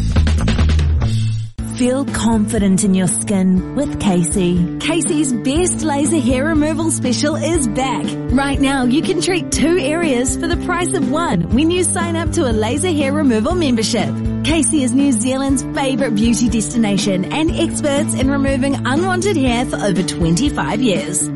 Feel confident in your skin with Caci. Caci's best laser hair removal special is back. Right now, you can treat two areas for the price of one when you sign up to a laser hair removal membership. Caci is New Zealand's favourite beauty destination and experts in removing unwanted hair for over 25 years.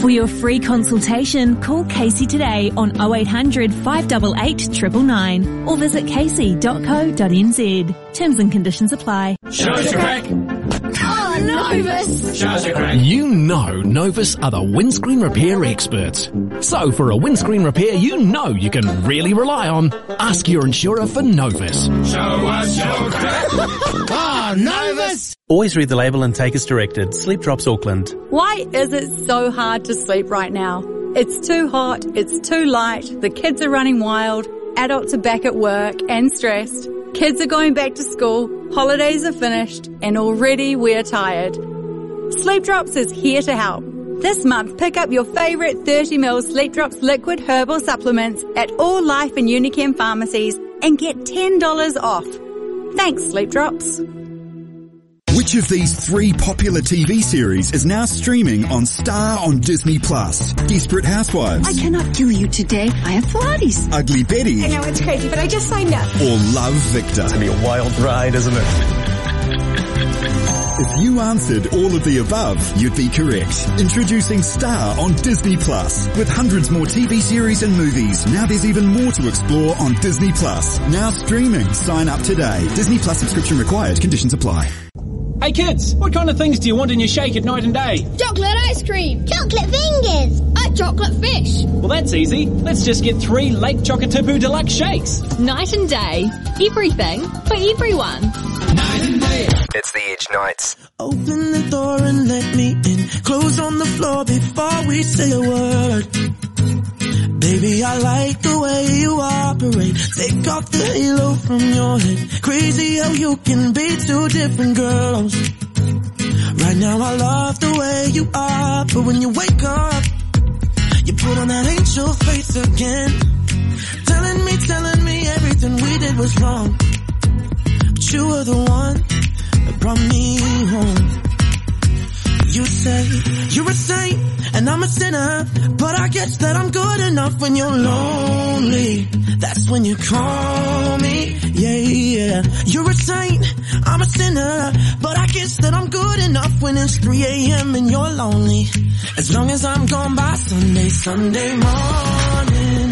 For your free consultation, call Caci today on 0800 588 999 or visit caci.co.nz. Terms and conditions apply. Shows your crack. Novus! Shows your crack. You know Novus are the windscreen repair experts. So for a windscreen repair you know you can really rely on, ask your insurer for Novus. Show us your crack. Oh, ah, Novus! Always read the label and take as directed. Sleep Drops Auckland. Why is it so hard to sleep right now? It's too hot, it's too light, the kids are running wild, adults are back at work and stressed, kids are going back to school, holidays are finished, and already we're tired. Sleep Drops is here to help. This month, pick up your favorite 30ml Sleep Drops liquid herbal supplements at all Life and Unichem pharmacies and get $10 off. Thanks, Sleep Drops. Which of these three popular TV series is now streaming on Star on Disney Plus? Desperate Housewives, I cannot kill you today. I have Pilates. Ugly Betty, I know it's crazy, but I just signed up. or Love Victor? It's gonna be a wild ride, isn't it? If you answered all of the above, you'd be correct. Introducing Star on Disney Plus. With hundreds more TV series and movies, now there's even more to explore on Disney Plus. Now streaming. Sign up today. Disney Plus subscription required. Conditions apply. Hey kids, what kind of things do you want in your shake at night and day? Chocolate ice cream. Chocolate fingers. A chocolate fish. Well, that's easy. Let's just get three Lake Chocotipu Deluxe shakes. Night and day. Everything for everyone. It's the Edge Nights. Open the door and let me in. Close on the floor before we say a word. Baby, I like the way you operate. Take off the halo from your head. Crazy how you can be two different girls. Right now I love the way you are, but when you wake up, you put on that angel face again. Telling me, telling me everything we did was wrong. But you were the one that brought me home. You say you're a saint and I'm a sinner, but I guess that I'm good enough when you're lonely. That's when you call me, yeah, yeah. You're a saint, I'm a sinner, but I guess that I'm good enough when it's 3 a.m. and you're lonely. As long as I'm gone by Sunday, Sunday morning.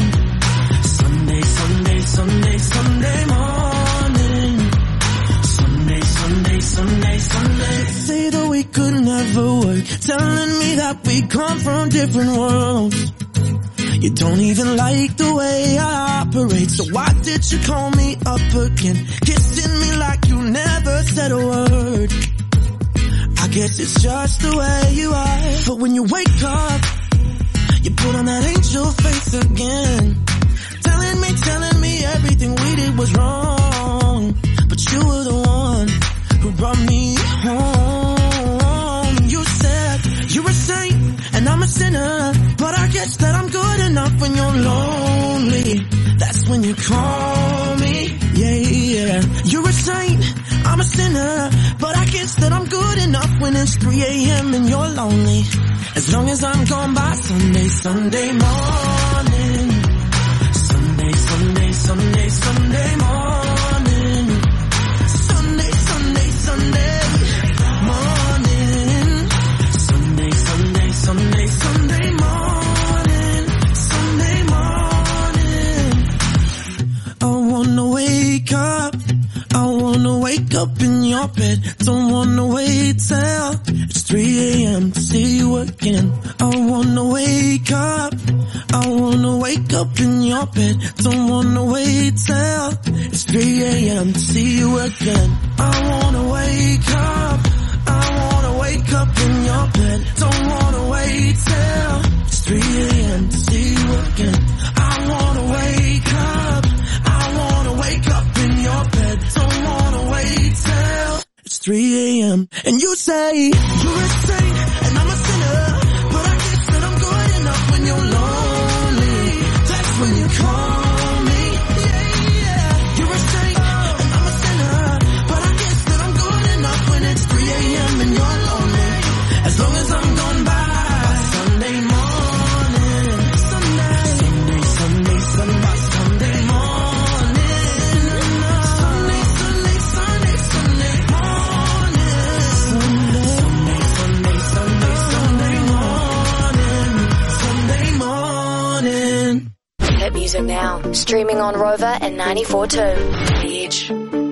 Sunday, Sunday, Sunday, Sunday morning. someday, someday. Say that we could never work, telling me that we come from different worlds. You don't even like the way I operate, so why did you call me up again? Kissing me like you never said a word. I guess it's just the way you are, but when you wake up, you put on that angel face again. Telling me, telling me everything we did was wrong, but you were the one you brought me home. You said you were saint and I'm a sinner, but I guess that I'm good enough when you're lonely. That's when you call me. Yeah, yeah. You're a saint, I'm a sinner, but I guess that I'm good enough when it's 3 a.m. and you're lonely. As long as I'm gone by Sunday, Sunday morning. Sunday, Sunday, Sunday, Sunday morning. wake up. I wanna wake up in your bed. Don't wanna wait till it's 3 a.m. to see you again. I wanna wake up. I wanna wake up in your bed. Don't wanna wait till it's 3 a.m. to see you again. I wanna wake up. I wanna wake up in your bed. Don't wanna wait till it's 3 a.m. to see you again. I wanna wake 3 a.m. And you say, you're a saint. Music Now, streaming on Rova and 94.2. The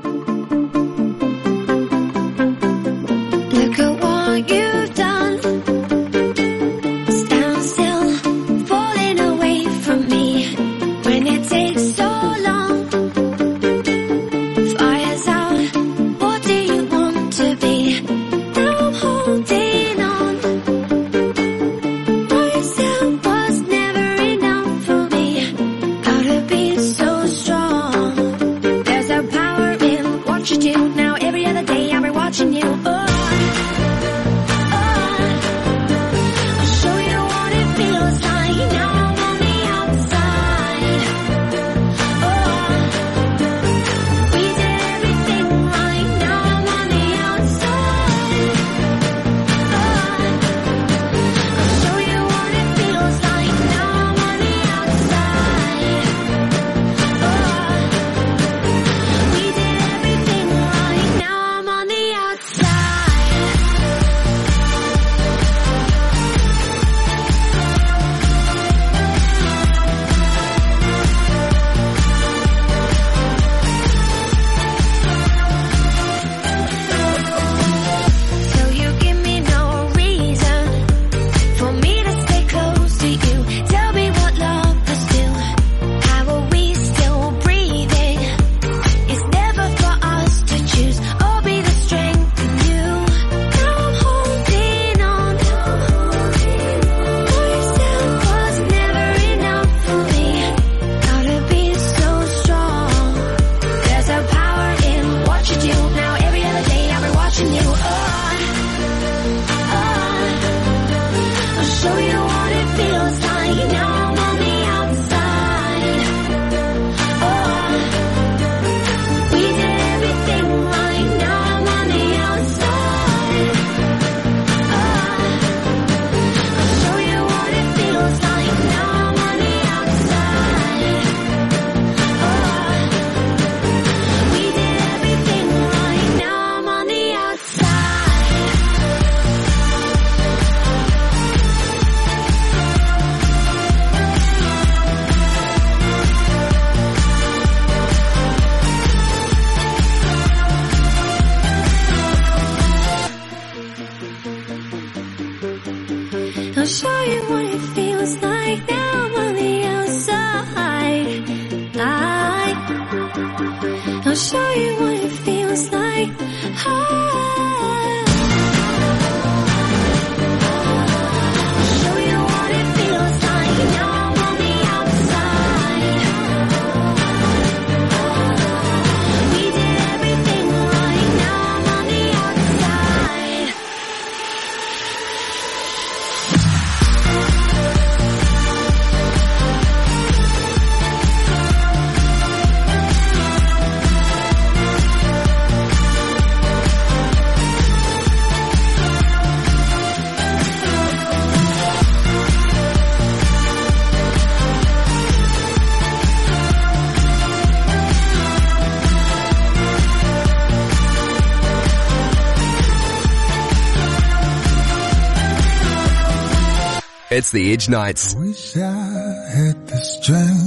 It's the Edge Nights. I wish I had the strength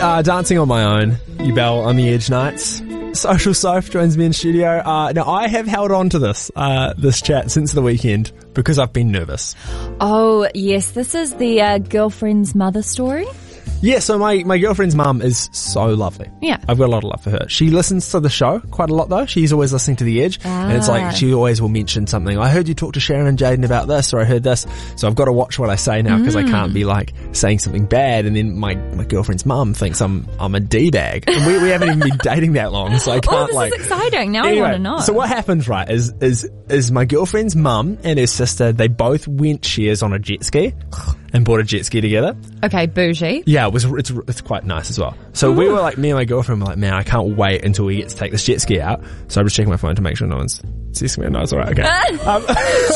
uh, dancing on my own. You bell on the edge nights. Social Soph joins me in studio. Uh, now I have held on to this uh, this chat since the weekend because I've been nervous. Oh, yes, this is the uh, girlfriend's mother story. Yeah, so my, my girlfriend's mum is so lovely. Yeah. I've got a lot of love for her. She listens to the show quite a lot though. She's always listening to The Edge. And it's Ah. like, she always will mention something. I heard you talk to Sharon and Jaden about this or I heard this. So I've got to watch what I say now because I Mm. can't be like saying something bad and then my, my girlfriend's mum thinks I'm, I'm a D-bag. And we, we haven't even been dating that long so I can't Oh, this like. is exciting. Now I want to know. So what happens, right, is is is my girlfriend's mum and her sister, they both went shares on a jet ski and bought a jet ski together. Okay, bougie. Yeah, it was it's it's quite nice as well. So we were like, me and my girlfriend were like, man, I can't wait until we get to take this jet ski out. So I was checking my phone to make sure no one's texting me. No, it's alright. Okay. Um,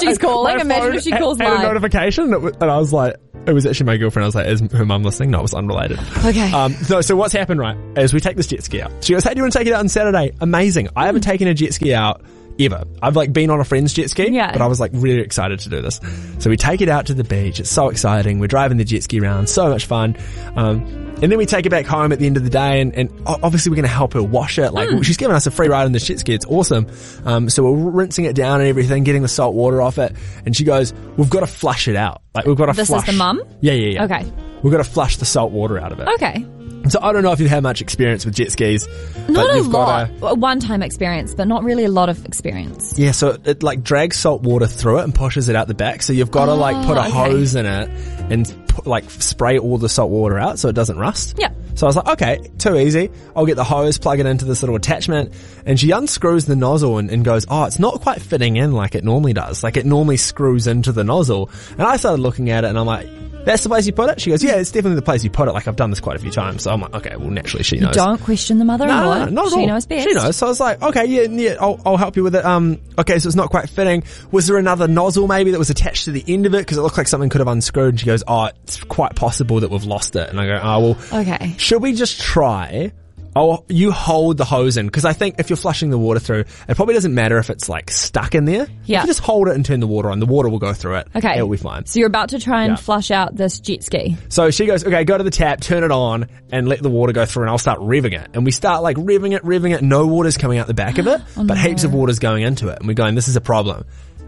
She's calling. Imagine if she had- calls had a notification, and, was, and I was like, it was actually my girlfriend. I was like, is her mum listening? No, it was unrelated. Okay. Um, no, so what's happened, right, is we take this jet ski out. She goes, hey, do you want to take it out on Saturday? Amazing. I haven't taken a jet ski out ever. I've like been on a friend's jet ski, Yeah. but I was like really excited to do this. So we take it out to the beach. It's so exciting. We're driving the jet ski around. So much fun. Um, and then we take it back home at the end of the day and, and obviously we're going to help her wash it. Like she's given us a free ride on the jet ski. It's awesome. Um, so we're rinsing it down and everything, getting the salt water off it. And she goes, we've got to flush it out. Like we've got to flush. This is the mum? Yeah, yeah, yeah. Okay. We've got to flush the salt water out of it. Okay. So I don't know if you've had much experience with jet skis. Not but a lot. Got A one-time experience, but not really a lot of experience. yeah, so it like drags salt water through it and pushes it out the back. So you've got to like put a Oh, okay. hose in it and put, like spray all the salt water out so it doesn't rust. Yeah. So I was like, okay, too easy. I'll get the hose, plug it into this little attachment, and she unscrews the nozzle and, and goes, oh, it's not quite fitting in like it normally does. Like it normally screws into the nozzle. And I started looking at it and I'm like, that's the place you put it? She goes, yeah, it's definitely the place you put it. Like I've done this quite a few times. So I'm like, okay, well naturally she You knows. don't question the mother-in-law. no, no, not at she all. knows best. She knows. So I was like, okay, yeah, yeah, I'll, I'll help you with it. Um, okay, so it's not quite fitting. Was there another nozzle maybe that was attached to the end of it? Because it looked like something could have unscrewed. And she goes, oh, it's quite possible that we've lost it. And I go, oh, well, Okay. should we just try? Oh, you hold the hose in because I think if you're flushing the water through, it probably doesn't matter if it's like stuck in there. Yeah. You just hold it and turn the water on. The water will go through it. Okay. It'll be fine. So you're about to try and Yeah. flush out this jet ski. So she goes, okay, go to the tap, turn it on, and let the water go through, and I'll start revving it. And we start like revving it, revving it. No water's coming out the back of it, Oh, but no. heaps of water's going into it. And we're going, this is a problem.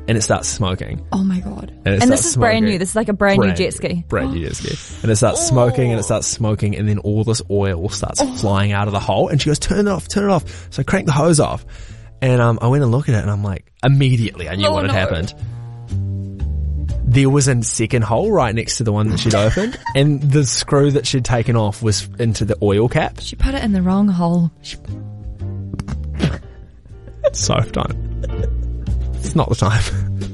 And it starts smoking. Oh my god. And, And this is brand new. This is like a brand new jet ski. Brand new jet ski. And it starts smoking and it starts smoking and then all this oil starts Oh. flying out of the hole and she goes, turn it off, turn it off. So I crank the hose off. And um, I went and looked at it and I'm like, immediately I knew Oh, what had no. happened. There was a second hole right next to the one that she'd opened and the screw that she'd taken off was into the oil cap. She put it in the wrong hole. So done. It's not the time.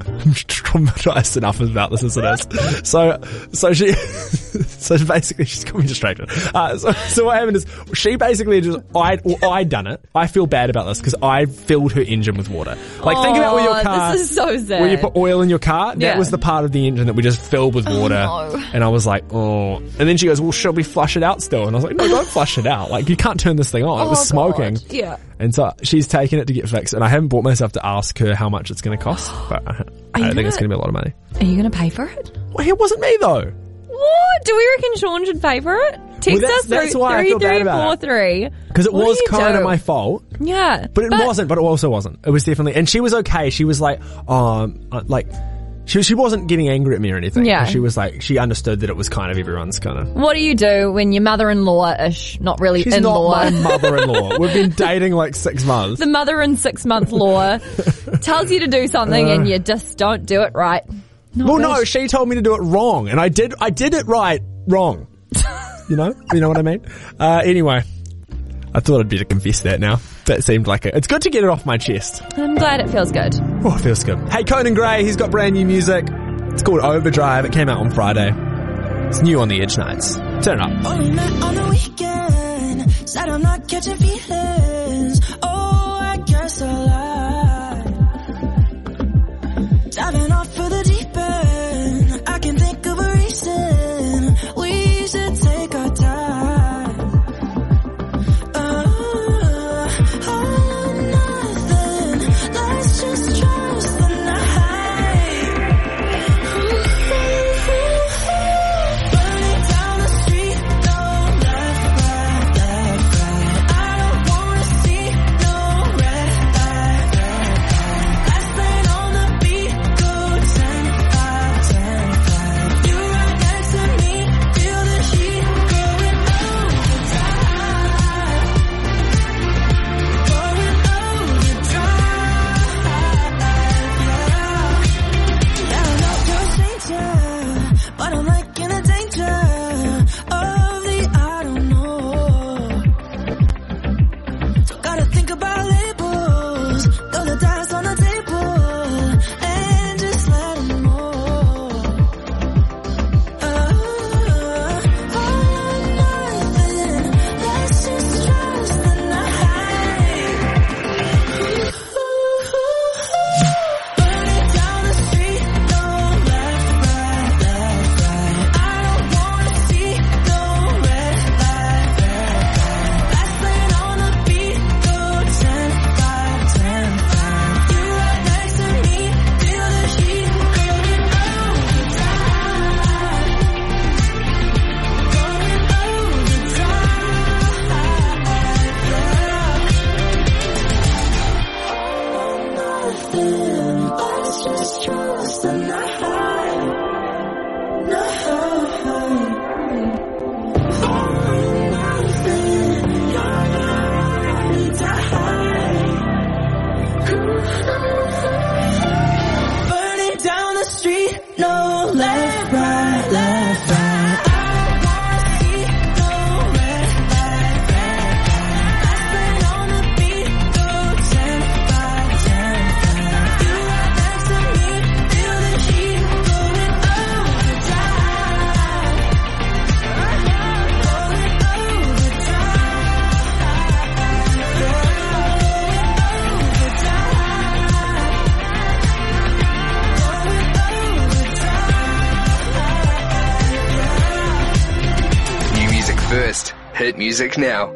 I'm traumatized enough about this as it is. So, so she, so basically she's got me distracted. Uh, so, so what happened is she basically just, I, well, I'd done it. I feel bad about this because I filled her engine with water. Like think about where your Oh, car, this is so sad. where you put oil in your car. That Yeah. was the part of the engine that we just filled with water. no. And I was like, oh. And then she goes, well, should we flush it out still? And I was like, no, don't flush it out. Like you can't turn this thing on. it was Oh, smoking. God. Yeah. And so she's taken it to get fixed, and I haven't bought myself to ask her how much it's going to cost, but I, don't think it's gonna- going to be a lot of money. Are you going to pay for it? Well, it wasn't me though. What? Do we reckon Sean should pay for it? Text that's- us that's why I feel bad three about four three. Because it What was kind of my fault, Yeah, but it wasn't. But it also wasn't. It was definitely, and she was okay. She was like, um, uh, like. She, she wasn't getting angry at me or anything. Yeah. She was like, she understood that it was kind of everyone's kind of. What do you do when your mother-in-law ish, not really She's in-law, not my mother-in-law. We've been dating like six months. the mother in six month law tells you to do something and you just don't do it right. Not well, good. no, she told me to do it wrong, and I did. I did it right, wrong. you know, you know what I mean. Uh, anyway, I thought I'd better confess that now. That seemed like it. It's good to get it off my chest. I'm glad it feels good. Oh, it feels good. Hey, Conan Gray, he's got brand new music. It's called Overdrive. It came out on Friday. It's new on the Edge Nights. Turn it up. Only met on the weekend. Said I'm not catching feelings. Oh, I guess I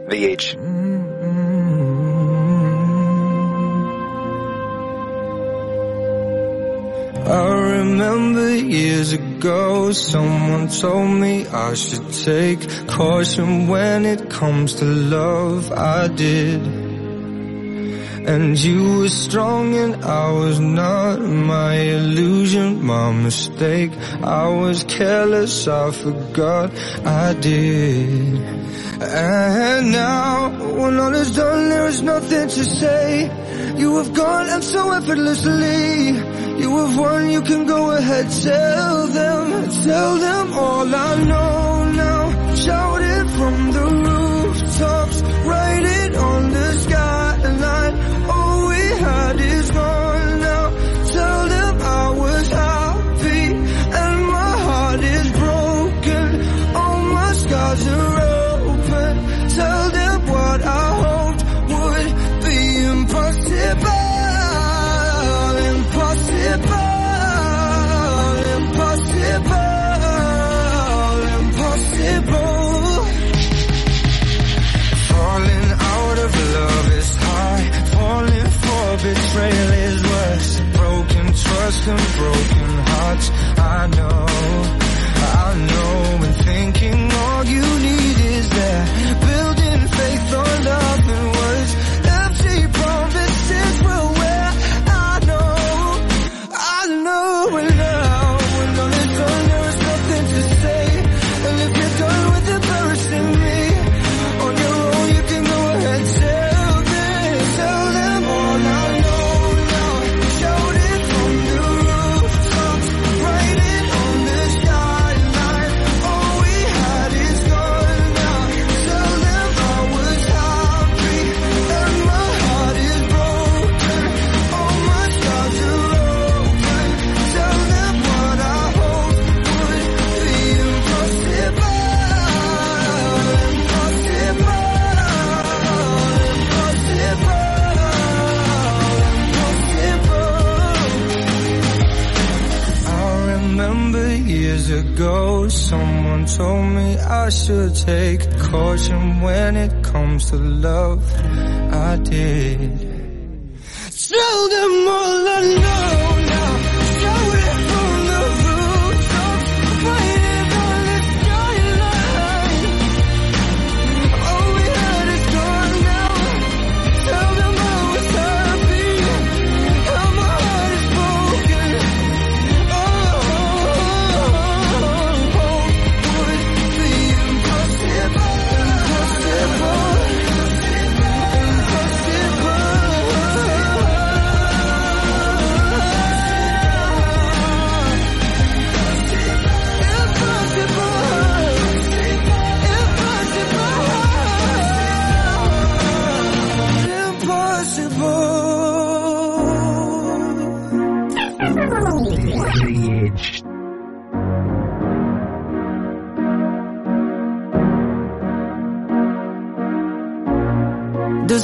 VH. I remember years ago someone told me I should take caution when it comes to love. I did. And you were strong and I was not my illusion, my mistake. I was careless, I forgot I did. And now, when all is done, there is nothing to say. You have gone and so effortlessly. You have won, you can go ahead, tell them, tell them all I know now. Shout it from the control I should take caution when it comes to love. I did. Tell them all I know.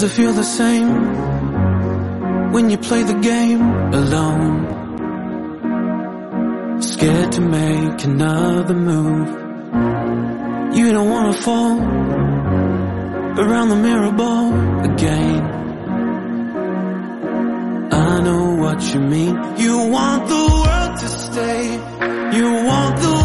To feel the same when you play the game alone? Scared to make another move. You don't wanna fall around the mirror ball again. I know what you mean. You want the world to stay. You want the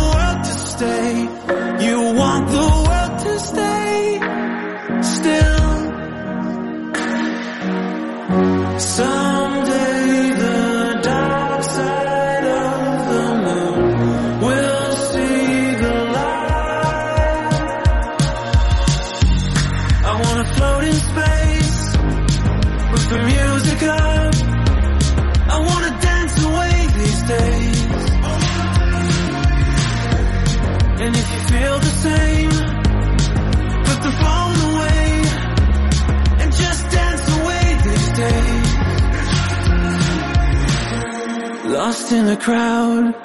crowd,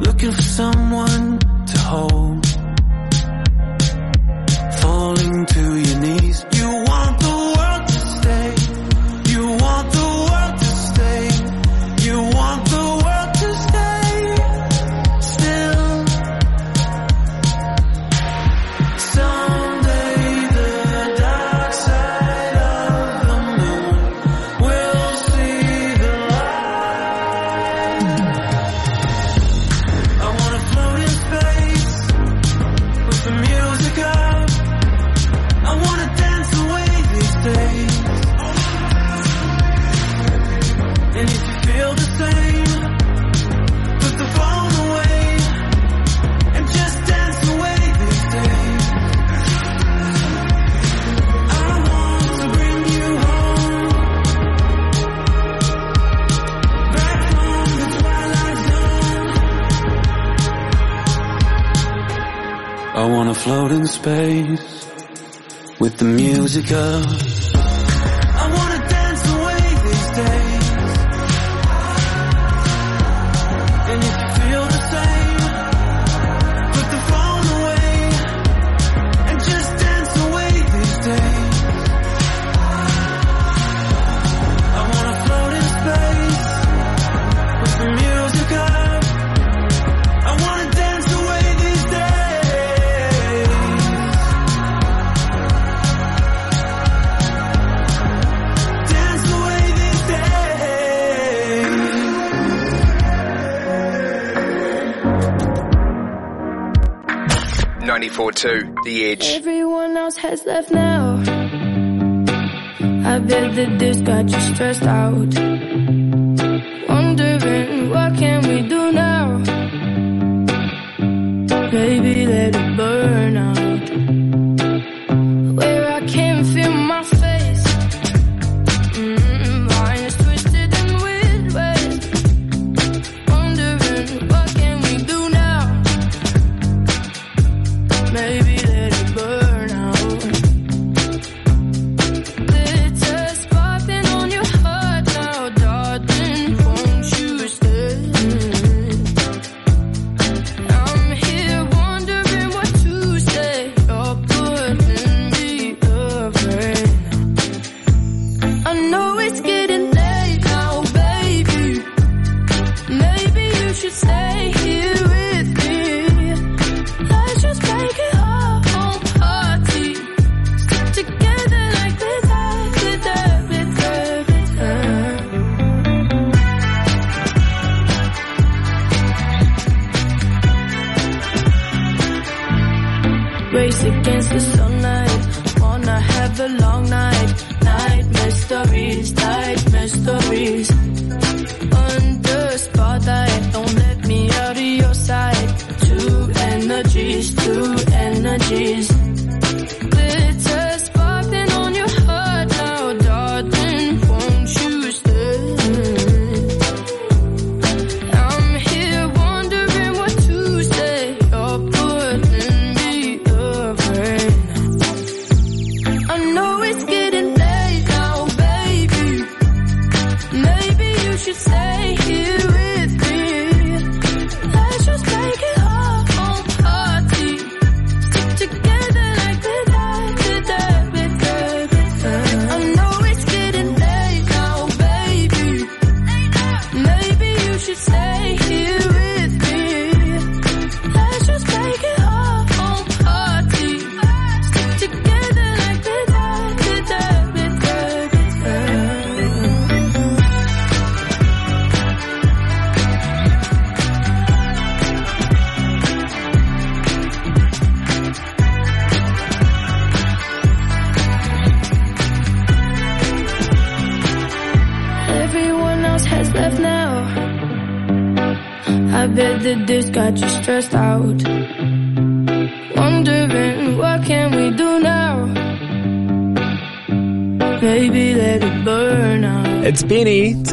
looking for someone music stressed out.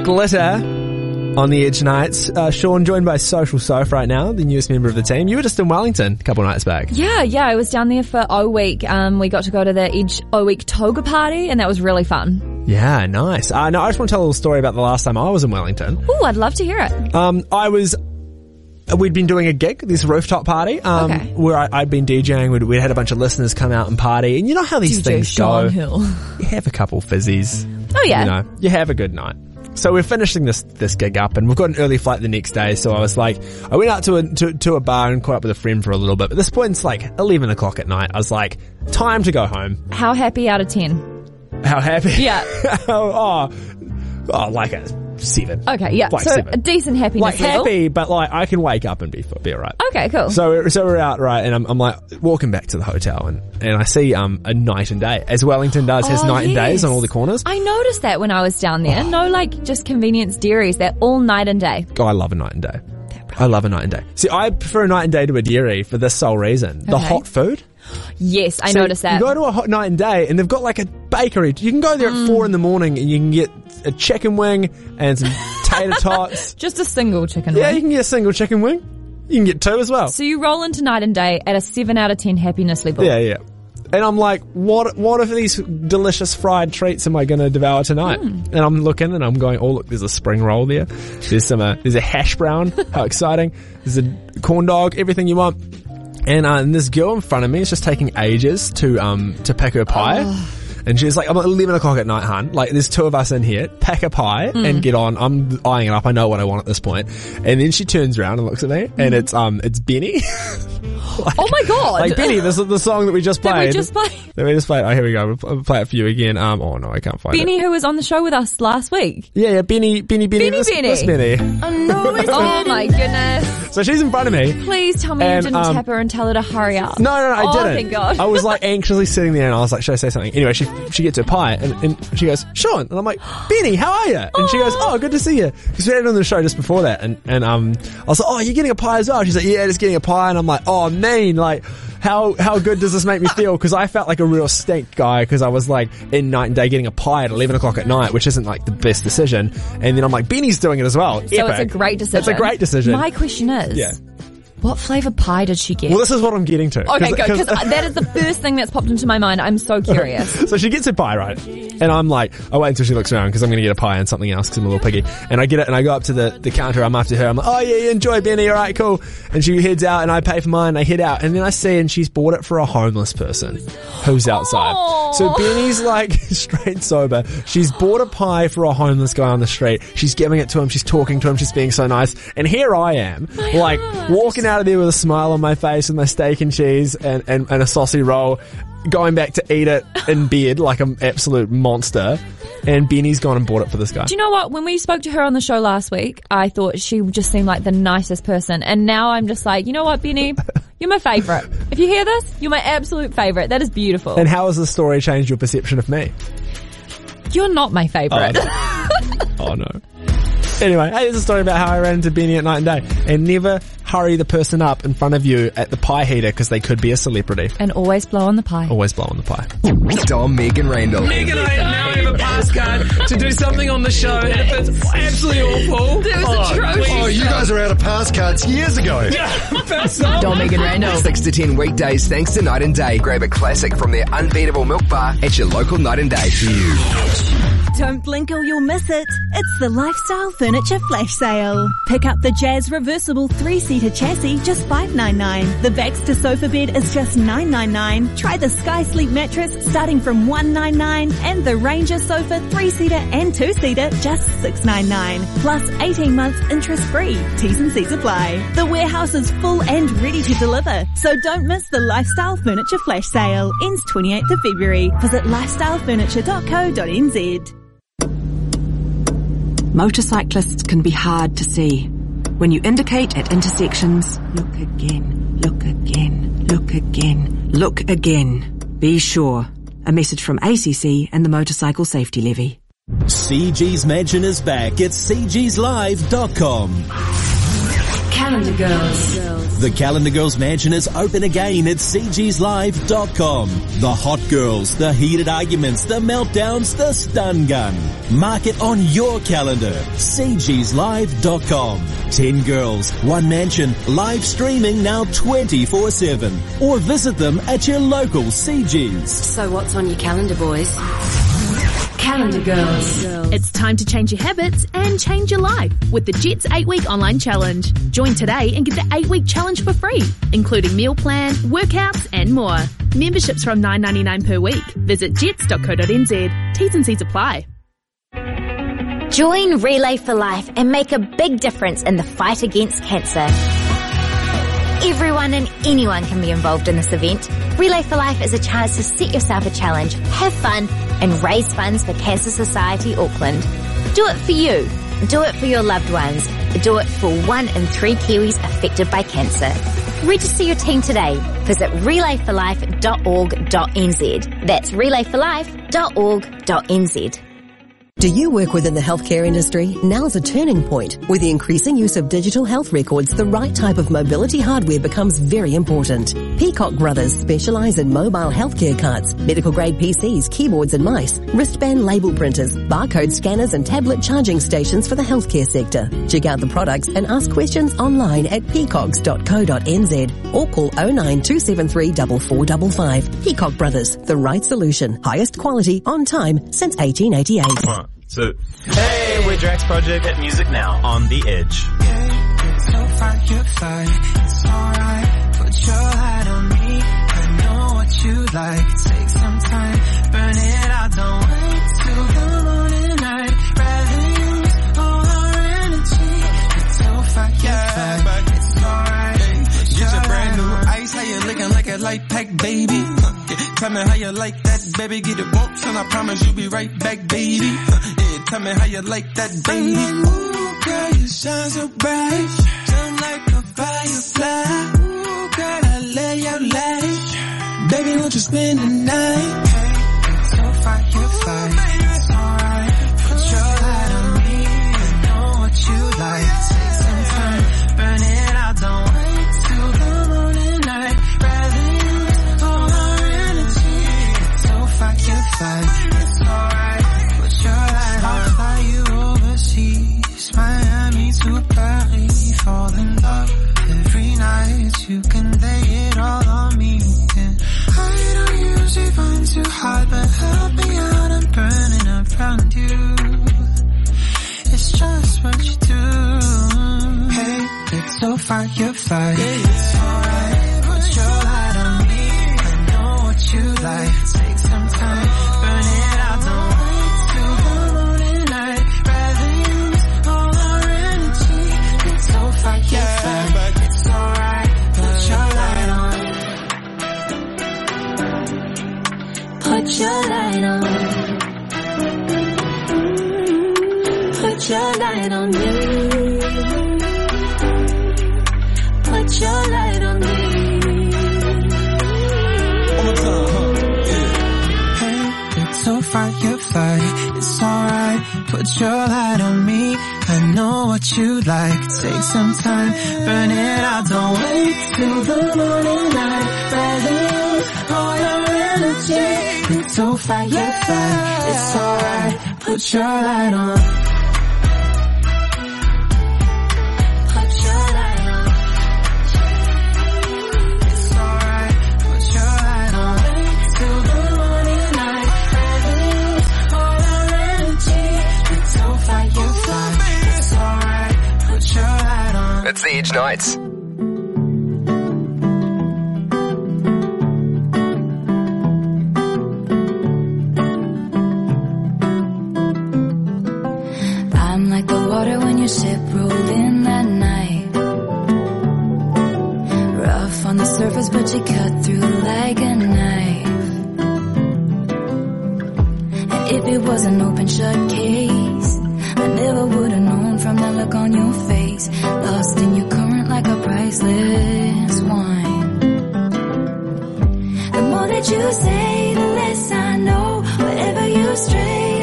Glitter on the Edge Nights. Uh, Sean joined by Social Soph right now, the newest member of the team. You were just in Wellington a couple of nights back. Yeah, yeah, I was down there for O Week. Um, we got to go to the Edge O Week Toga party, and that was really fun. Yeah, nice. Uh, no, I just want to tell a little story about the last time I was in Wellington. Ooh, I'd love to hear it. Um, I was. We'd been doing a gig, this rooftop party, um, Okay. where I, I'd been DJing. We'd, we'd had a bunch of listeners come out and party, and you know how these DJ things Sean go. Hill. You have a couple fizzies. Oh yeah. You know, you have a good night. So we're finishing this this gig up, and we've got an early flight the next day. So I was like, I went out to a to, to a bar and caught up with a friend for a little bit. But at this point, it's like eleven o'clock at night. I was like, time to go home. How happy out of 10? How happy? Yeah. oh, oh, like a seven. Okay, yeah. Like so seven. a decent happiness like level. happy, but like I can wake up and be be alright. Okay, cool. So we're, so we're out right, and I'm, I'm like walking back to the hotel, and, and I see um a night and day as Wellington does has Oh, night and days yes. on all the corners. I noticed that when I was down there. No, like just convenience dairies. They're all night and day. Oh, I love a night and day. I love a night and day. See, I prefer a night and day to a dairy for this sole reason. The Okay. hot food. Yes, I So noticed that. You go to a hot night and day, and they've got like a bakery. You can go there Mm. at four in the morning, and you can get a chicken wing and some tater tots. just a single chicken wing. Yeah, wing. you can get a single chicken wing. You can get two as well. So you roll into night and day at a seven out of ten happiness level. Yeah, yeah. And I'm like, what? What of these delicious fried treats am I going to devour tonight? Hmm. And I'm looking, and I'm going, oh look, there's a spring roll there. There's some, uh, there's a hash brown. How exciting! There's a corn dog. Everything you want. And, uh, and this girl in front of me is just taking ages to um to pick her pie. And she's like, I'm at 11 o'clock at night, hun. Like, there's two of us in here. Pack a pie Mm. and get on. I'm eyeing it up. I know what I want at this point. And then she turns around and looks at me, and it's, um, it's BENEE. oh my god! like, BENEE, this is the song that we just Did played. we just play Let me just play. Oh, here we go. We'll play it for you again. Um, oh no, I can't find BENEE, it. who was on the show with us last week? Yeah, yeah, BENEE, BENEE, BENEE, BENEE, this, BENEE. this BENEE. oh my goodness! So she's in front of me. Please tell me And, you didn't um, tap her and tell her to hurry up. No, no, no, I oh, didn't. Oh, thank God. I was like anxiously sitting there, and I was like, "Should I say something?" Anyway, she she gets her pie, and, and she goes, "Sean," and I'm like, "BENEE, how are you?" And she goes, "Oh, good to see you." Because we had it on the show just before that, and and um, I was like, "Oh, you're getting a pie as well?" She's like, "Yeah, just getting a pie," and I'm like, "Oh, mean, like." How how good does this make me feel? Because I felt like a real stink guy because I was like in night and day getting a pie at eleven o'clock at night, which isn't like the best decision. And then I'm like, BENEE's doing it as well. so it's a great decision. It's a great decision. My question is, yeah. What flavour pie did she get? Well, this is what I'm getting to. Okay, good. 'Cause- Because that is the first thing that's popped into my mind. I'm so curious. so she gets her pie, right? And I'm like, I wait until she looks around because I'm going to get a pie and something else because I'm a little piggy. And I get it and I go up to the, the counter. I'm after her. I'm like, oh yeah, you enjoy BENEE. All right, cool. And she heads out and I pay for mine. I head out and then I see and she's bought it for a homeless person who's outside. So BENEE's like straight sober. She's bought a pie for a homeless guy on the street. She's giving it to him. She's talking to him. She's being so nice. And here I am, like walking out of there with a smile on my face with my steak and cheese and, and, and a saucy roll, going back to eat it in bed like an absolute monster. And BENEE's gone and bought it for this guy. Do you know what? When we spoke to her on the show last week, I thought she just seemed like the nicest person. And now I'm just like, you know what, BENEE? You're my favourite. If you hear this, you're my absolute favourite. That is beautiful. And how has the story changed your perception of me? you're not my favourite. Oh, oh no. Anyway, hey, there's a story about how I ran into BENEE at night and day. And never hurry the person up in front of you at the pie heater because they could be a celebrity. and always blow on the pie. Always blow on the pie. Dom, Meg and Randell. Megan, I now have a pass card to do something on the show, and if it's absolutely awful, It was oh, atrocious. please Oh, you guys are out of pass cards years ago. Pass on. Dom, Meg and Randell. 6 to 10 weekdays thanks to Night and Day. Grab a classic from their unbeatable milk bar at your local Night and Day. Don't blink or you'll miss it. It's the Lifestyle Furniture Flash Sale. Pick up the Jazz reversible three-seater chassis, just $5.99. The Baxter sofa bed is just $9.99. Try the Sky Sleep mattress starting from $1.99 and the Ranger sofa three-seater and two-seater just $6.99. Plus 18 months interest-free. T's and C's apply. The warehouse is full and ready to deliver. So don't miss the Lifestyle Furniture Flash Sale. Ends 28th of February. Visit lifestylefurniture.co.nz. Motorcyclists can be hard to see. When you indicate at intersections, look again, look again, look again, look again. Be sure. A message from ACC and the Motorcycle Safety Levy. CG's Mansion is back at cgslive.com. Calendar Girls. The Calendar Girls Mansion is open again at cgslive.com. The hot girls, the heated arguments, the meltdowns, the stun gun. Mark it on your calendar. cgslive.com. 10 girls, one mansion, live streaming now 24-7. Or visit them at your local CGs. So what's on your calendar, boys? Calendar Girls. It's time to change your habits and change your life with the Jetts 8 Week Online Challenge. Join today and get the 8 Week Challenge for free, including meal plan, workouts, and more. Memberships from $9.99 per week. Visit jetts.co.nz. T's and C's apply. Join Relay for Life and make a big difference in the fight against cancer. Everyone and anyone can be involved in this event. Relay for Life is a chance to set yourself a challenge, have fun, and raise funds for Cancer Society Auckland. Do it for you. Do it for your loved ones. Do it for one in three Kiwis affected by cancer. Register your team today. Visit relayforlife.org.nz. That's relayforlife.org.nz. Do you work within the healthcare industry? Now's a turning point. With the increasing use of digital health records, the right type of mobility hardware becomes very important. Peacock Brothers specialize in mobile healthcare carts, medical grade PCs, keyboards and mice, wristband label printers, barcode scanners and tablet charging stations for the healthcare sector. Check out the products and ask questions online at peacocks.co.nz or call 09273 4455. Peacock Brothers, the right solution, highest quality, on time since 1888. So, hey, we're Drax Project at Music Now on the Edge. So far, you're. It's alright. Put your light on me. I know what you like. Take some time. Burn it out. Don't wait till the morning light. Rather use all our energy. It's so far, you're fine. It's alright. Get your brand new ice, how you looking like a light pack baby? Huh, yeah, Tell me how you like that, baby. Get it once and I promise you'll be right back, baby. Huh, Yeah, tell me how you like that, baby. Ooh, girl, you shine so bright. Shine like a firefly. Ooh, girl, I lay your light. Baby, won't you spend the night? So far, you're fine. Miami. Fall in love every night. You can lay it all on me. And I don't usually find too hard, but help me out. I'm burning around you. It's just what you do. Hey, it's so far, you're fine. It's alright. Put your light on me. I know what you like. Take some time. Put your light on. Me. Put your light on me. Put your light on me. Hey, it's so far, you're fine. It's alright. Put your light on me. I know what you like. Take some time, burn it out. Don't wait till the morning light. Rather all your energy. It's. It's alright. Put your on. It's alright. Put your light on. Till the morning but you cut through like a knife. And if it was an open shut case, I never would have known from the look on your face. Lost in your current like a priceless wine. The more that you say, the less I know. Wherever you stray,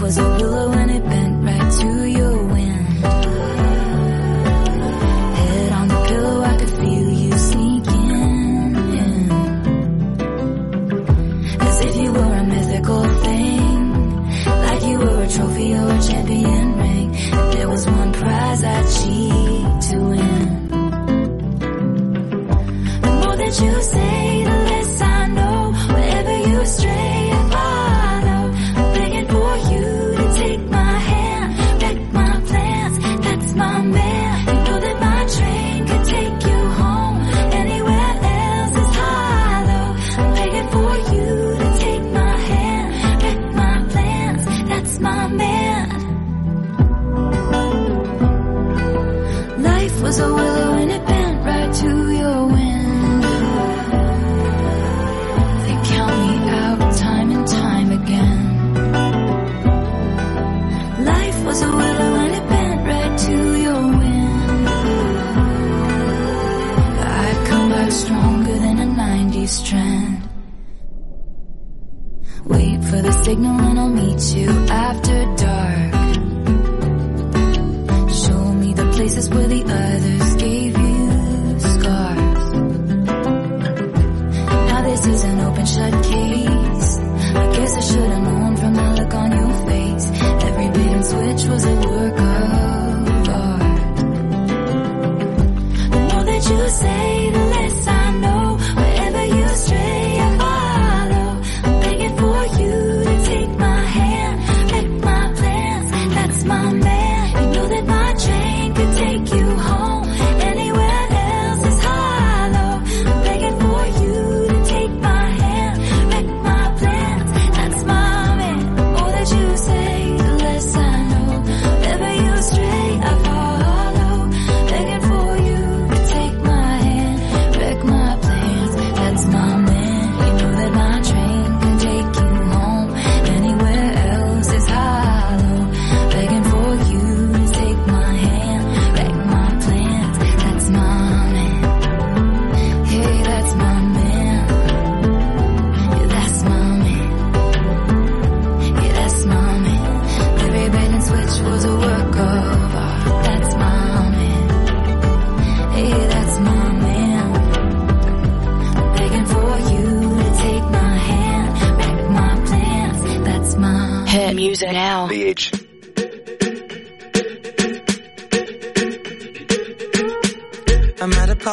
Was a willow and it bent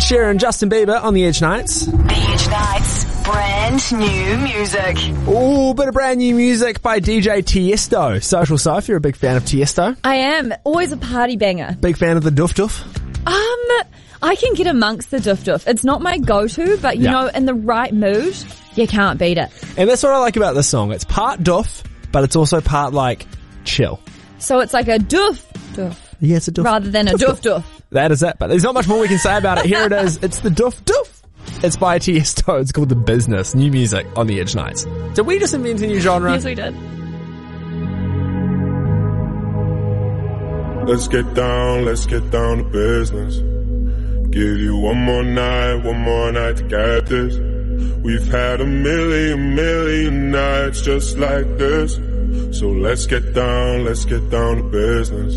Ed Sheeran Justin Bieber on the Edge Nights. The Edge Nights, brand new music. Ooh, bit of brand new music by DJ Tiesto. Social Soph, you're a big fan of Tiesto. I am always a party banger. Big fan of the Doof Doof. Um, I can get amongst the doof doof. It's not my go-to, but you Yeah. know, in the right mood, you can't beat it. And that's what I like about this song. It's part doof, but it's also part like chill. So it's like a doof doof Yeah, it's a doof. rather than a Doof doof doof. That is it. But there's not much more we can say about it. Here it is. It's the Doof Doof. It's by Tiesto. It's called The Business. New music on the Edge Nights. Did we just invent a new genre? Yes, we did. Let's get down, let's get down to business. Give you one more night, one more night to get this. We've had a million, million nights just like this. So let's get down, let's get down to business.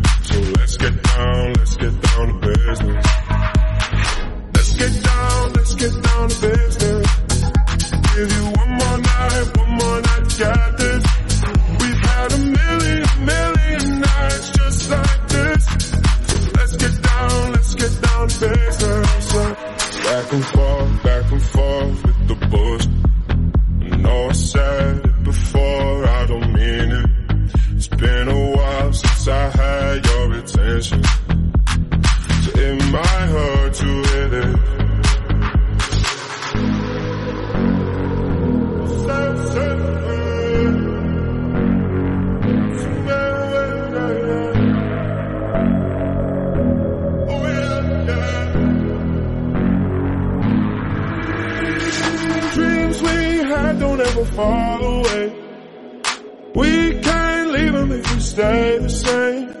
So let's get down, let's get down to business. Let's get down, let's get down to business. Give you one more night, one more night to this. We've had a million, million nights just like this. Let's get down, let's get down to business. Back and forth, back your attention. So it might hurt to hit it. Dreams we had don't ever fall away. We can't leave them if we stay the same.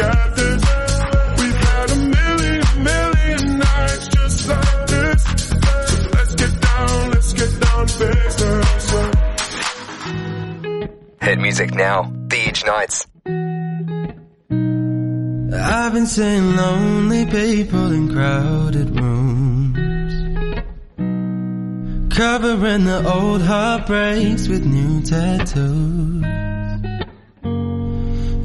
More night to get this. We've had a million, million nights just like this. So let's get down, let's get down to business. Hit music now. The Edge Nights. I've been seeing lonely people in crowded rooms. Covering the old heartbreaks with new tattoos.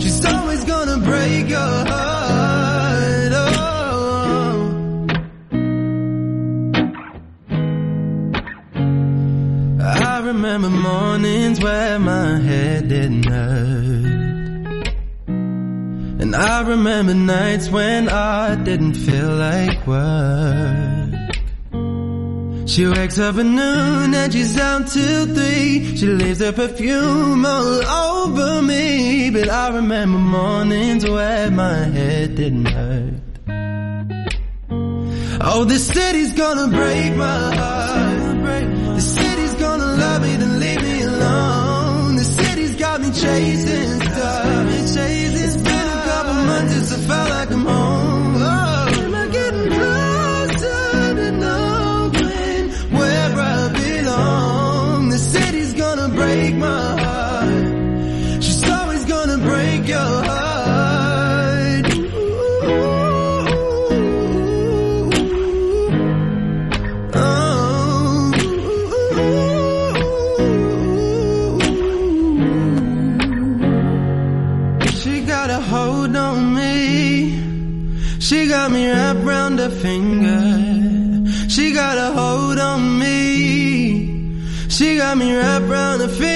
She's always gonna break your heart. Oh. I remember mornings where my head didn't hurt. And I remember nights when I didn't feel like work. She wakes up at noon and she's out till three. She leaves her perfume all over me. But I remember mornings where my head didn't hurt. Oh, this city's gonna break my heart. The city's gonna love me, then leave me alone. The city's got me chasing stars. It's been a couple months since I felt finger. She got a hold on me. She got me wrapped right round her finger.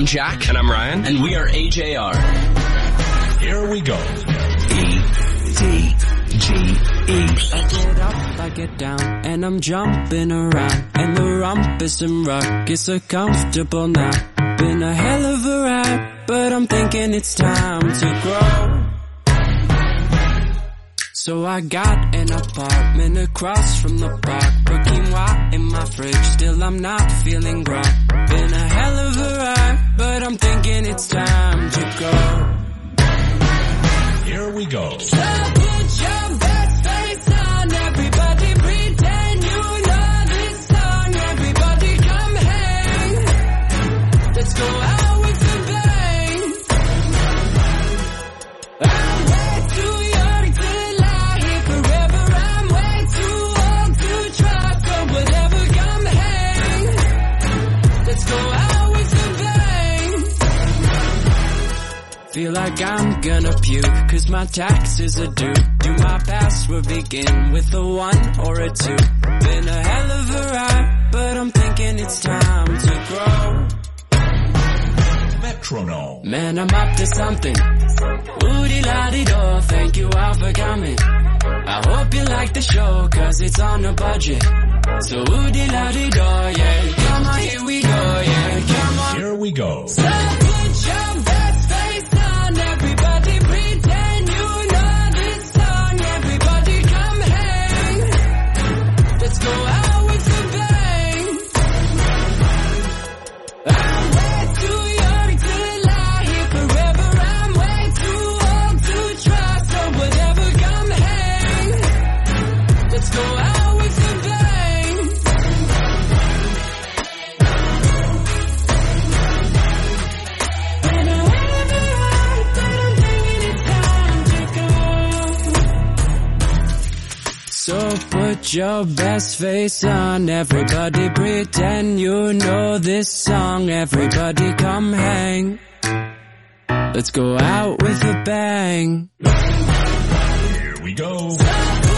I'm Jack. And I'm Ryan. And we are AJR. Here we go. E T G E. I get up, I get down, and I'm jumping around. And the rumpus and ruckus are comfortable now. Been a hell of a ride, but I'm thinking it's time to grow. So I got an apartment across from the park. Put quinoa in my fridge, still I'm not feeling right. Been a hell of a ride, but I'm thinking it's time to go. Here we go. So Feel like I'm gonna puke, cause my taxes are due. Do my password begin with a one or a two? Been a hell of a ride, but I'm thinking it's time to grow. Metronome. Man, I'm up to something. Woody la di do, thank you all for coming. I hope you like the show, cause it's on a budget. So woody la di do, yeah. Come on, here we go, yeah. Come on. Here we go. So put your best face on, everybody pretend you know this song, everybody come hang. Let's go out with a bang. Here we go.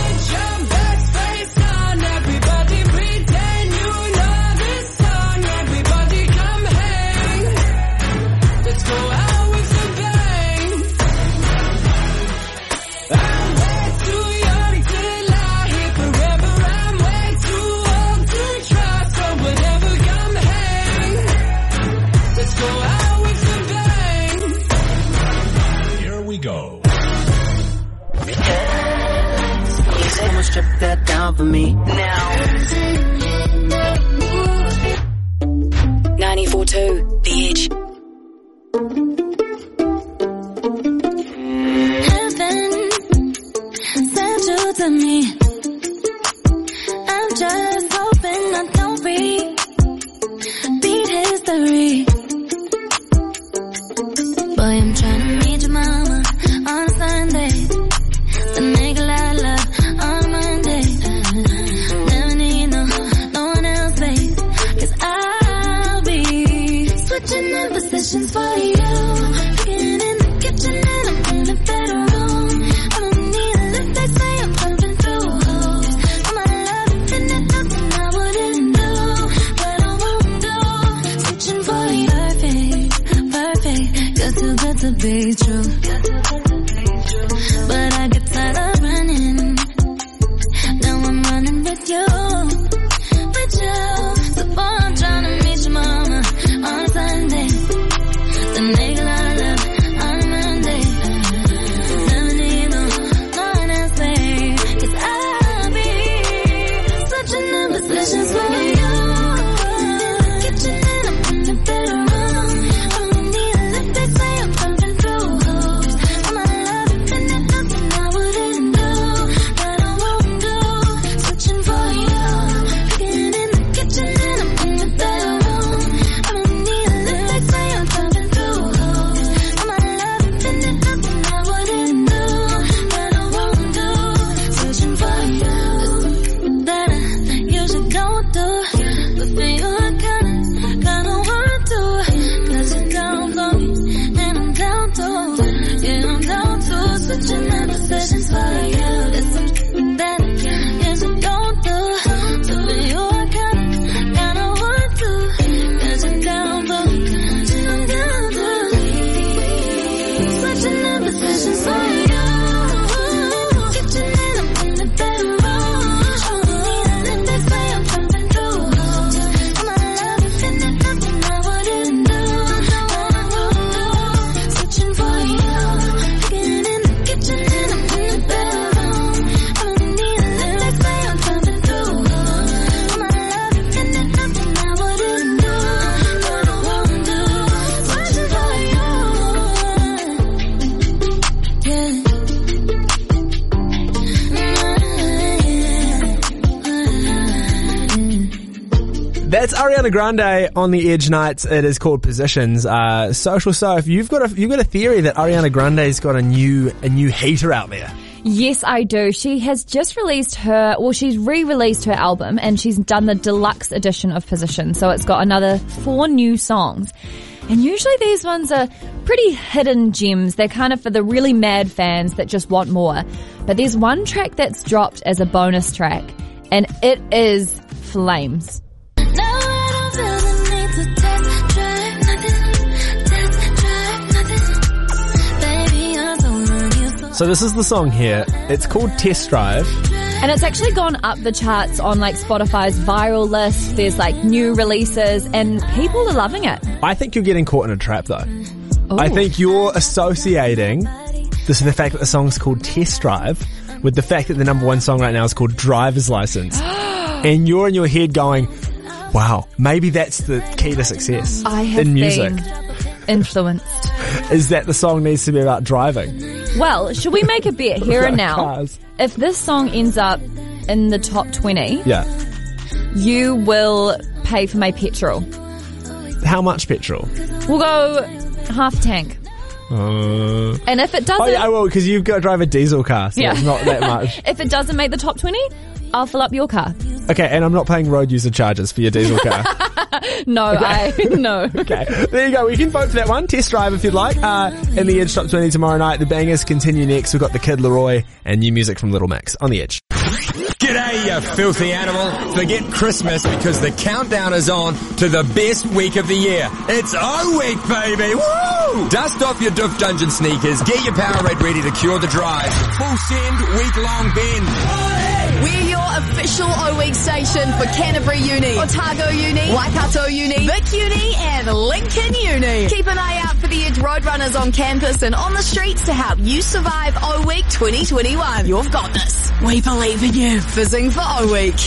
Strip that down for me. Now. 94.2 The Edge. Heaven sent you to me. I'm just hoping I don't repeat history. Be true. Grande on the Edge Nights. It is called Positions. Uh, Social Soph, if you've got a you've got a theory that Ariana Grande's got a new a new heater out there. Yes, I do. She has just released her, well, she's re-released her album and she's done the deluxe edition of Position. So it's got another four new songs. And usually these ones are pretty hidden gems. They're kind of for the really mad fans that just want more. But there's one track that's dropped as a bonus track and it is Flames. So this is the song here. It's called Test Drive. And it's actually gone up the charts on like Spotify's viral list. There's like new releases and people are loving it. I think you're getting caught in a trap though. Oh. I think you're associating this the fact that the song's called Test Drive with the fact that the number one song right now is called Driver's License. and you're in your head going, wow, maybe that's the key to success I have in music. been influenced. Is that the song needs to be about driving? Well, should we make a bet here and now? Cars. If this song ends up in the top 20, Yeah. you will pay for my petrol. How much petrol? We'll go half tank. Uh, And if it doesn't, oh yeah, I will because you've got to drive a diesel car, so Yeah. it's not that much. if it doesn't make the top 20, I'll fill up your car. Okay, and I'm not paying road user charges for your diesel car. No, I, no. okay, there you go. We can vote for that one. Test drive if you'd like. Uh, in the Edge Top 20 tomorrow night, the bangers continue next. We've got the Kid LAROI and new music from Little Mix on the Edge. G'day, you filthy animal. Forget Christmas because the countdown is on to the best week of the year. It's O Week, baby. Woo! Dust off your Doof Dungeon sneakers. Get your Powerade ready to cure the drive. Full send, week-long bend. We're official O-Week station for Canterbury Uni, Otago Uni, Waikato Uni, Vic Uni, and Lincoln Uni. Keep an eye out for the Edge Roadrunners on campus and on the streets to help you survive O-Week 2021. You've got this. We believe in you. Fizzing for O-Week.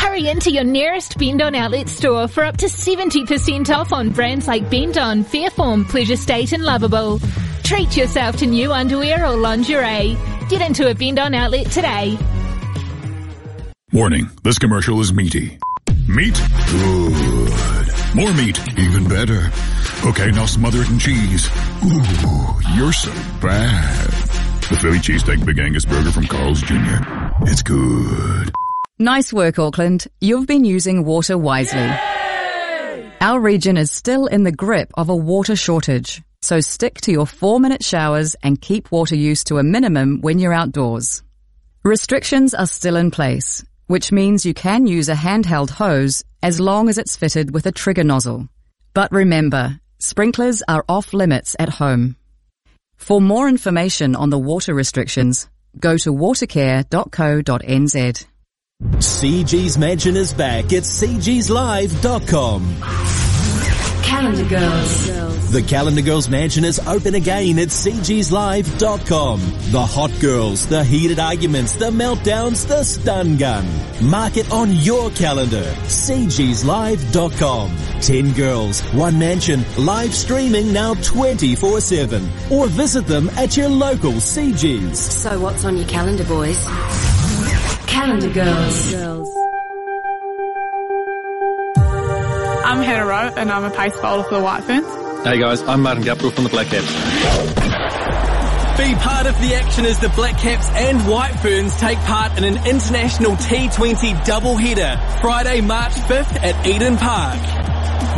Hurry into your nearest Bendon outlet store for up to 70% off on brands like Bendon, Fayreform, Pleasure State and Lovable. Treat yourself to new underwear or lingerie. Get into a Bendon outlet today. Warning, this commercial is meaty. Meat? Good. More meat? Even better. Okay, now smother it in cheese. Ooh, you're so bad. The Philly Cheesesteak Big Angus Burger from Carl's Jr. It's good. Nice work, Auckland. You've been using water wisely. Our region is still in the grip of a water shortage, so stick to your four minute showers and keep water use to a minimum when you're outdoors. Restrictions are still in place, which means you can use a handheld hose as long as it's fitted with a trigger nozzle. But remember, sprinklers are off limits at home. For more information on the water restrictions, go to watercare.co.nz. CG's Mansion is back at cgslive.com. Calendar Girls. The Calendar Girls Mansion is open again at cgslive.com. The hot girls, the heated arguments, the meltdowns, the stun gun. Mark it on your calendar. cgslive.com. 10 girls, one mansion, live streaming now 24-7. Or visit them at your local CG's. So what's on your calendar, boys? Calendar Girls. I'm Hannah Rowe and I'm a pace bowler for the White Ferns. Hey guys, I'm Martin Guptill from the Black Caps. Be part of the action as the Black Caps and White Ferns take part in an international T20 double doubleheader Friday, March 5th at Eden Park.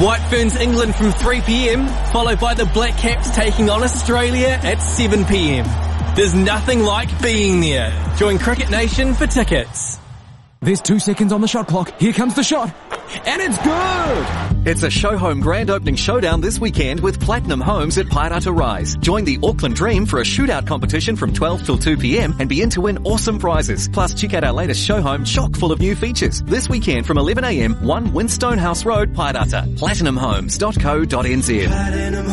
White Ferns England from 3pm, followed by the Black Caps taking on Australia at 7pm. There's nothing like being there. Join Cricket Nation for tickets. There's two seconds on the shot clock. Here comes the shot. And it's good! It's a show home grand opening showdown this weekend with Platinum Homes at Paerata Rise. Join the Auckland Dream for a shootout competition from 12 till 2 p.m. and be in to win awesome prizes. Plus check out our latest show home chock full of new features. This weekend from 11 a.m. 1 Winstone House Road, Paerata. PlatinumHomes.co.nz. Platinum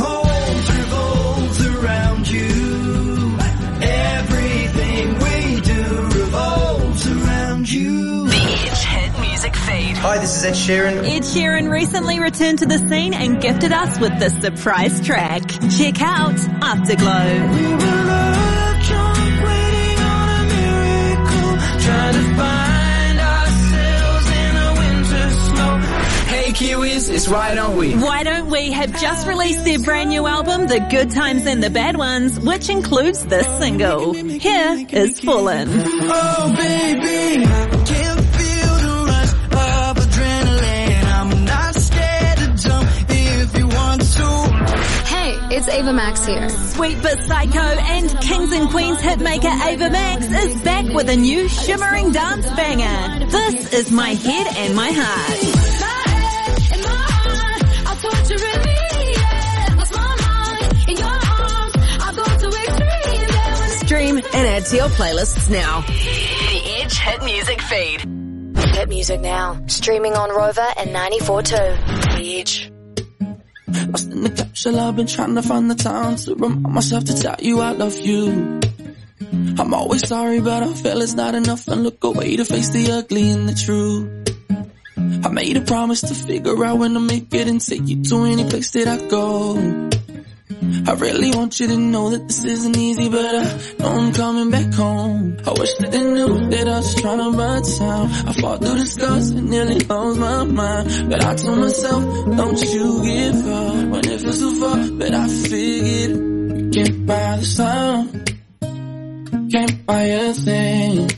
Hi, this is Ed Sheeran. Ed Sheeran recently returned to the scene and gifted us with this surprise track. Check out Afterglow. Trying to find ourselves in a Kiwis, it's Why Don't We? Why Don't We have just released their brand new album, The Good Times and the Bad Ones, which includes this single. Here is Fallen. Oh, baby, it's Ava Max here. Sweet but Psycho and Kings and Queens hitmaker Ava Max is back with a new shimmering dance banger. This is My Head and My Heart. Stream and add to your playlists now. The Edge Hit Music feed. Hit music now. Streaming on Rova and 94.2. The Edge. Lost in the capsule, I've been trying to find the time to remind myself to tell you I love you. I'm always sorry, but I feel it's not enough and look away to face the ugly and the true. I made a promise to figure out when to make it and take you to any place that I go. I really want you to know that this isn't easy, but I know I'm coming back home. I wish that they knew that I was trying to burn time. I fought through the scars and nearly lost my mind. But I told myself, don't you give up when it feels so far. But I figured you can't buy the sun, can't buy a thing,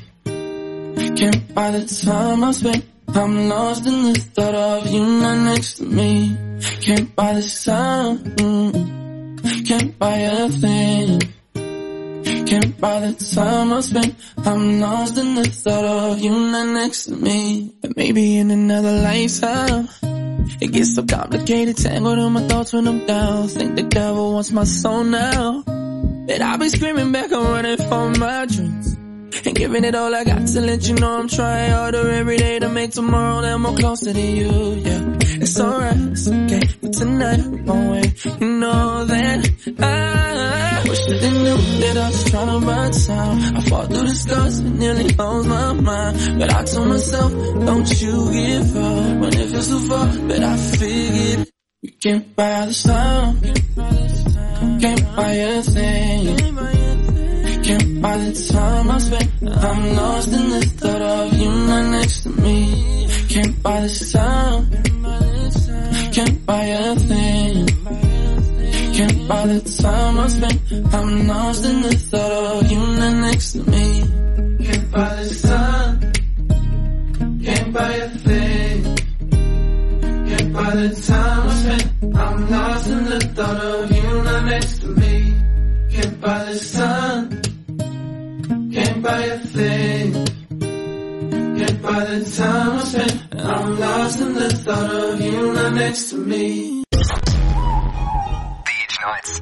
can't buy the time I spent. I'm lost in the thought of you not next to me. Can't buy the sun. mm. Can't buy a thing. Can't buy the time I spent. I'm lost in the thought of you not next to me. But maybe in another lifetime. It gets so complicated, tangled in my thoughts when I'm down. Think the devil wants my soul now. But I'll be screaming back, I'm running for my dreams. And giving it all I got to let you know I'm trying harder every day to make tomorrow that more closer to you, yeah. It's alright, it's okay, but tonight we won't wait. You know that I wish that they knew that I was trying to buy time. I fought through the stars and nearly lost my mind. But I told myself, don't you give up when it feels so far. But I figured you can't buy the sun, can't buy a thing. Buy the time I spent. I'm lost in the thought of you not next to me. Can't buy the time. Can't buy a thing. Can't buy the time I spent. I'm lost in the thought of you not next to me. Can't buy the time. Can't buy a thing. Can't buy the time I spent. I'm lost in the thought of you not next to me. Can't buy the sun. Can't buy a thing. Can't buy the time I spent. I'm lost in the thought of you not next to me. Edge Nights.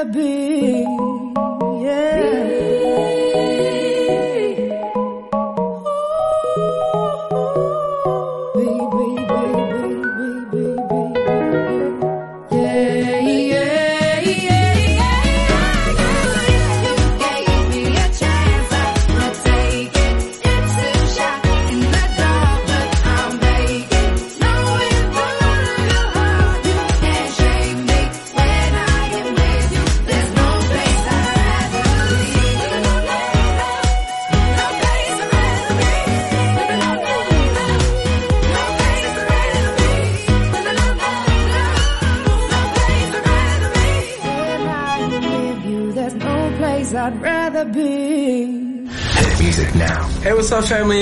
Arabı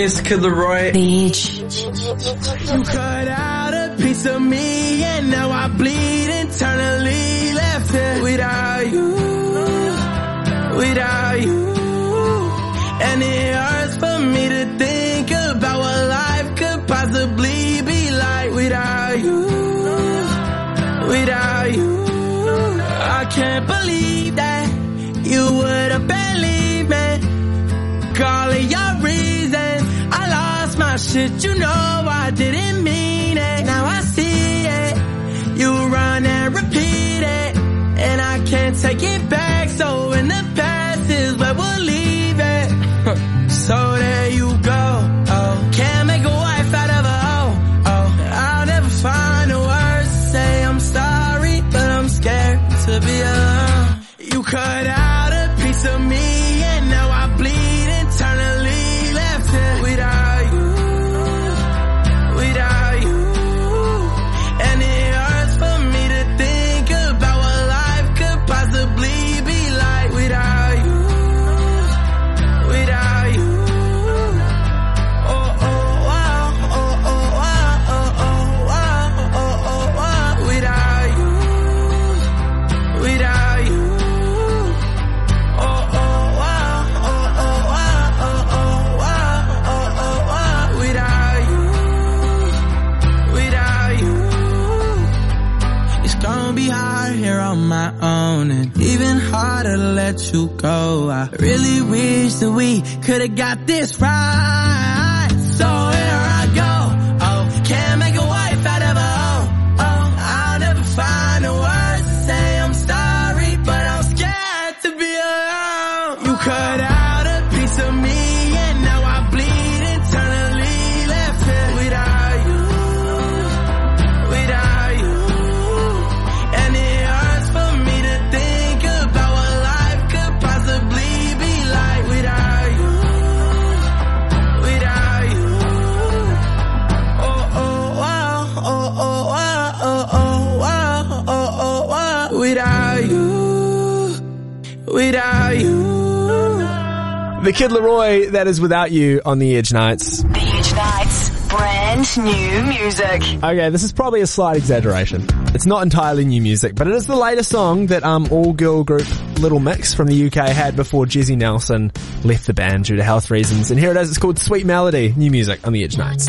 is to the right. Beach. Shit, you know I didn't mean it. Now I see it. You run and repeat it. And I can't take it back. So go. I really wish that we could've got this right. The Kid LAROI, that is without you on the Edge Nights. The Edge Nights, brand new music. Okay, this is probably a slight exaggeration. It's not entirely new music, but it is the latest song that um all girl group Little Mix from the UK had before Jesy Nelson left the band due to health reasons. And here it is, it's called Sweet Melody, new music on the Edge Nights.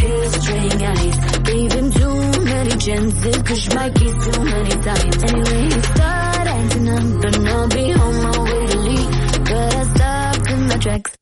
many chances, push my keys too many times. Anyway, he started acting up, and I'll be on my way to leave. But I stopped in my tracks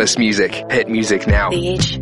hottest music, hit music now. The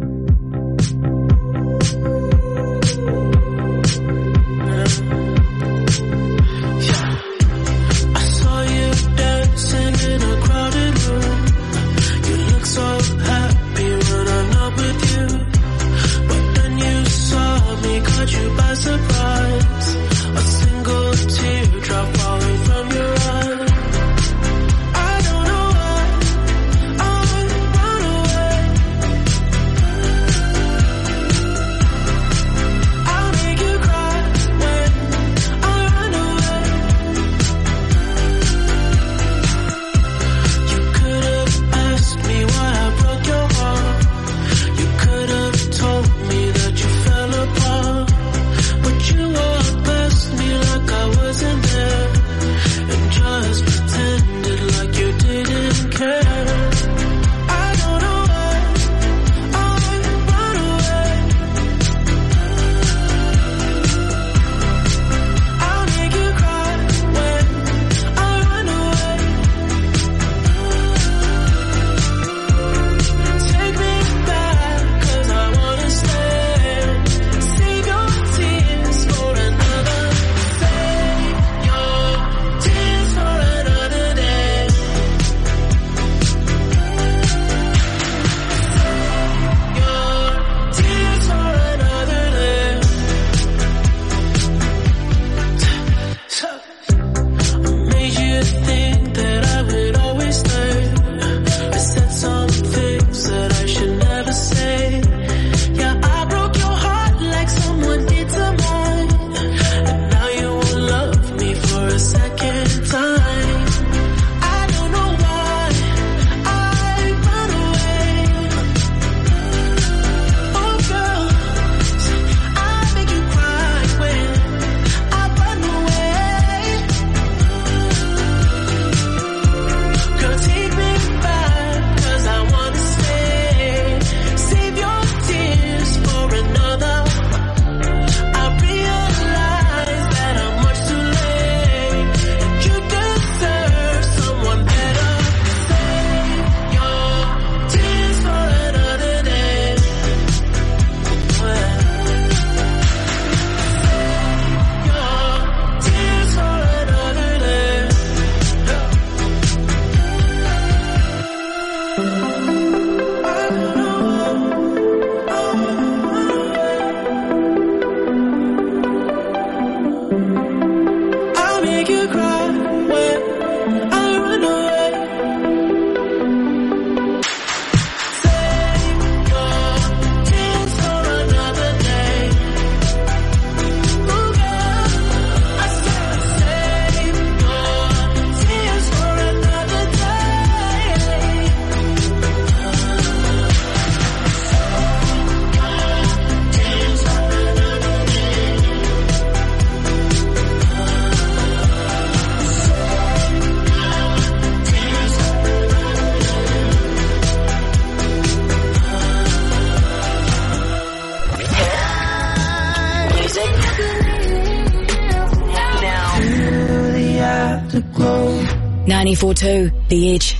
24-2, The Edge.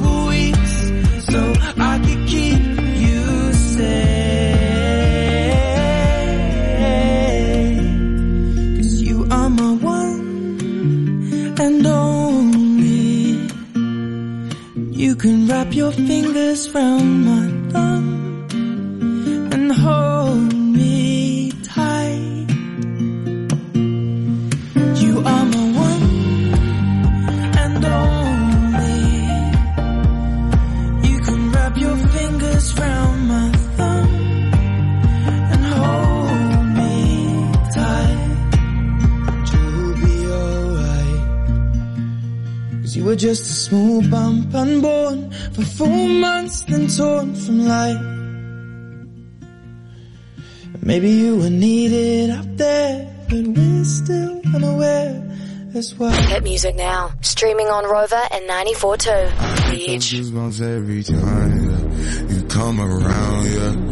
So I could keep you safe. Cause you are my one and only. You can wrap your fingers round my just a small bump unborn for four months, then torn from life. Maybe you were needed up there, but we're still unaware. That's why. Hit music now. Streaming on Rova and 94.2. The Edge. Every time you come around, yeah.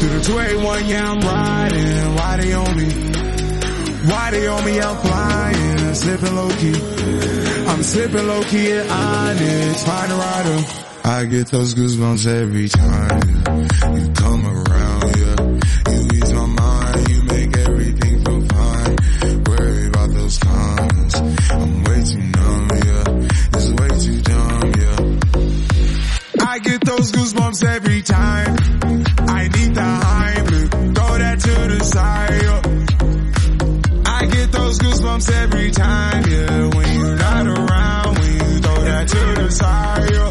through the 281, yeah, I'm riding. Why they on me? Why they on me? I'm flying, slipping low key. I'm slipping low key at Onyx, find a rider. I get those goosebumps every time you come around, yeah. You ease my mind, you make everything feel fine. Worry about those comments, I'm way too numb, yeah. It's way too dumb, yeah. I get those goosebumps every every time, yeah. When you're not around, when you throw that to the side. yeah.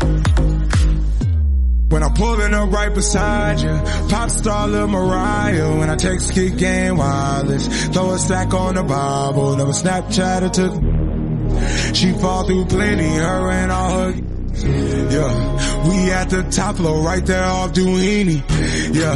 When I'm pulling up right beside you, pop star Lil Mariah. When I text kick game wireless, throw a stack on the Bible, never Snapchat or took She fall through plenty, her and all her. Yeah, we at the top floor, right there off Duini. Yeah,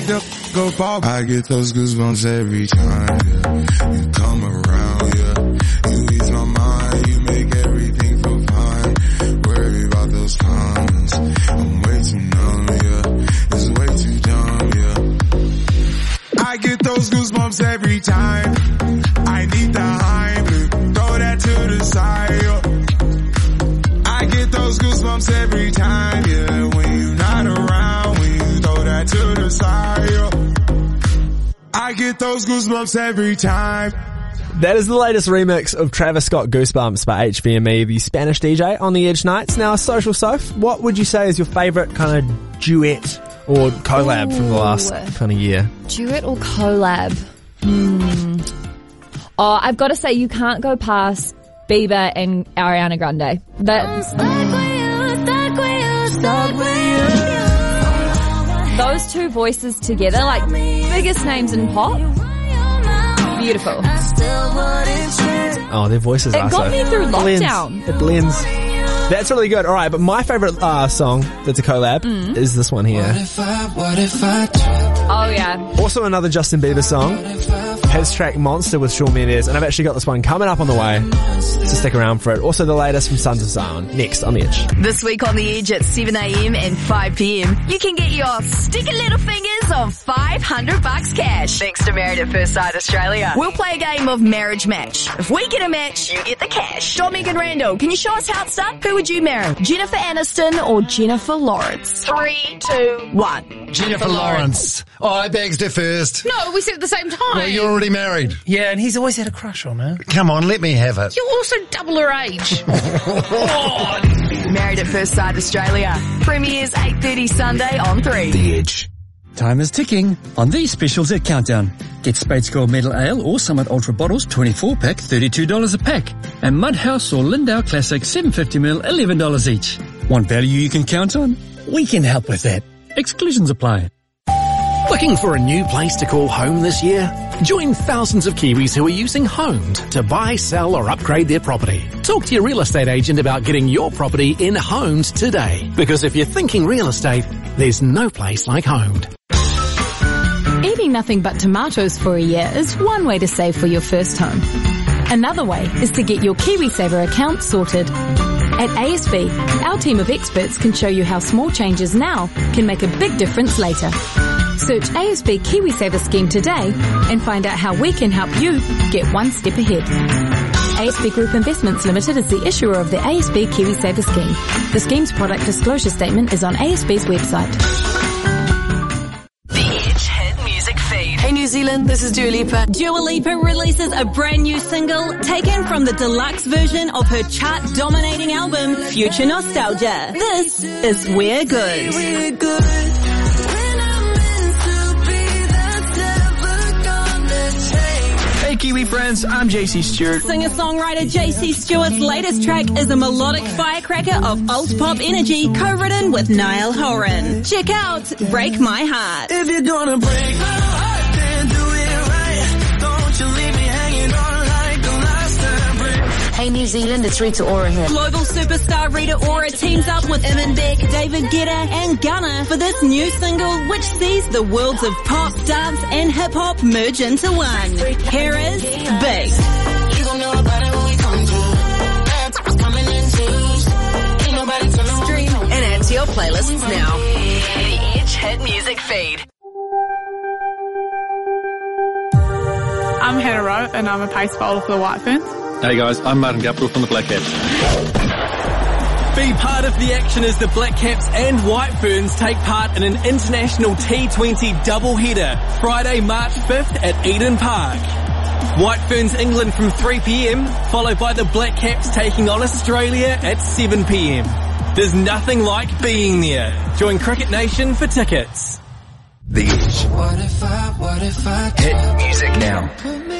back the go fall. I get those goosebumps every time yeah. you come around, yeah. You ease my mind, you make everything feel fine. Worry about those comments, I'm way too numb, yeah. It's way too dumb, yeah. I get those goosebumps every time. I need the Heimlich, throw that to the side. yeah. I get those goosebumps every time, that to the side. yeah. I get those goosebumps every time. That is the latest remix of Travis Scott Goosebumps by HVME, the Spanish DJ on the Edge Nights. Now, Social Soph, what would you say is your favourite kind of duet or collab from the last kind of year? Duet or collab? Hmm. Oh, I've got to say, you can't go past Bieber and Ariana Grande. That's two voices together, like biggest names in pop. Beautiful. Oh, their voices It are got so me through blends. lockdown. It blends. That's really good. All right, but my favorite uh, song that's a collab Mm. is this one here. Oh yeah. Also another Justin Bieber song. His track Monster with Shawn Mendes, and I've actually got this one coming up on the way. So stick around for it. Also the latest from Sons of Zion. Next on the edge. This week on The Edge at 7am and 5pm, you can get your sticky little fingers on 500 bucks cash. Thanks to Married at First Sight Australia. We'll play a game of marriage match. If we get a match, you get the cash. Dominic and Randell, can you show us how it's done? Who would you marry? Jennifer Aniston or Jennifer Lawrence? Three, two, one. Jennifer Lawrence. Oh, I begged her first. No, we said at the same time. Well, you're already married. Yeah, and he's always had a crush on her. Come on, let me have it. You're also double her age. Married at First Sight Australia. Premieres 8.30 Sunday on 3. The Edge. Time is ticking on these specials at Countdown. Get Speight's Gold Medal Ale or Summit Ultra bottles 24 pack, $32 a pack. And Mudhouse or Lindauer Classic 750ml, $11 each. Want value you can count on? We can help with that. Exclusions apply. Looking for a new place to call home this year? Join thousands of Kiwis who are using Homed to buy, sell or upgrade their property. Talk to your real estate agent about getting your property in Homed today. Because if you're thinking real estate, there's no place like Homed. Eating nothing but tomatoes for a year is one way to save for your first home. Another way is to get your KiwiSaver account sorted. At ASB, our team of experts can show you how small changes now can make a big difference later. Search ASB KiwiSaver scheme today and find out how we can help you get one step ahead. ASB Group Investments Limited is the issuer of the ASB KiwiSaver scheme. The scheme's product disclosure statement is on ASB's website. The Edge Music Feed. Hey New Zealand, this is Dua Lipa. Dua Lipa releases a brand new single taken from the deluxe version of her chart-dominating album, Future Nostalgia. This is We're Good. Hey Kiwi friends, I'm JC Stewart. Singer-songwriter JC Stewart's latest track is a melodic firecracker of alt pop energy co-written with Niall Horan. Check out Break My Heart. If you're gonna break my heart, New Zealand, it's Rita Ora here. Global superstar Rita Ora teams up with Imanbek, David Guetta and Gunna for this new single which sees the worlds of pop, dance and hip hop merge into one. Here is Big. You gon' know about it when we come through. Bad times coming in twos. Ain't nobody telling Stream and add to your playlists now. The Edge Hit Music Feed. I'm Hannah Rowe and I'm a pace bowler for the White Ferns. Hey guys, I'm Martin Guptill from the Black Caps. Be part of the action as the Black Caps and White Ferns take part in an international T20 double header Friday, March 5th at Eden Park. White Ferns England from 3pm, followed by the Black Caps taking on Australia at 7pm. There's nothing like being there. Join Cricket Nation for tickets. What if I, what if I Hit music now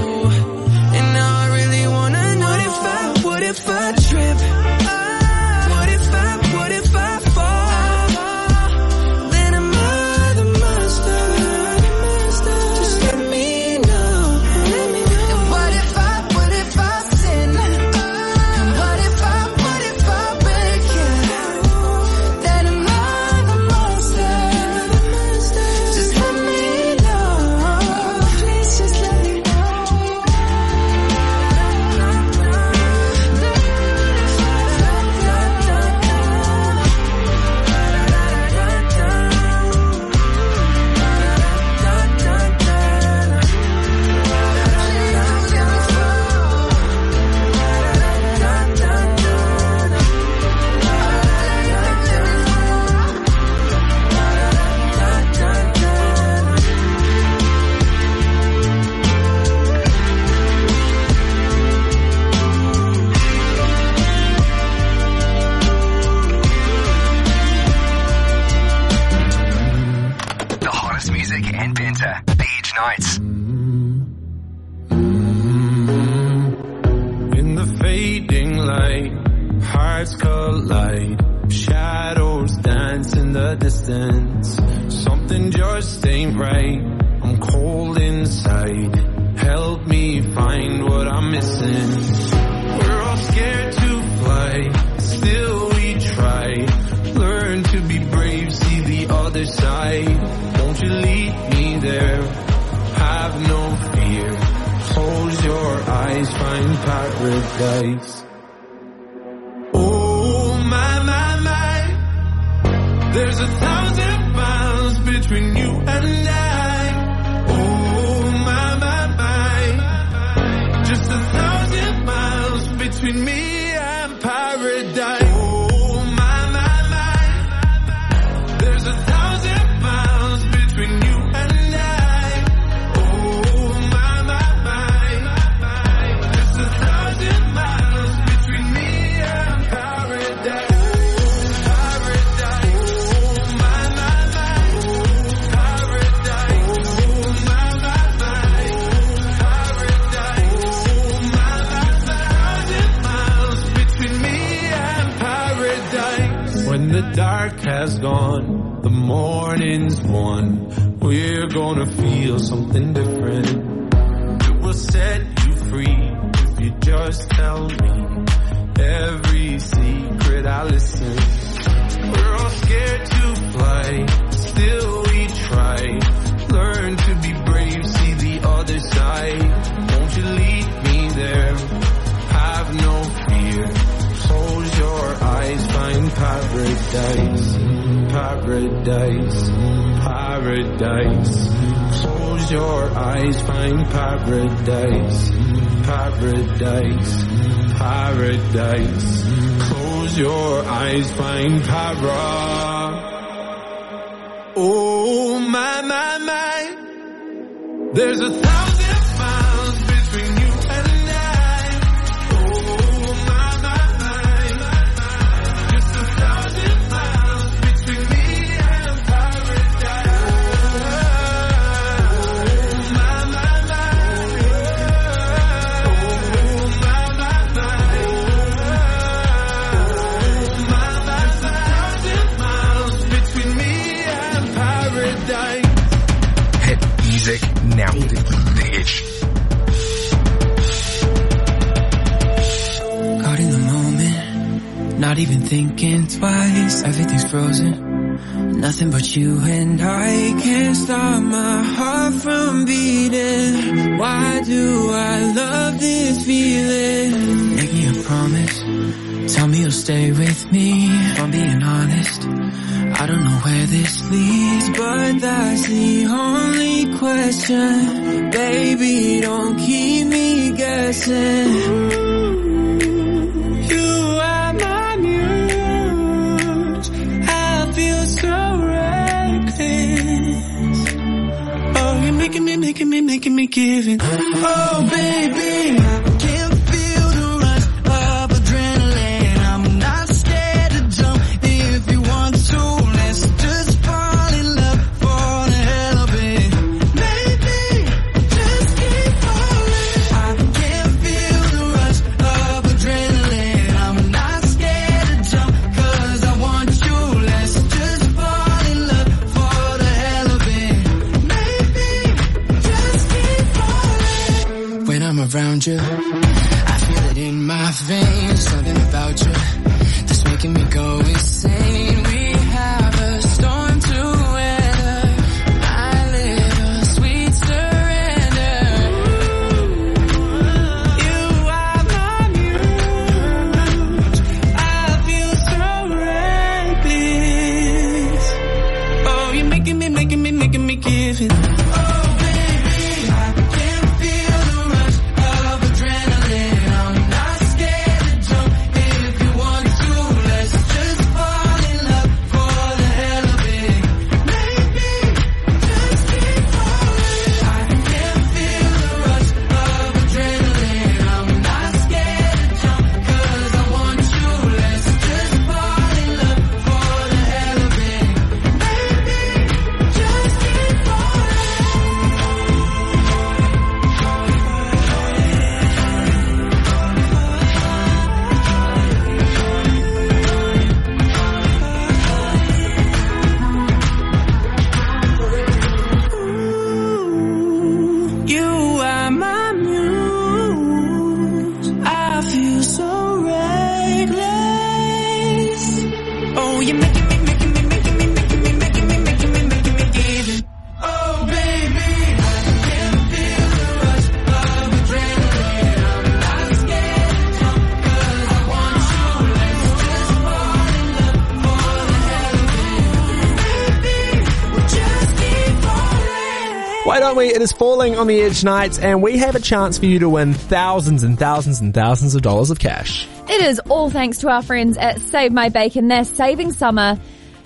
It is falling on the edge nights, and we have a chance for you to win thousands and thousands and thousands of dollars of cash. It is all thanks to our friends at Save My Bacon. They're saving summer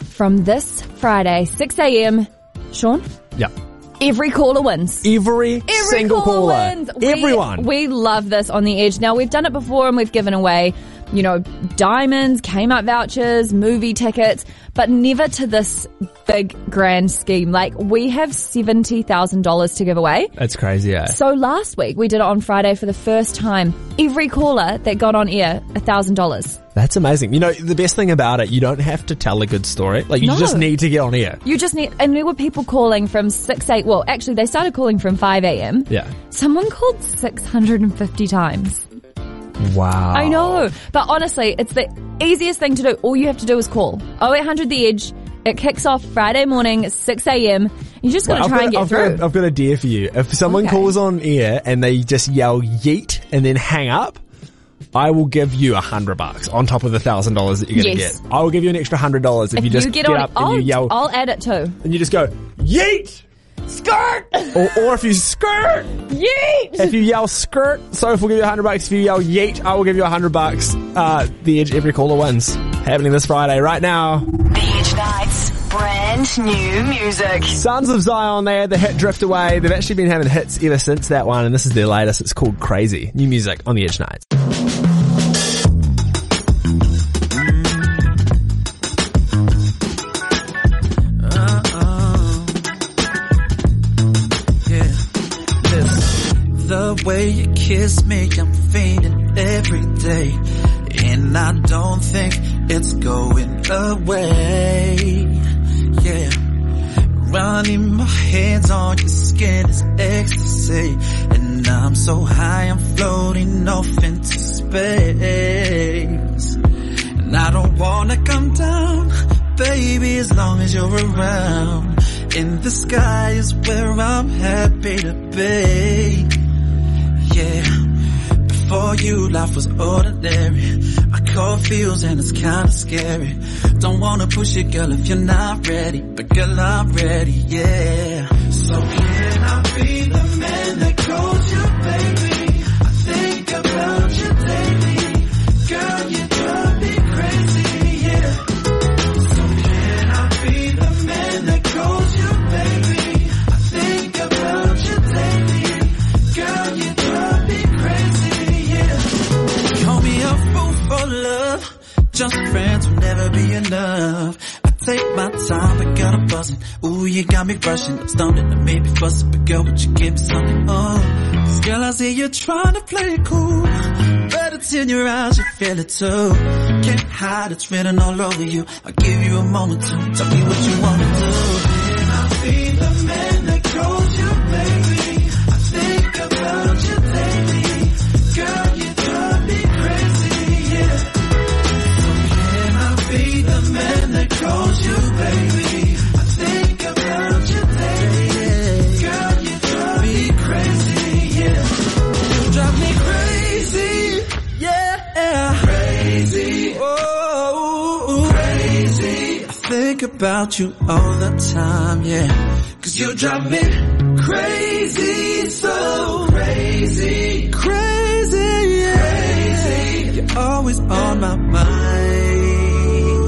from this Friday, 6 a.m. Sean? Yeah. Every caller wins. Every, Every single caller. wins. We- Everyone. We, love this on the edge. Now we've done it before and we've given away, you know, diamonds, Kmart vouchers, movie tickets, but never to this big grand scheme. Like we have $70,000 to give away. That's crazy, eh? So last week we did it on Friday for the first time. Every caller that got on air, $1,000. That's amazing. You know, the best thing about it, you don't have to tell a good story. Like, you No. just need to get on air. You just need, and there were people calling from 6, 8, well, actually they started calling from 5 a.m. Yeah. Someone called 650 times. Wow. I know. But honestly, it's the easiest thing to do. All you have to do is call 0800 The Edge. It kicks off Friday morning, 6 a.m. You just gotta Well, try got, and get I've through. Got a, I've got a dare for you. If someone Okay. calls on air and they just yell yeet and then hang up, I will give you a hundred bucks on top of the thousand dollars that you're going to Yes. get. I will give you an extra hundred dollars if, if you just get, get, on, up I'll, and you yell I'll add it too. and you just go yeet skirt, or, or if you skirt yeet. If you yell skirt, Soph will give you a hundred bucks. If you yell yeet, I will give you a hundred bucks. Uh, the edge every caller wins. Happening this Friday right now. The Edge Nights, Brand new music. Sons of Zion, they had the hit Drift Away. They've actually been having hits ever since that one, and this is their latest. It's called Crazy. New music on the Edge Nights. Yeah. The way you kiss me, I'm fainting every day. And I don't think it's going away. Yeah. Running my hands on your skin is ecstasy. And I'm so high, I'm floating off into space. And I don't wanna come down, baby, as long as you're around. In the sky is where I'm happy to be. Before you, life was ordinary. I caught feels and it's kinda scary. Don't wanna push it, girl, if you're not ready. But girl, I'm ready, yeah. You got me rushing. I'm stunning, I may be fussing, but girl, would you give me something? Oh, girl, I see you trying to play it cool. But it's in your eyes, you feel it too. Can't hide, it's written all over you. I'll give you a moment to tell me what you wanna do. About you all the time, yeah. Cause you drive me crazy, so crazy, crazy, yeah. Crazy. You're always on my mind,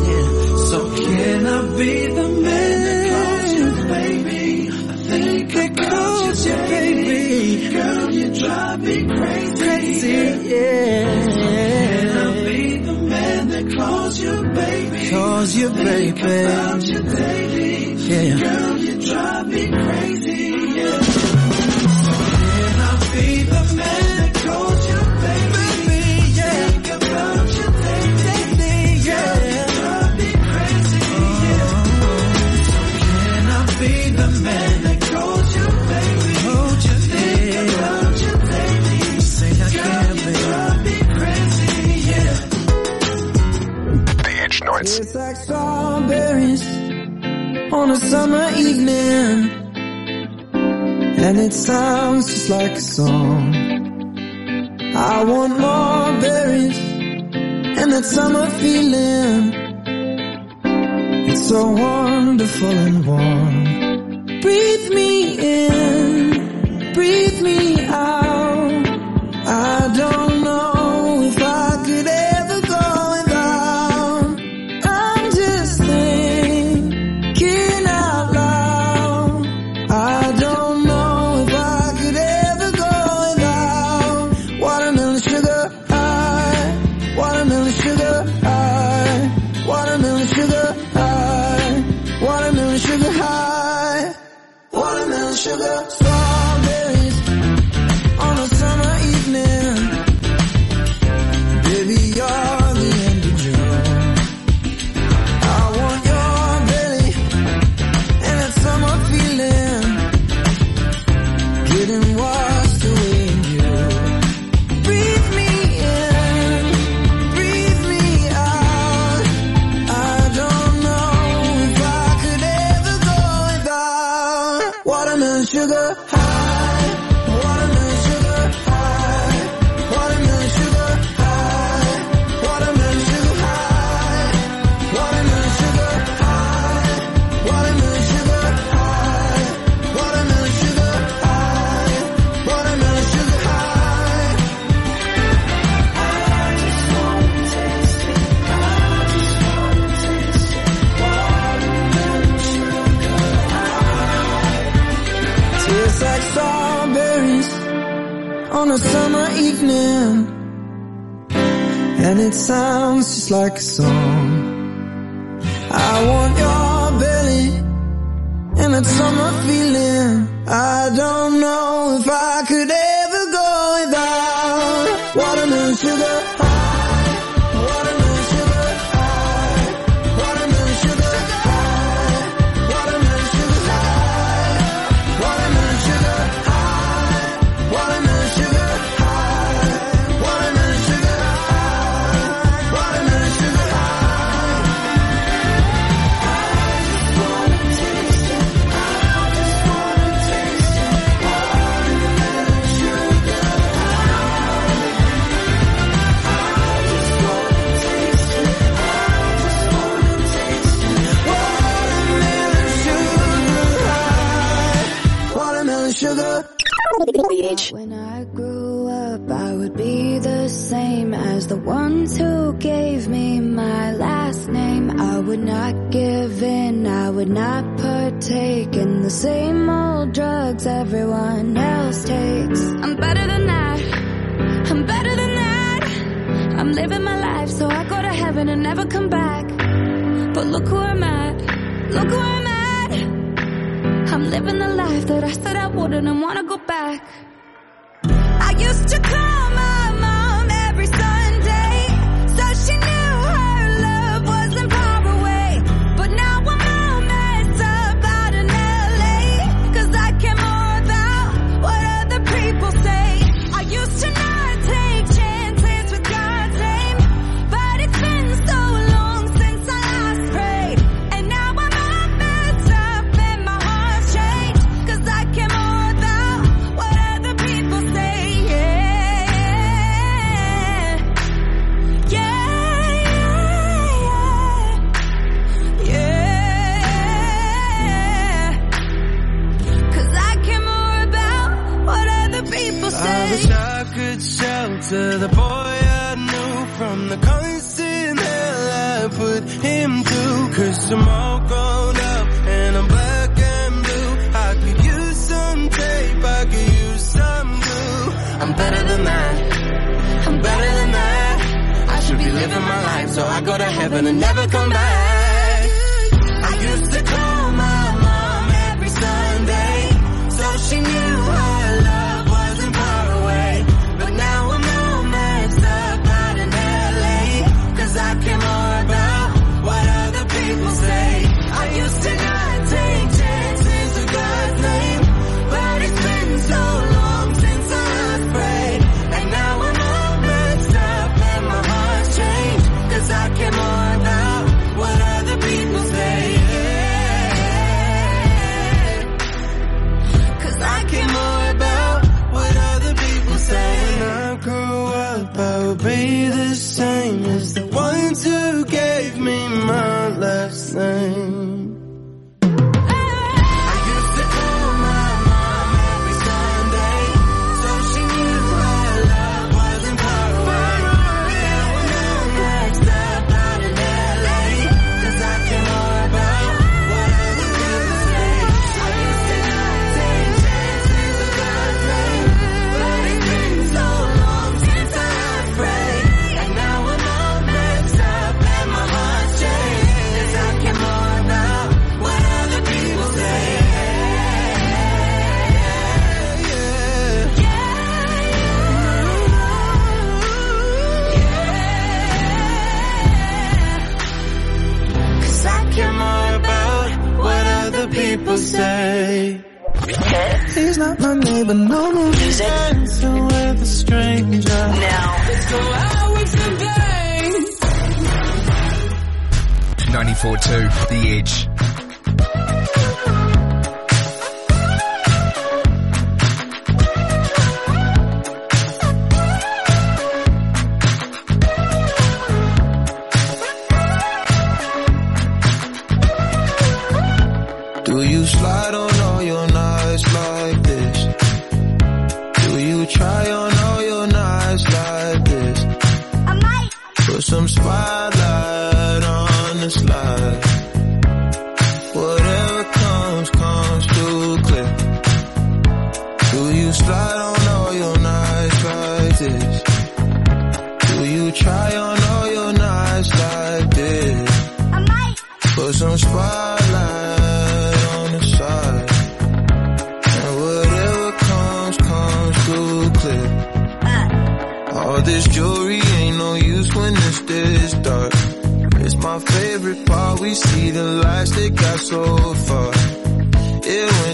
yeah. So can I be the man that calls you baby? I think that calls you baby. Girl, you drive me crazy, crazy, yeah. So Can I be the man that calls you baby? Calls you baby. About you daily. Yeah. Girl, you drive me crazy, It's like strawberries on a summer evening. And it sounds just like a song. I want more berries and that summer feeling. It's so wonderful and warm. Breathe me in, breathe me out.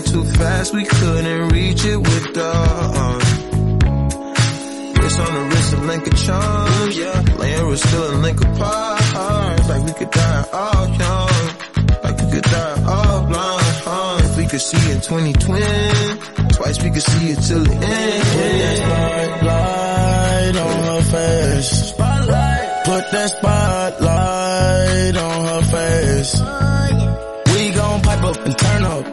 Went too fast, we couldn't reach it with the arm. It's on the wrist of link of charms, yeah. Laying we're still a link apart. Like we could die all young. Like we could die all blind. huh? If we could see in 2020, twice we could see it till the end. Put that spotlight on her face. Spotlight. Put that spotlight on her face. We gon' pipe up and turn up.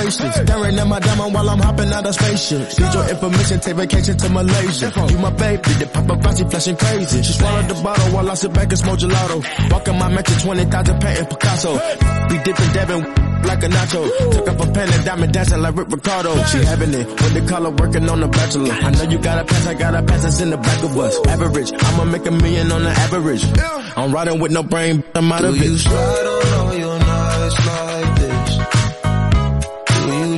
Gracious, staring at my diamond while I'm hopping out of spaceship. Need your information, take vacation to Malaysia. You my baby, the paparazzi flashing crazy. She swallowed the bottle while I sit back and smoke gelato. Walking my mansion, 20,000 painting Picasso. Be dipping, dabbing like a nacho. Took up a pen and diamond dancing like Rick Ricardo. She having it with the color working on the bachelor. I know you got a pass, I got a pass that's in the back of us. Average, I'ma make a million on the average. I'm riding with no brain, I'm out of Do you it. slide on all your nights like this? Do you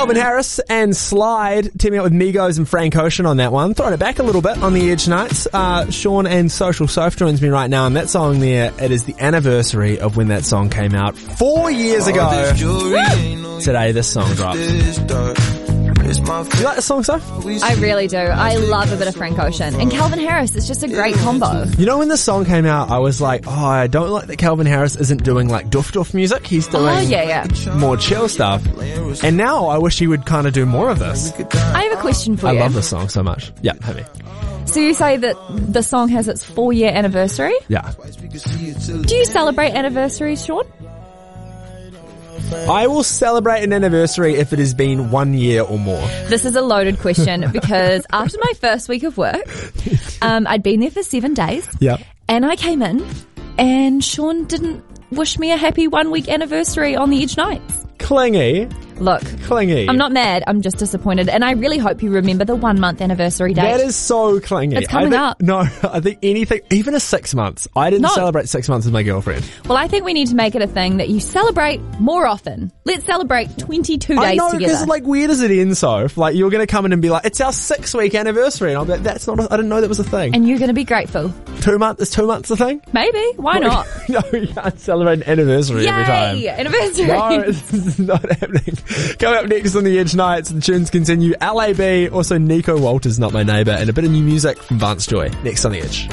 Calvin Harris and Slide teaming up with Migos and Frank Ocean on that one. Throwing it back a little bit on the Edge Nights. Uh, Sean and Social Soph joins me right now and that song there, it is the anniversary of when that song came out four years ago. Today this song dropped. Do you like the song, Soph? I really do. I love a bit of Frank Ocean. And Calvin Harris, it's just a great combo. You know when the song came out, I was like, oh, I don't like that Calvin Harris isn't doing like doof doof music. He's oh, doing Oh, yeah, yeah. more chill stuff. And now I wish he would kind of do more of this. I have a question for you. I you. love this song so much. Yeah, hit me. So you say that the song has its four year anniversary? Yeah. Do you celebrate anniversaries, Sean? I will celebrate an anniversary if it has been one year or more. This is a loaded question because after my first week of work, um, I'd been there for seven days Yeah. and I came in and Sean didn't wish me a happy one week anniversary on the Edge Nights. Clingy. Look, Clingy. I'm not mad, I'm just disappointed and I really hope you remember the one month anniversary date. That is so clingy. It's coming think, up. No, I think anything, even a six months. I didn't No. celebrate six months with my girlfriend. Well, I think we need to make it a thing that you celebrate more often. Let's celebrate 22 I days know, together. because like, where does it end, so? Like, you're going to come in and be like, it's our six week anniversary. And I'll be like, that's not, a, I didn't know that was a thing. and you're going to be grateful. two months, is two months a thing? Maybe. Why not? no, you can't celebrate an anniversary every time. Yay! Anniversary. No, it's not happening. Coming up next on the Edge Nights, the tunes continue. LAB, also Niko Walters, Not My Neighbour, and a bit of new music from Vance Joy. Next on the Edge.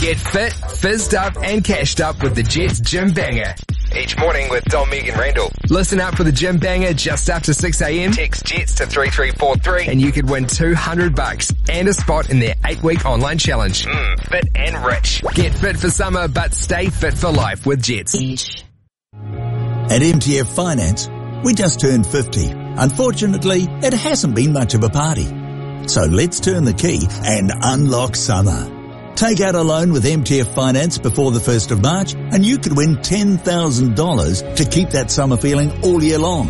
Get fit, fizzed up, and cashed up with the Jetts Gym Banger. Each morning with Dom, Meg and Randell. Listen up for the Gym Banger just after 6am. Text Jetts to 3343 and you could win 200 bucks and a spot in their 8-week online challenge. Mm, fit and rich. Get fit for summer, but stay fit for life with Jetts. At MTF Finance, we just turned 50. Unfortunately, it hasn't been much of a party. So let's turn the key and unlock summer. Take out a loan with MTF Finance before the 1st of March and you could win $10,000 to keep that summer feeling all year long.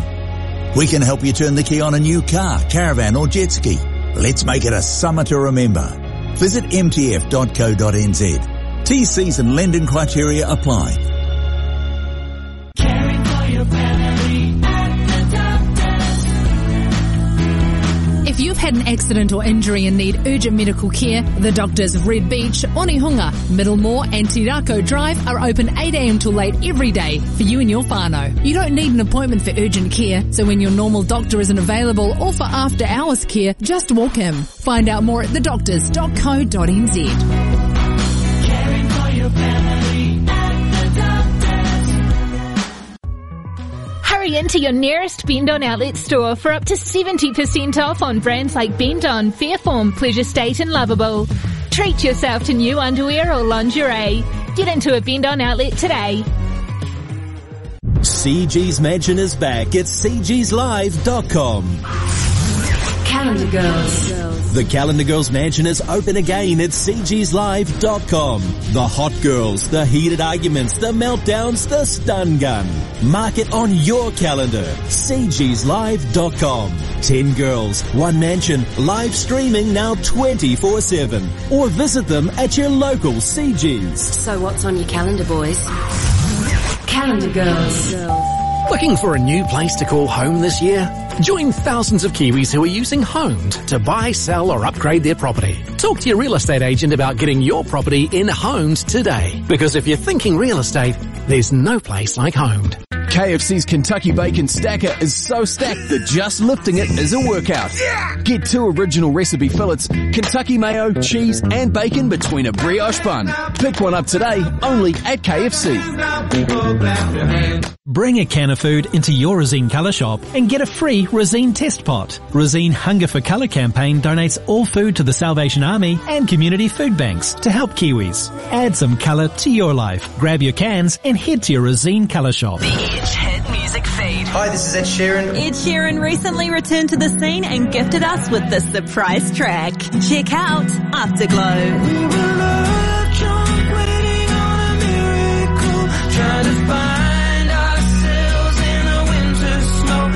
We can help you turn the key on a new car, caravan or jet ski. Let's make it a summer to remember. Visit mtf.co.nz. TCs and lending criteria apply. You've had an accident or injury and need urgent medical care, the doctors of Red Beach, Onehunga, Middlemore and Tirako Drive are open 8am till late every day for you and your whānau. You don't need an appointment for urgent care, so when your normal doctor isn't available or for after hours care, just walk in. Find out more at thedoctors.co.nz. Hurry into your nearest Bendon outlet store for up to 70% off on brands like Bendon, Fayreform, Pleasure State and Lovable. Treat yourself to new underwear or lingerie. Get into a Bendon outlet today. CG's Mansion is back at cgslive.com. Calendar Girls. The Calendar Girls Mansion is open again at cgslive.com. The hot girls, the heated arguments, the meltdowns, the stun gun. Mark it on your calendar. cgslive.com. 10 girls, one mansion, live streaming now 24-7. Or visit them at your local CG's. So what's on your calendar, boys? Calendar Girls. Looking for a new place to call home this year? Join thousands of Kiwis who are using Homed to buy, sell or upgrade their property. Talk to your real estate agent about getting your property in Homed today. Because if you're thinking real estate, there's no place like Homed. KFC's Kentucky Bacon Stacker is so stacked that just lifting it is a workout. Get two original recipe fillets, Kentucky mayo, cheese, and bacon between a brioche bun. Pick one up today, only at KFC. Bring a can of food into your Resene Colour shop and get a free Resene test pot. Resene Hunger for Colour campaign donates all food to the Salvation Army and community food banks to help Kiwis. Add some colour to your life. Grab your cans and head to your Resene Colour shop. Edge Hit Music Feed. Hi, this is Ed Sheeran. Ed Sheeran recently returned to the scene and gifted us with the surprise track. Check out Afterglow. Trying to find ourselves in a winter snow.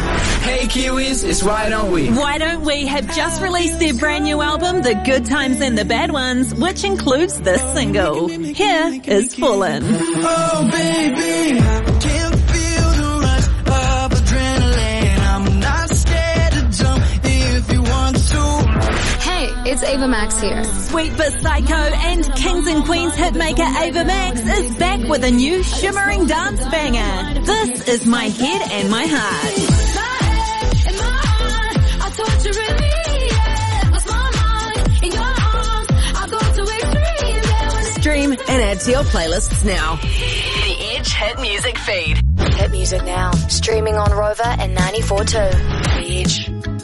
Hey Kiwis, it's Why Don't We? Why Don't We have just released their brand new album, The Good Times and the Bad Ones, which includes this single. Here is Fallen. Oh baby, it's Ava Max here. Sweet but Psycho and Kings and Queens hitmaker Ava Max is back with a new shimmering dance banger. This is My Head and My Heart. I torture it, yeah. Lost my mind in your arms. I go to extreme, yeah. Stream and add to your playlists now. The Edge Hit Music Feed. Hit music now. Streaming on Rova and 94.2. The Edge.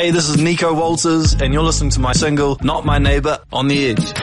Hey, this is Niko Walters, and you're listening to my single, Not My Neighbor, on the Edge.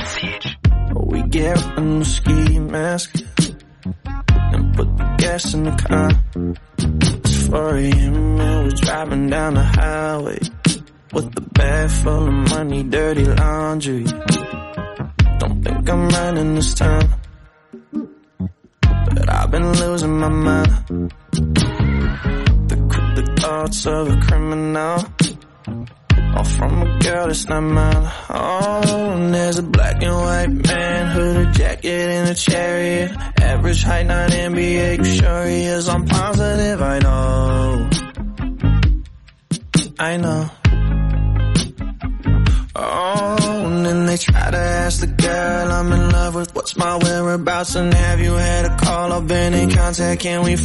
Can we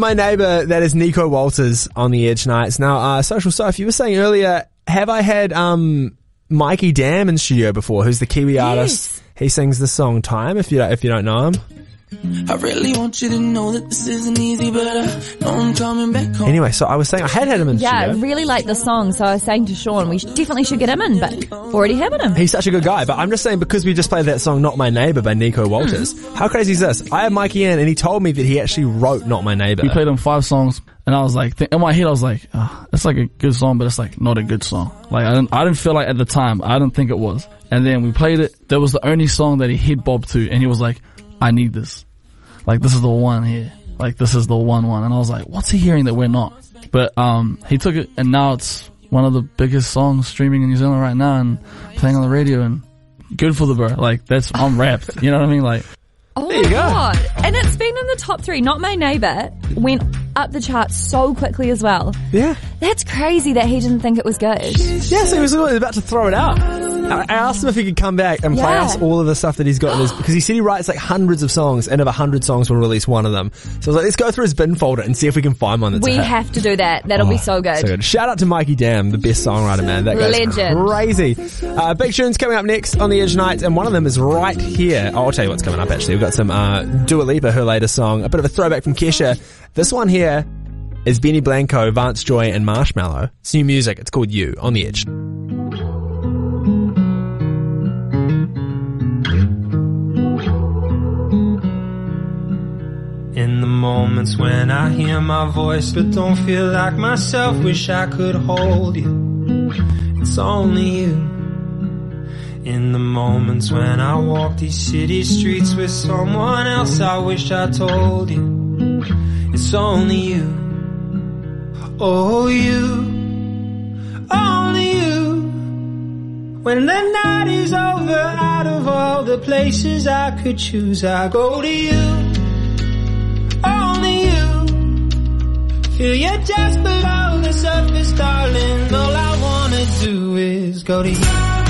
my neighbor. That is Niko Walters on the Edge Nights. Now, uh, social Soph, you were saying earlier, have I had um, Mikey Dam in studio before? Who's the Kiwi artist? He sings the song "Time." If you if you don't know him, I really want you to know that this isn't easy, but I know I'm coming back home. anyway. So I was saying I had had him in the Yeah, I studio. really like the song, so I was saying to Sean, we should, definitely should get him in, but already having him. He's such a good guy, but I'm just saying because we just played that song "Not My Neighbor" by Niko mm-hmm. Walters. How crazy is this? I had Mikey in, and he told me that he actually wrote "Not My Neighbor." We played him five songs, and I was like, th- in my head, I was like, ah, oh, it's like a good song, but it's like not a good song. Like I didn't, I didn't feel like at the time, I didn't think it was. And then we played it. That was the only song that he hit Bob to, and he was like, I need this. Like this is the one here. Like this is the one one. And I was like, what's he hearing that we're not? But um, he took it, and now it's one of the biggest songs streaming in New Zealand right now, and playing on the radio, and good for the bro. Like that's I'm rapt. You know what I mean? Like. Oh my god! And it's been in the top three. Not my neighbor went up the charts so quickly as well. Yeah, that's crazy that he didn't think it was good. Yeah, so he was about to throw it out. I asked him if he could come back and play Yeah. us all of the stuff that he's got in his, because he said he writes like hundreds of songs, and of a hundred songs, we'll release one of them. So I was like, let's go through his bin folder and see if we can find one that's we a hit. have to do that. That'll be so good. So good. Shout out to Mikey Dam, the best songwriter, man. That guy's Legend. crazy. Uh, big tunes coming up next on the Edge Nights, and one of them is right here. Oh, I'll tell you what's coming up, actually. We've got some uh, Dua Lipa, her latest song, a bit of a throwback from Kesha. This one here is Benny Blanco, Vance Joy, and Marshmello. It's new music. It's called You on the Edge. In the moments when I hear my voice but don't feel like myself, wish I could hold you. It's only you. In the moments when I walk these city streets with someone else, I wish I told you. It's only you. Oh, you, only you. When the night is over, out of all the places I could choose, I go to you, only you. Feel you just below the surface, darling. All I wanna do is go to you.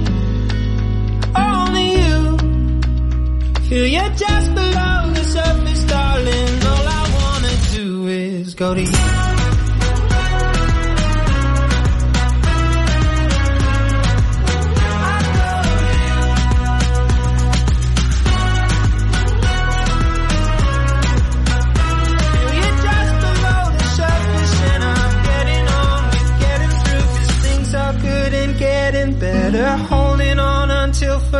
You're just below the surface, darling. All I wanna do is go to you.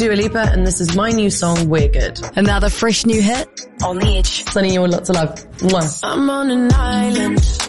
Dua Lipa and this is my new song, We're Good. Another fresh new hit on the edge. Sending you all lots of love. Mwah. I'm on an island.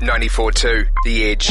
94.2 The Edge.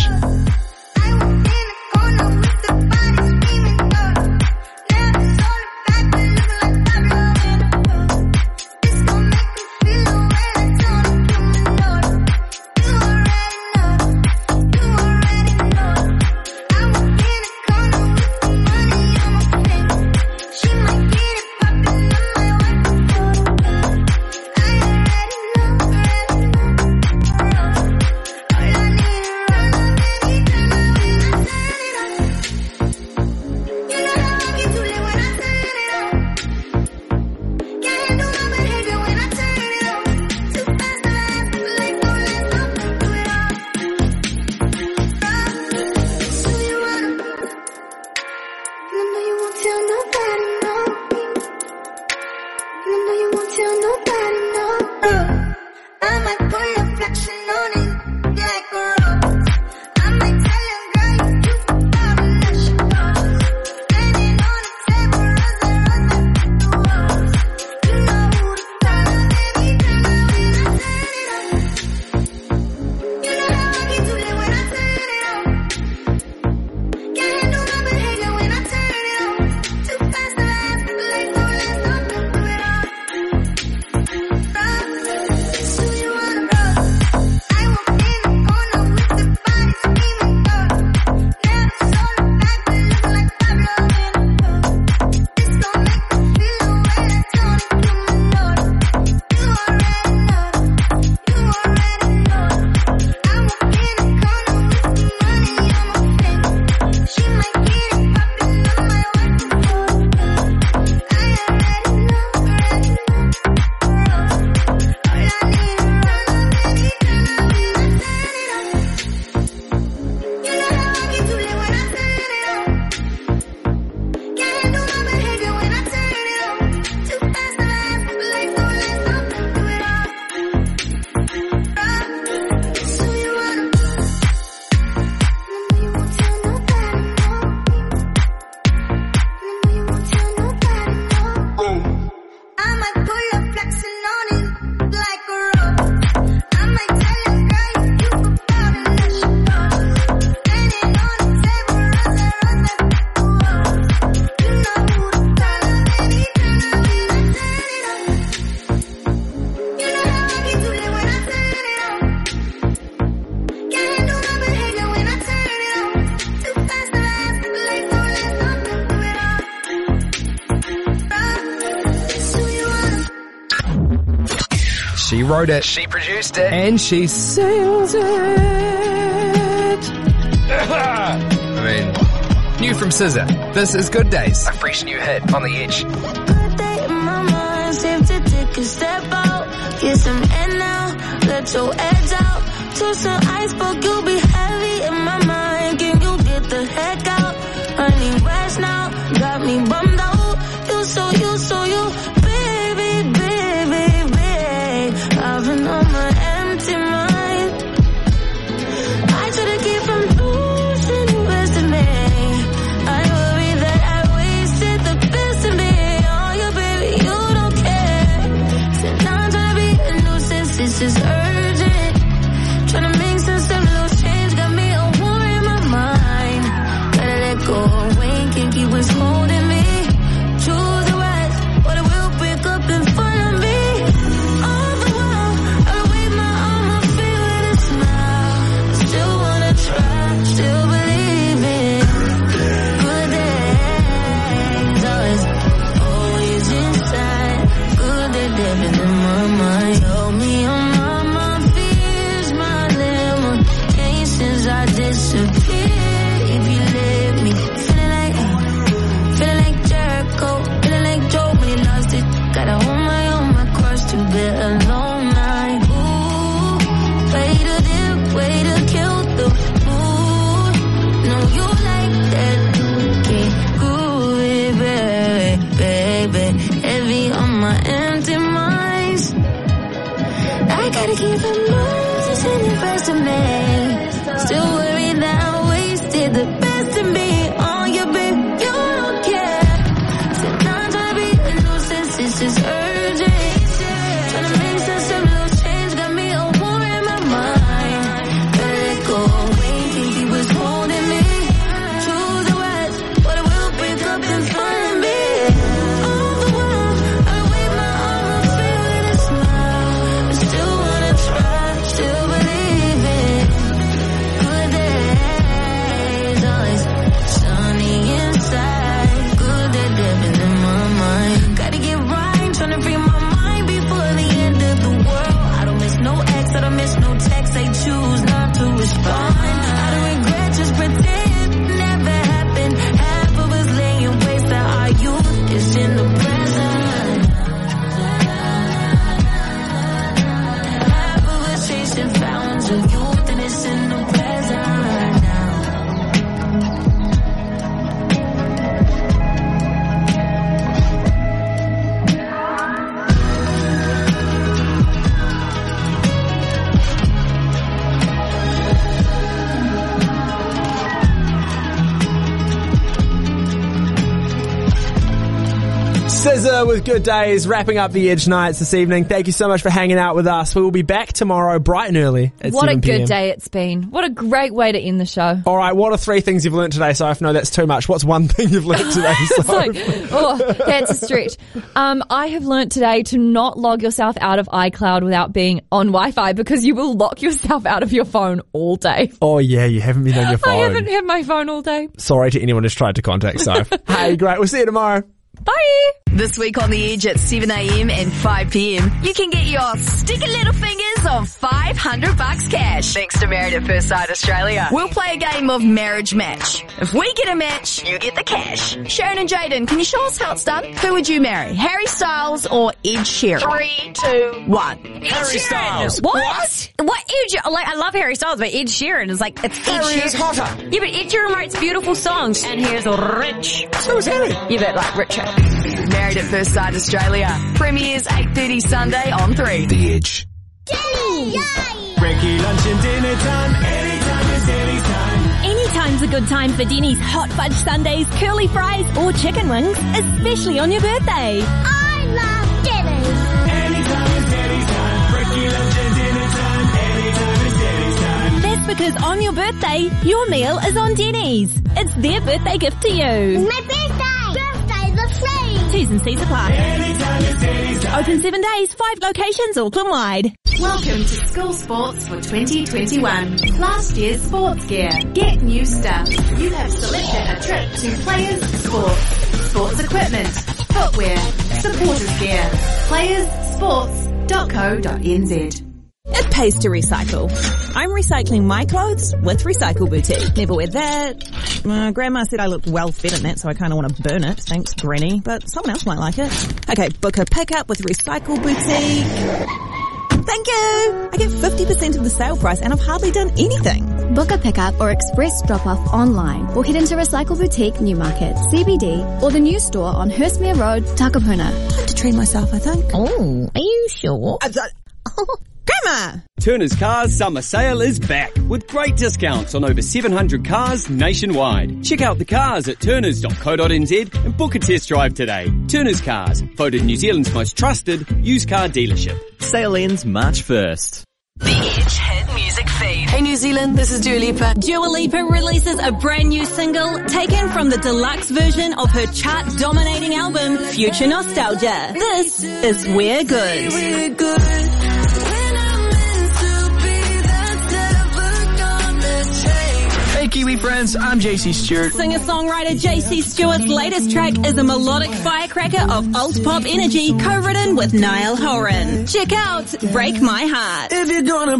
Wrote it. She produced it. And she sings it. I mean, new from SZA. This is Good Days. A fresh new hit on the edge. day in my mind, safe to take a step out. Get some air now, let your edge out. To some iceberg, you'll be heavy in my mind. Can you get the heck out? Good Days, wrapping up the Edge Nights this evening. Thank you so much for hanging out with us. We will be back tomorrow bright and early at What a good p.m. day it's been. What a great way to end the show. All right, what are three things you've learned today, Soph? No, that's too much. What's one thing you've learned today, it's Soph? like, oh, that's a stretch. Um, I have learned today to not log yourself out of iCloud without being on Wi-Fi because you will lock yourself out of your phone all day. oh, yeah, you haven't been on your phone. I haven't had my phone all day. Sorry to anyone who's tried to contact Soph. hey, great. We'll see you tomorrow. Bye. This week on The Edge at 7am and 5pm, you can get your sticky little fingers on 500 bucks cash. Thanks to Married at First Sight Australia. We'll play a game of marriage match. If we get a match, you get the cash. Sharon and Jaden, can you show us how it's done? Who would you marry? Harry Styles or Ed Sheeran? Three, two, one. Harry Styles. What? What? Ed, Sheeran- like I love Harry Styles, but Ed Sheeran is like it's Ed Harry Sheeran. is hotter. Yeah, but Ed Sheeran writes beautiful songs, and he's rich. So is Harry. Yeah, but like richer. Married at First Sight Australia. Premieres 8.30 Sunday on 3. The Edge. Breaky lunch and dinner time. Anytime is any time. Anytime's a good time for Denny's hot fudge sundaes, curly fries, or chicken wings, especially on your birthday. I love Denny's. Anytime is any time. Breaky lunch and dinner time. Anytime is any time. That's because on your birthday, your meal is on Denny's. It's their birthday gift to you. my birthday! Birthdays are free! T's and C's apply. Anytime is any time. Open seven days, five locations, Auckland wide. Welcome to School Sports for 2021. Last year's sports gear. Get new stuff. You have selected a trip to Players Sports. Sports equipment, footwear, supporters gear. Players Sports www.recycleboutique.co.nz. It pays to recycle. I'm recycling my clothes with Recycle Boutique. Never wear that. Uh, Grandma said I looked well fed in that, so I kind of want to burn it. Thanks, Granny. But someone else might like it. Okay, book a pickup with Recycle Boutique. Thank you! I get 50% of the sale price and I've hardly done anything. Book a pickup or express drop-off online or head into Recycle Boutique Newmarket, CBD or the new store on Hurstmere Road, Takapuna. Time to treat myself, I think. Oh, are you sure? Grandma! Turner's Cars Summer Sale is back with great discounts on over 700 cars nationwide. Check out the cars at turners.co.nz and book a test drive today. Turner's Cars, voted New Zealand's most trusted used car dealership. Sale ends March 1st. The Edge Hit Music Feed. Hey New Zealand, this is Dua Lipa. Dua Lipa releases a brand new single taken from the deluxe version of her chart-dominating album, Future Nostalgia. This is We're Good. We're good. Hey Kiwi friends, I'm JC Stewart. Singer-songwriter JC Stewart's latest track is a melodic firecracker of alt pop energy co-written with Niall Horan. Check out Break My Heart. If you're gonna